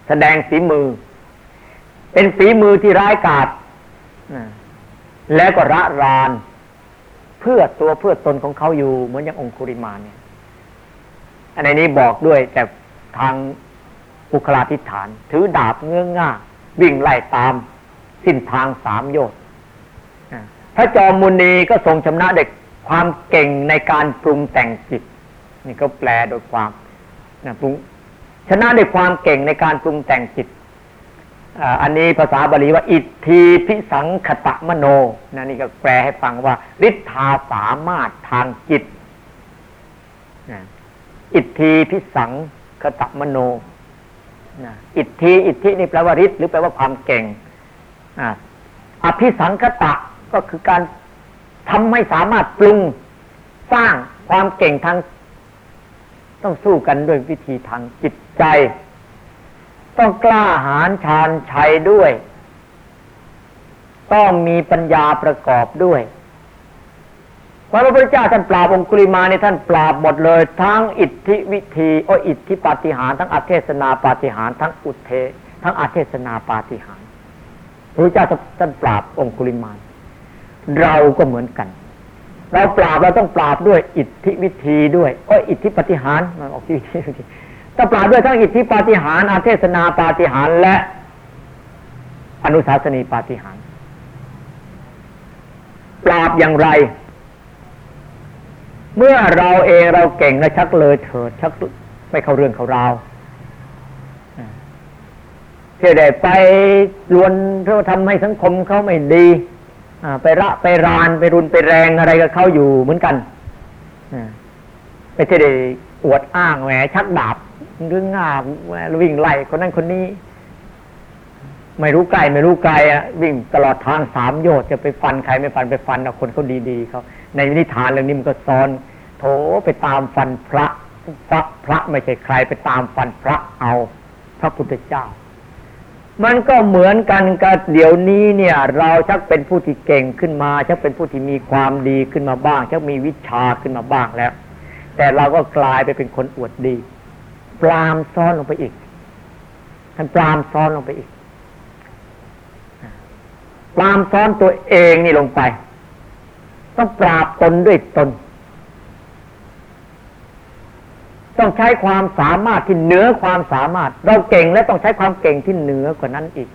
แสดงฝีมือ เป็นฝีมือที่ร้ายกาจแล้วก็ระราน เพื่อตัวเพื่อตนของเขาอยู่ เหมือนอย่างองคุริมาเนี่ย อันนี้บอกด้วยแต่ทางอุคลาธิฐาน ถือดาบเงื้อง่าวิ่งไล่ตาม สิ้นทางสามโยชน์พระจอมมุนีก็ทรงชำนะเด็ก ความเก่งในการปรุงแต่งจิต นี่ก็แปลโดยความนะปรุงชนะด้วยความเก่งในการปรุงแต่งจิตอันนี้ภาษาบาลีว่า อิทธิพิสังขตะมโนนะนี่ก็แปลให้ฟังว่าฤทธาสามารถทางจิตอิทธิพิสังขตะมโนอิทธิอิทธินี่แปลว่าฤทธิ์หรือแปลว่าความเก่งอภิสังคตะก็คือการ ทำให้สามารถปรุงสร้างความเก่งทาง ต้องสู้กันด้วยวิธีทางจิตใจ ต้องกล้าหาญชาญชัยด้วย ต้องมีปัญญาประกอบด้วยพระพุทธเจ้าท่านปราบองคุลิมาในท่านปราบหมดเลย ทั้งอิทธิวิธีโออิทธิปาฏิหารทั้งอัเทศนาปาฏิหารทั้งอุเท ทั้งอัเทศนาปาฏิหารพระพุทธเจ้าท่านปราบองคุลิมาน เราก็เหมือนกัน เราปราบเราต้องปราบด้วยอิทธิวิธีด้วยโอ้อิทธิปฏิหารมันออกที่ต้องปราบด้วยทั้งอิทธิปาฏิหารอาเทศนาปาฏิหารและ อนุสาสนีปาฏิหารปราบอย่างไร เมื่อเราเองเราเก่งแล้วชักเลยเถิดชักไม่เข้าเรื่องเขาราวเที่ยวได้ไปลวนเพื่อทำให้สังคมเขาไม่ดี ไประไปรานไปรุนไปแรงอะไรกับเขาอยู่เหมือนกันไม่ใช่ได้อวดอ้างแหมชักดาบเรื่องงาบวิ่งไล่คนนั้นคนนี้ ไม่รู้ไกลไม่รู้ไกลอะวิ่งตลอดทางสามโยชน์จะไปฟันใครไม่ฟันไปฟันเอาคนเขาดีๆเขาในนิทานเรื่องนี้มันก็ซ้อนโถไปตามฟันพระพระพระไม่ใช่ใครไปตามฟันพระเอา พระพุทธเจ้า มันก็เหมือนกันกับเดี๋ยวนี้เนี่ย เราชักเป็นผู้ที่เก่งขึ้นมา ชักเป็นผู้ที่มีความดีขึ้นมาบ้าง ชักมีวิชาขึ้นมาบ้างแล้ว แต่เราก็กลายไปเป็นคนอวดดี ปรามซ้อนลงไปอีกท่านปรามซ้อนลงไปอีกปรามซ้อนตัวเองนี่ลงไป ต้องปราบตนด้วยตน ต้องใช้ความสามารถที่เหนือความสามารถ เราเก่งและต้องใช้ความเก่งที่เหนือกว่านั้นอีก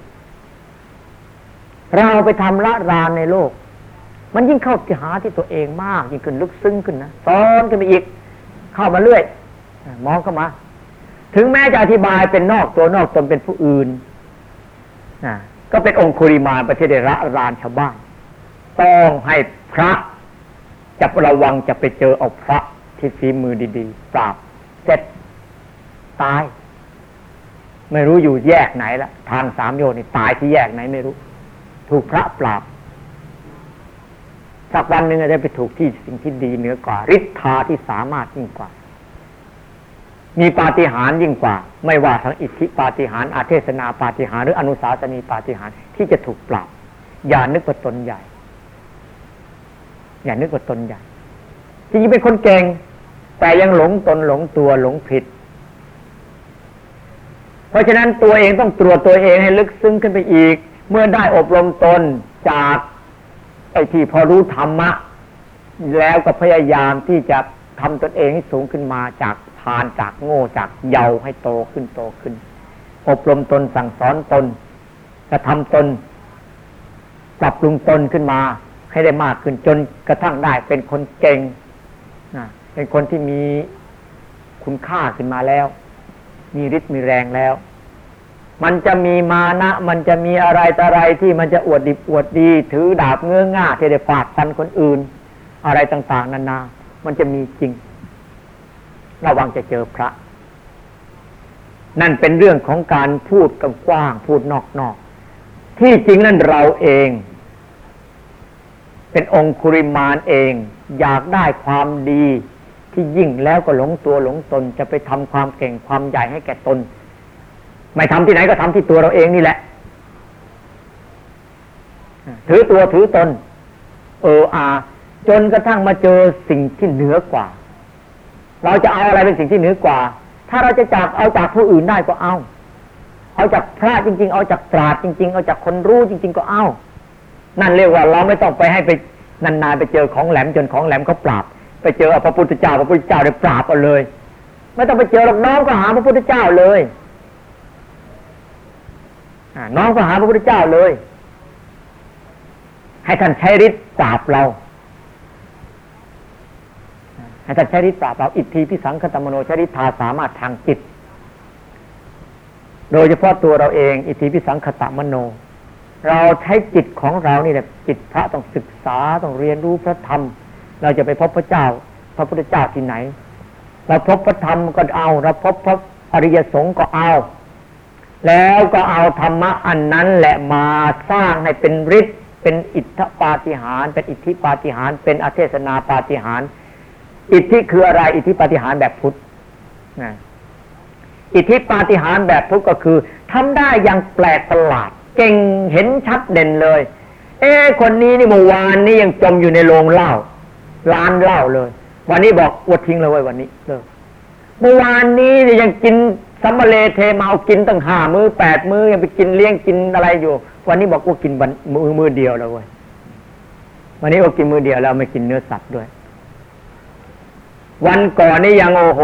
เราไปทำละรานในโลก มันยิ่งเข้าที่หาที่ตัวเองมาก ยิ่งขึ้นลึกซึ้งขึ้นนะซ้อนขึ้นไปอีก เข้ามาเรื่อยมองเข้ามา ถึงแม้จะอธิบายเป็นนอกตัวนอกตนเป็นผู้อื่นก็เป็นองคุริมาประเทศเดระรานชาวบ้านต้องให้พระจะระวังจะไปเจอเอาพระที่ฝีมือดี ๆ ปราบ เสร็จตาย ไม่รู้อยู่แยกไหนละทางสามโยนี่ตายที่แยกไหนไม่รู้ ถูกพระปราบสักวันหนึ่งจะได้ไปถูกที่สิ่งที่ดีเหนือกว่าฤทธาที่สามารถยิ่งกว่า มีปาฏิหาริย์ยิ่งกว่า ไม่ว่าทั้งอิทธิปาฏิหาริย์อาเทศนาปาฏิหาริย์หรืออนุสาสนีปาฏิหาริย์ที่จะถูกปราบอย่านึกว่าตนใหญ่ อย่านึกว่าตนใหญ่จริงๆเป็นคนเก่ง แต่ยังหลงตนหลงตัวหลงผิด เพราะฉะนั้นตัวเองต้องตรวจตัวเองให้ลึกซึ้งขึ้นไปอีก เมื่อได้อบรมตนจากไอ้ที่พอรู้ธรรมะ แล้วก็พยายามที่จะทำตนเองให้สูงขึ้นมาจากทานจากโง่จากเยาว์ให้โตขึ้นโตขึ้น อบรมตนสั่งสอนตนกระทำตนปรับปรุงตนขึ้นมาให้ได้มากขึ้นจนกระทั่งได้เป็นคนเก่ง เป็นคนที่มีคุณค่าขึ้นมาแล้ว มีฤทธิ์มีแรงแล้ว มันจะมีมานะ มันจะมีอะไรต่อะไรที่มันจะอวดดิบอวดดี ถือดาบเงื้อง่าที่ได้ฝากฟันคนอื่น อะไรต่าง ๆ นานา มันจะมีจริง ระวังจะเจอพระ นั่นเป็นเรื่องของการพูดกักว้างพูดนอกๆที่จริงนั่นเราเองเป็นองคุริมานเอง อยากได้ความดี ที่ยิ่งแล้วก็หลงตัวหลงตนจะไปทำความเก่งความใหญ่ให้แก่ตน ไม่ทำที่ไหนก็ทำที่ตัวเราเองนี่แหละ ถือตัวถือตน เอออาจนกระทั่งมาเจอสิ่งที่เหนือกว่า เราจะเอาอะไรเป็นสิ่งที่เหนือกว่า ถ้าเราจะจากเอาจากผู้อื่นได้ก็เอา เอาจากพระจริง ๆ เอาจากปราดจริง ๆ เอาจากคนรู้จริง ๆ ก็เอา นั่นเรียกว่าเราไม่ต้องไปให้ไปนานๆไปเจอของแหลมจนของแหลมเขาปราบ ไปเจอพระพุทธเจ้า พระพุทธเจ้าได้ปราบเอาเลย ไม่ต้องไปเจอหรอกน้องก็หาพระพุทธเจ้าเลยน้องก็หาพระพุทธเจ้าเลย ให้ท่านใช้ฤทธิ์ปราบเราให้ท่านใช้ฤทธิ์ปราบเราอิทธิพิสังคตมโนใช้ฤทธาสามารถทางจิต โดยเฉพาะตัวเราเอง อิทธิพิสังคตมโน เราใช้จิตของเรานี่แหละจิตพระต้องศึกษาต้องเรียนรู้พระธรรม เราจะไปพบพระเจ้า พระพุทธเจ้าที่ไหน เราพบพระธรรมก็เอา เราพบพระอริยสงฆ์ก็เอา แล้วก็เอาธรรมะอันนั้นแหละมาสร้างให้เป็นฤทธิ์เป็นอิทธปาฏิหารเป็นอิทธิปาฏิหารเป็นอเทศนาปาฏิหารอิทธิคืออะไร อิทธิปาฏิหารแบบพุทธนะอิทธิปาฏิหารแบบพุทธก็คือทำได้อย่างแปลกประหลาด เก่งเห็นชัดเด่นเลย เอ้คนนี้นี่เมื่อวานนี้ยังจมอยู่ในโรงเหล้า ร้านเหล้าเลย วันนี้บอกอดทิ้งเลยวันนี้เลิกเมื่อวานนี้ยังกินสัมเลเทมาเอากินตั้งห้ามือแปดมือยังไปกินเลี้ยงกินอะไรอยู่ วันนี้บอกว่ากินวันมือมือเดียวแล้วเว้ยวันนี้ว่ากินมือเดียวแล้วไม่กินเนื้อสัตว์ด้วย วันก่อนนี่ยังโอ้โห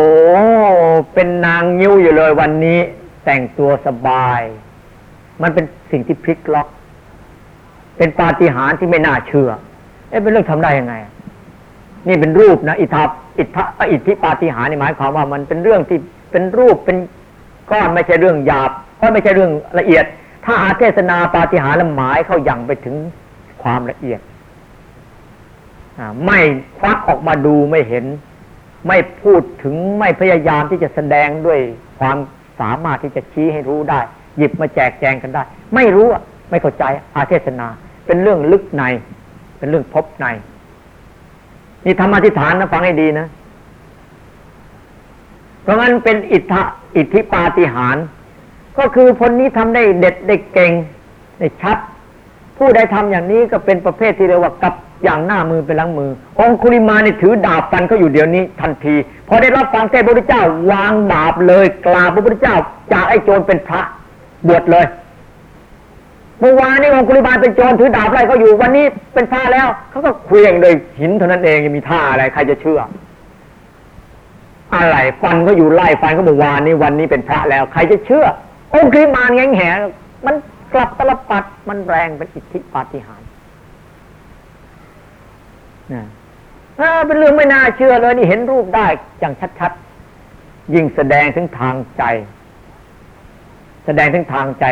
เป็นนางยิ้วอยู่เลย วันนี้แต่งตัวสบาย มันเป็นสิ่งที่พลิกล็อก เป็นปาฏิหาริย์ที่ไม่น่าเชื่อเอ๊ะเป็นเรื่องทำได้ยังไง นี่เป็นรูปนะอิทธาอิทธาอิทธิปาฏิหาริย์หมายความว่ามันเป็นเรื่องที่เป็นรูปเป็นก้อนไม่ใช่เรื่องหยาบเพราะไม่ใช่เรื่องละเอียด ถ้าอาเทศนาปาฏิหาริย์หมายเข้ายัางไปถึงความละเอียดไม่ควักออกมาดูไม่เห็น ไม่พูดถึงไม่พยายามที่จะแสดงด้วยความสามารถที่จะชี้ให้รู้ได้ หยิบมาแจกแจงกันได้ ไม่รู้ไม่เข้าใจอาเทศนา เป็นเรื่องลึกใน เป็นเรื่องพบใน นี่ธรรมอธิษฐานนะฟังให้ดีนะ เพราะมันเป็นอิทธอิทธิปาฏิหาร ก็คือคนนี้ทำได้เด็ดได้เก่งได้ชัด ผู้ใดทำอย่างนี้ก็เป็นประเภทที่เรียกว่ากับอย่างหน้ามือเป็นหลังมือ องคุลิมานี่ถือดาบฟันเขาอยู่เดี๋ยวนี้ ทันที พอได้รับฟังเทศพระพุทธเจ้าวางดาบเลยกราบพระพุทธเจ้าจากไอ้โจรเป็นพระบวชเลย เมื่อวานนี้องคุลิมาลเป็นโจรถือดาบอะไรเขาอยู่ วันนี้เป็นพระแล้วเขาก็เคลียงเลยหินเท่านั้นเองยังมีท่าอะไรใครจะเชื่อ อะไรฟันก็อยู่ไล่ฟันก็เมื่อวานนี้วันนี้เป็นพระแล้ว ใครจะเชื่อ องคุลิมานแง่แหมันกลับตลปัดมันแรงเป็นอิทธิปาฏิหาริย์นะเป็นเรื่องไม่น่าเชื่อเลยนี่เห็นรูปได้อย่างชัดๆยิ่งแสดงถึงทางใจ แสดงถึงทางใจ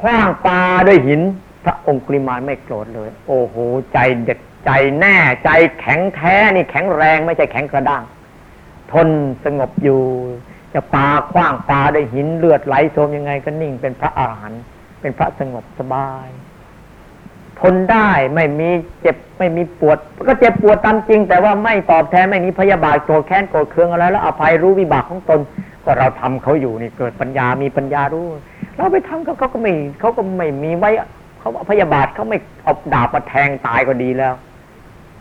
คว้างปลาด้วยหิน พระองค์กริมานไม่โกรธเลย โอ้โห ใจเด็ดใจแน่ ใจแข็งแท้นี่แข็งแรงไม่ใช่แข็งกระด้าง ทนสงบอยู่ จะปลาคว้างปลาด้วยหินเลือดไหลโสมยังไงก็นิ่งเป็นพระอาหารหันต์เป็นพระสงบสบายทนได้ไม่มีเจ็บไม่มีปวด ก็เจ็บปวดตามจริง แต่ว่าไม่ตอบแทนไม่มีพยาบาทโกรธแค้นโกรธเคืองอะไรแล้วอภัยรู้วิบากของตน ก็เราทำเขาอยู่นี่เกิดปัญญามีปัญญารู้ เราไปทำเขาเขาก็ไม่เขาก็ไม่มีไว้เขาพยาบาทเขาไม่เอาดาบมาแทงตายก็ดีแล้ว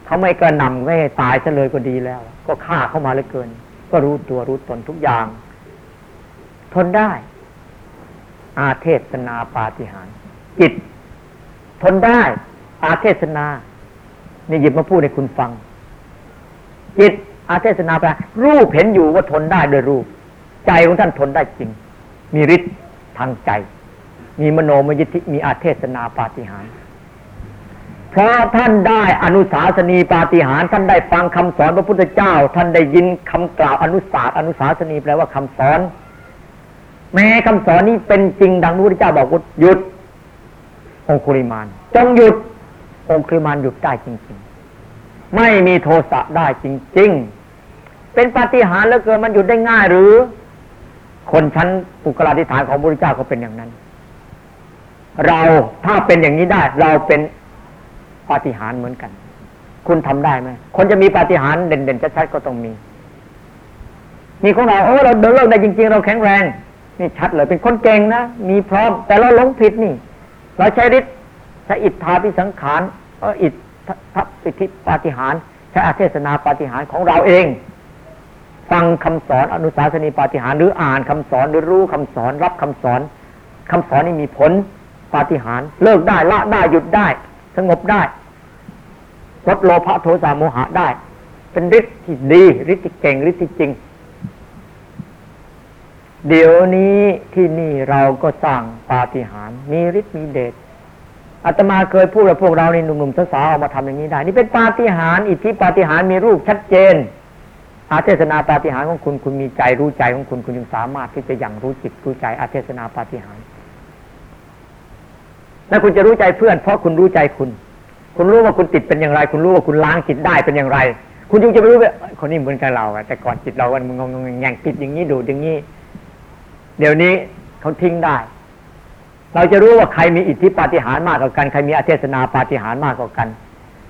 เขาไม่กระนำไม่ตายซะเลยก็ดีแล้ว ก็ฆ่าเข้ามาเลยเกิน ก็รู้ตัวรู้ตนทุกอย่าง ทนได้ อาเทศนาปาฏิหารจิต ทนได้ อาเทศนานี่หยิบมาพูดให้คุณฟัง จิตอาเทศนาแปลรูปเห็นอยู่ว่าทนได้โดยรูป ใจของท่านทนได้จริง มีฤทธิ์ ทางใจ มีมโนมยิทธิมีอาเทศนาปาฏิหารเพราะท่านได้อนุสาสนีปาฏิหารท่านได้ฟังคำสอนพระพุทธเจ้า ท่านได้ยินคำกล่าวอนุสาสอนุสาสนีแปลว่าคำสอน แม้คำสอนนี้เป็นจริงดังพระพุทธเจ้าบอกว่าหยุดองคุริมานจงหยุดองคุริมานหยุดได้จริง ๆ ไม่มีโทสะได้จริง ๆ เป็นปาฏิหาริย์แล้วเกินมันหยุดได้ง่ายหรือ คนชั้นปุกลาธิฐานของพระพุทธเจ้าก็เป็นอย่างนั้น เราถ้าเป็นอย่างนี้ได้ เราเป็นปาฏิหาริย์เหมือนกัน คุณทำได้ไหมคนจะมีปาฏิหาริย์เด่นๆชัดๆก็ต้องมีมีของเราโอ้เราเดินเลิกได้จริง ๆ เราแข็งแรงนี่ชัดเลยเป็นคนเก่งนะมีพร้อม แต่เราหลงผิดนี่ เราใช้ฤทธิ์ใช้อิทธาพิสังขารเอออิทธัอิทธิปาฏิหารใช้อาเทศนาปาฏิหารของเราเอง ฟังคำสอนอนุสาสนีปาฏิหารหรืออ่านคำสอนหรือรู้คำสอนรับคำสอนคำสอนนี้มีผลปาฏิหารเลิกได้ละได้หยุดได้ สงบได้ลดโลภะโทสะโมหะได้ เป็นฤทธิ์ที่ดีฤทธิ์ที่เก่งฤทธิ์ที่จริง เดี๋ยวนี้ที่นี่เราก็สร้างปาฏิหาริย์มีฤทธิ์มีเดชอาตมาเคยพูดกับพวกเราในหนุ่มๆสาวๆเอามาทำอย่างนี้ได้ นี่เป็นปาฏิหาริย์อิทธิปาฏิหาริย์มีรูปชัดเจน อาเทศนาปาฏิหาริย์ของคุณคุณมีใจรู้ใจของคุณคุณจึงสามารถที่จะยังรู้จิตรู้ใจอาเทศนาปาฏิหาริย์แล้วคุณจะรู้ใจเพื่อน เพราะคุณรู้ใจคุณ คุณรู้ว่าคุณติดเป็นอย่างไร คุณรู้ว่าคุณล้างจิตได้เป็นอย่างไร คุณจึงจะไม่รู้ว่าคนนี้เหมือนกับเราแต่ก่อนจิตเรามันงงงแงงติดอย่างนี้ดูอย่างนี้ เดี๋ยวนี้เขาทิ้งได้ เราจะรู้ว่าใครมีอิทธิปาฏิหาริย์มากกว่ากันใครมีอาเทศนาปาฏิหาริย์มากกว่ากัน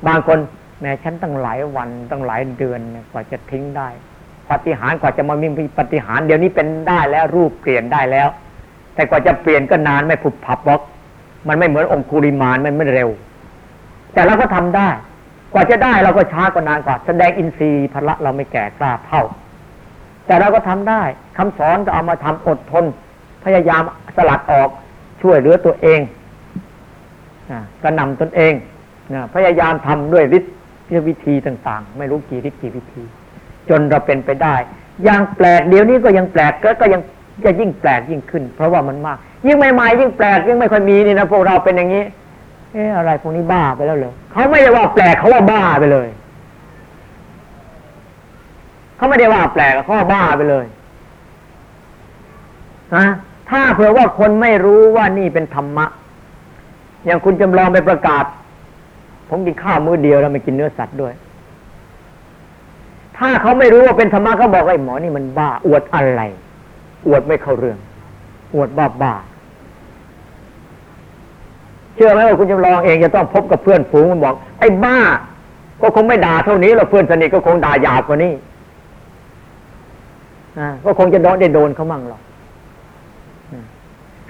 บางคน แม้ฉันตั้งหลายวันตั้งหลายเดือนกว่าจะทิ้งได้ปฏิหารกว่าจะมามีปฏิหารเดี๋ยวนี้เป็นได้แล้วรูปเปลี่ยนได้แล้ว แต่กว่าจะเปลี่ยนก็นานไม่ผุบผับบล็อก มันไม่เหมือนองคุริมานมันไม่เร็ว แต่เราก็ทำได้ กว่าจะได้เราก็ช้ากว่านานกว่า แสดงอินทรีย์พละเราไม่แก่กล้าเท่า แต่เราก็ทำได้คำสอนก็เอามาทำอดทน พยายามสลัดออกช่วยเหลือตัวเองกระนำตนเองพยายามทำด้วยฤทธิ์ วิธีต่างๆ ไม่รู้กี่ฤทธิ์กี่วิธี จนเราเป็นไปได้ยังแปลกเดี๋ยวนี้ก็ยังแปลกก็ยังจะยิ่งแปลกยิ่งขึ้น เพราะว่ามันมาก ยิ่งใหม่ๆยิ่งแปลกยิ่งไม่ค่อยมีนี่นะพวกเราเป็นอย่างนี้ เอออะไรพวกนี้บ้าไปแล้วเลยเขาไม่ได้ว่าแปลกเขาว่าบ้าไปเลยเขาไม่ได้ว่าแปลกเขาบ้าไปเลยนะถ้าเผื่อว่าคนไม่รู้ว่านี่เป็นธรรมะ อย่างคุณจำลองไปประกาศ ผมกินข้าวมื้อเดียวแล้วไม่กินเนื้อสัตว์ด้วย ถ้าเขาไม่รู้ว่าเป็นธรรมะเขาบอกไอ้หมอนี่มันบ้า อวดอะไร อวดไม่เข้าเรื่อง อวดบ้าบ้าเชื่อไหมว่าคุณจำลองเองจะต้องพบกับเพื่อนฝูงมันบอก ไอ้บ้า ก็คงไม่ด่าเท่านี้หรอกเพื่อนสนิทก็คงด่าหยาบกว่านี้ก็คงจะโดนได้โดนเขามั่งหรอก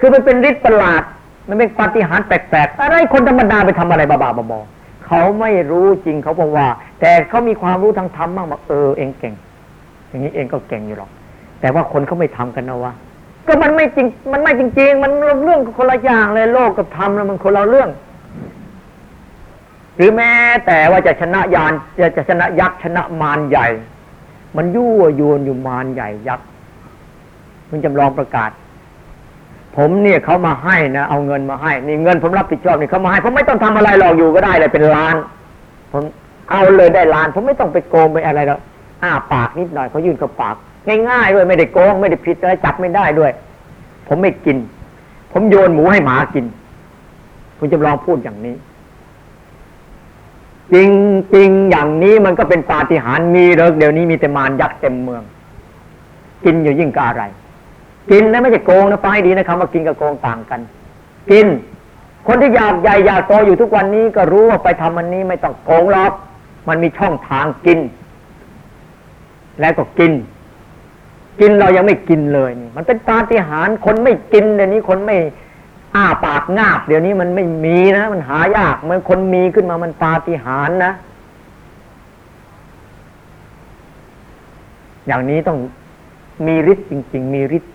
คือมันเป็นฤทธิ์ประหลาด มันเป็นปาฏิหาริย์แปลกๆ อะไรคนธรรมดาไปทำอะไรบ้าๆบอๆ เขาไม่รู้จริงเขาบอกว่า แต่เขามีความรู้ทางธรรมบ้างบอกเออเองเก่ง อย่างนี้เองก็เก่งอยู่หรอก แต่ว่าคนเขาไม่ทำกันนะวะก็มันไม่จริง มันไม่จริง ๆ มันเรื่องคนละอย่างเลยโลกกับธรรมแล้วมันคนละเรื่อง หรือแม้แต่ว่าจะชนะยานจะจะชนะยักษ์ชนะมารใหญ่ มันยั่วยวนอยู่มารใหญ่ยักษ์มันจำลองประกาศ ผมเนี่ยเขามาให้นะเอาเงินมาให้นี่เงินผมรับผิดชอบนี่เขามาให้ผมไม่ต้องทำอะไรหรอกอยู่ก็ได้เลยเป็นล้านผมเอาเลยได้ล้าน ผมไม่ต้องไปโกงไปอะไรแล้วอ้าปากนิดหน่อยเขายื่นเข้าปาก ง่ายๆด้วยไม่ได้โกงไม่ได้ผิดอะไรจับไม่ได้ด้วย ผมไม่กิน ผมโยนหมูให้หมากิน คุณจะลองพูดอย่างนี้ จริงจริงอย่างนี้มันก็เป็นปาฏิหาริย์มีเลิกเดี๋ยวนี้มีแต่มารยักษ์เต็มเมือง กินอยู่ยิ่งกะอะไร กินนะไม่ใช่โกงนะฟังให้ดีนะคำว่ากินกับโกงต่างกัน กิน คนที่อยากใหญ่อยากโตอยู่ทุกวันนี้ก็รู้ว่าไปทำอันนี้ไม่ต้องโกงหรอก มันมีช่องทางกิน แล้วก็กิน กินเรายังไม่กินเลยนี่ มันเป็นปาฏิหาริย์คนไม่กินเดี๋ยวนี้คนไม่อ้าปากงาบ เดี๋ยวนี้มันไม่มีนะมันหายากมันคนมีขึ้นมามันปาฏิหาริย์นะอย่างนี้ต้องมีฤทธิ์จริง ๆ มีฤทธิ์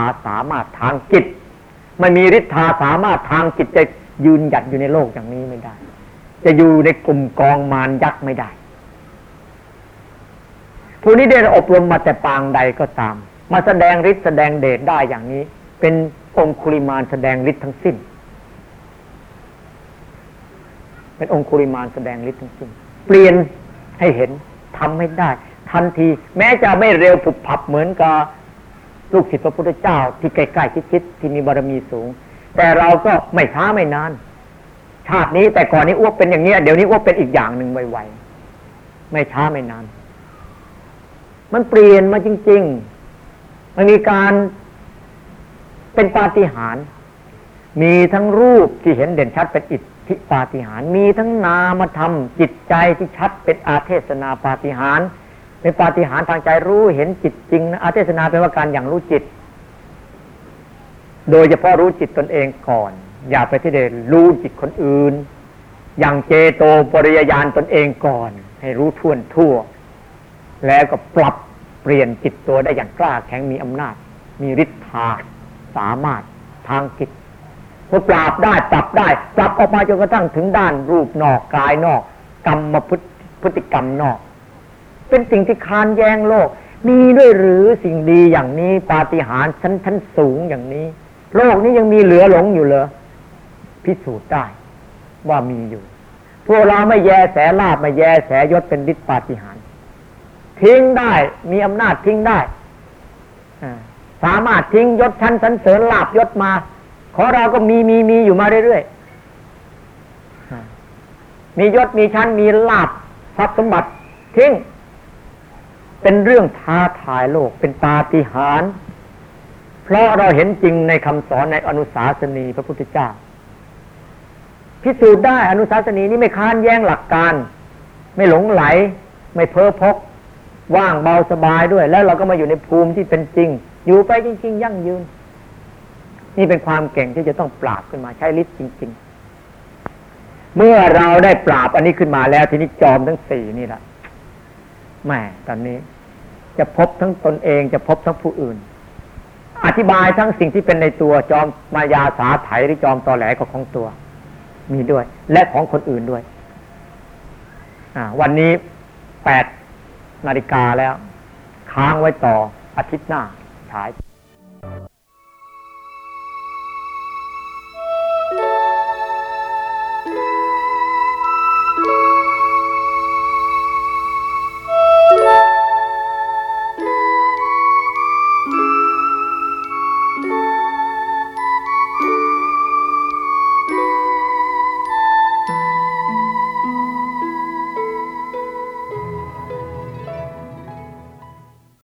าสามารถทางจิต ไม่มีฤทธาสามารถทางจิตจะยืนหยัดอยู่ในโลกอย่างนี้ไม่ได้ จะอยู่ในกลุ่มกองมารยักษ์ไม่ได้ ผู้นี้ได้อบรมมาแต่ปางใดก็ตาม มาแสดงฤทธิ์แสดงเดชได้อย่างนี้ เป็นองคุริมานแสดงฤทธิ์ทั้งสิ้น เป็นองคุริมานแสดงฤทธิ์ทั้งสิ้น เปลี่ยนให้เห็นทำให้ได้ ทันที แม้จะไม่เร็วผุบผับเหมือนกับ ลูกศิษย์พระพุทธเจ้าที่ใกล้ๆชิดๆที่มีบารมีสูง แต่เราก็ไม่ช้าไม่นานชาตินี้แต่ก่อนนี้อ้วกเป็นอย่างนี้เดี๋ยวนี้อ้วกเป็นอีกอย่างหนึ่งไวๆไม่ช้าไม่นานมันเปลี่ยนมาจริง ๆ มันมีการเป็นปาฏิหาริย์มีทั้งรูปที่เห็นเด่นชัดเป็นอิทธิปาฏิหาริย์มีทั้งนามธรรมจิตใจที่ชัดเป็นอาเทศนาปาฏิหาริย์ เป็นปาฏิหาริย์ทางใจรู้เห็นจิตจริงนะอาเทศนาเป็นว่าการอย่างรู้จิต โดยเฉพาะรู้จิตตนเองก่อน อย่าไปที่เดรู้จิตคนอื่น อย่างเจโตปริยญาณตนเองก่อน ให้รู้ท่วนทั่ว แล้วก็ปรับเปลี่ยนจิตตัวได้อย่างกล้าแข็งมีอำนาจ มีฤทธาสามารถทางจิตพอปราบได้ปรับได้ ปรับออกมาจนกระทั่งถึงด้านรูปนอกกายนอก กรรมพฤติกรรมนอก เป็นสิ่งที่คานแย้งโลก มีด้วยหรือสิ่งดีอย่างนี้ปาฏิหาริย์ชั้นชั้นสูงอย่างนี้ โลกนี้ยังมีเหลือหลงอยู่เหรอพิสูจน์ได้ว่ามีอยู่ พวกเราไม่แยแสลาบไม่แยแสยศเป็นฤทธิปาฏิหาริย์ทิ้งได้มีอำนาจทิ้งได้สามารถทิ้งยศชั้นสันเสริญลาบยศมา ขอเราก็มีมีมีอยู่มาเรื่อยๆมียศมีชั้นมีลาบทรัพย์สมบัติทิ้ง เป็นเรื่องท้าทายโลก เป็นปาฏิหาริย์เพราะเราเห็นจริงในคำสอนในอนุสาสนีพระพุทธเจ้า พิสูจน์ได้อนุสาสนีนี้ไม่ค้านแย้งหลักการ ไม่หลงไหล ไม่เพ้อพก ว่างเบาสบายด้วย แล้วเราก็มาอยู่ในภูมิที่เป็นจริง อยู่ไปจริง ๆ ยั่งยืน นี่เป็นความเก่งที่จะต้องปราบขึ้นมาใช้ฤทธิ์จริง ๆ เมื่อเราได้ปราบอันนี้ขึ้นมาแล้วทีนี้จอมทั้งสี่นี่แหละ แม่ตอนนี้ จะพบทั้งตนเองจะพบทั้งผู้อื่น อธิบายทั้งสิ่งที่เป็นในตัวจอมมายาสาไถหรือจอมตอแหลก็ของตัว มีด้วย และของคนอื่นด้วยวันนี้แปดนาฬิกาแล้ว ค้างไว้ต่ออาทิตย์หน้าถ่าย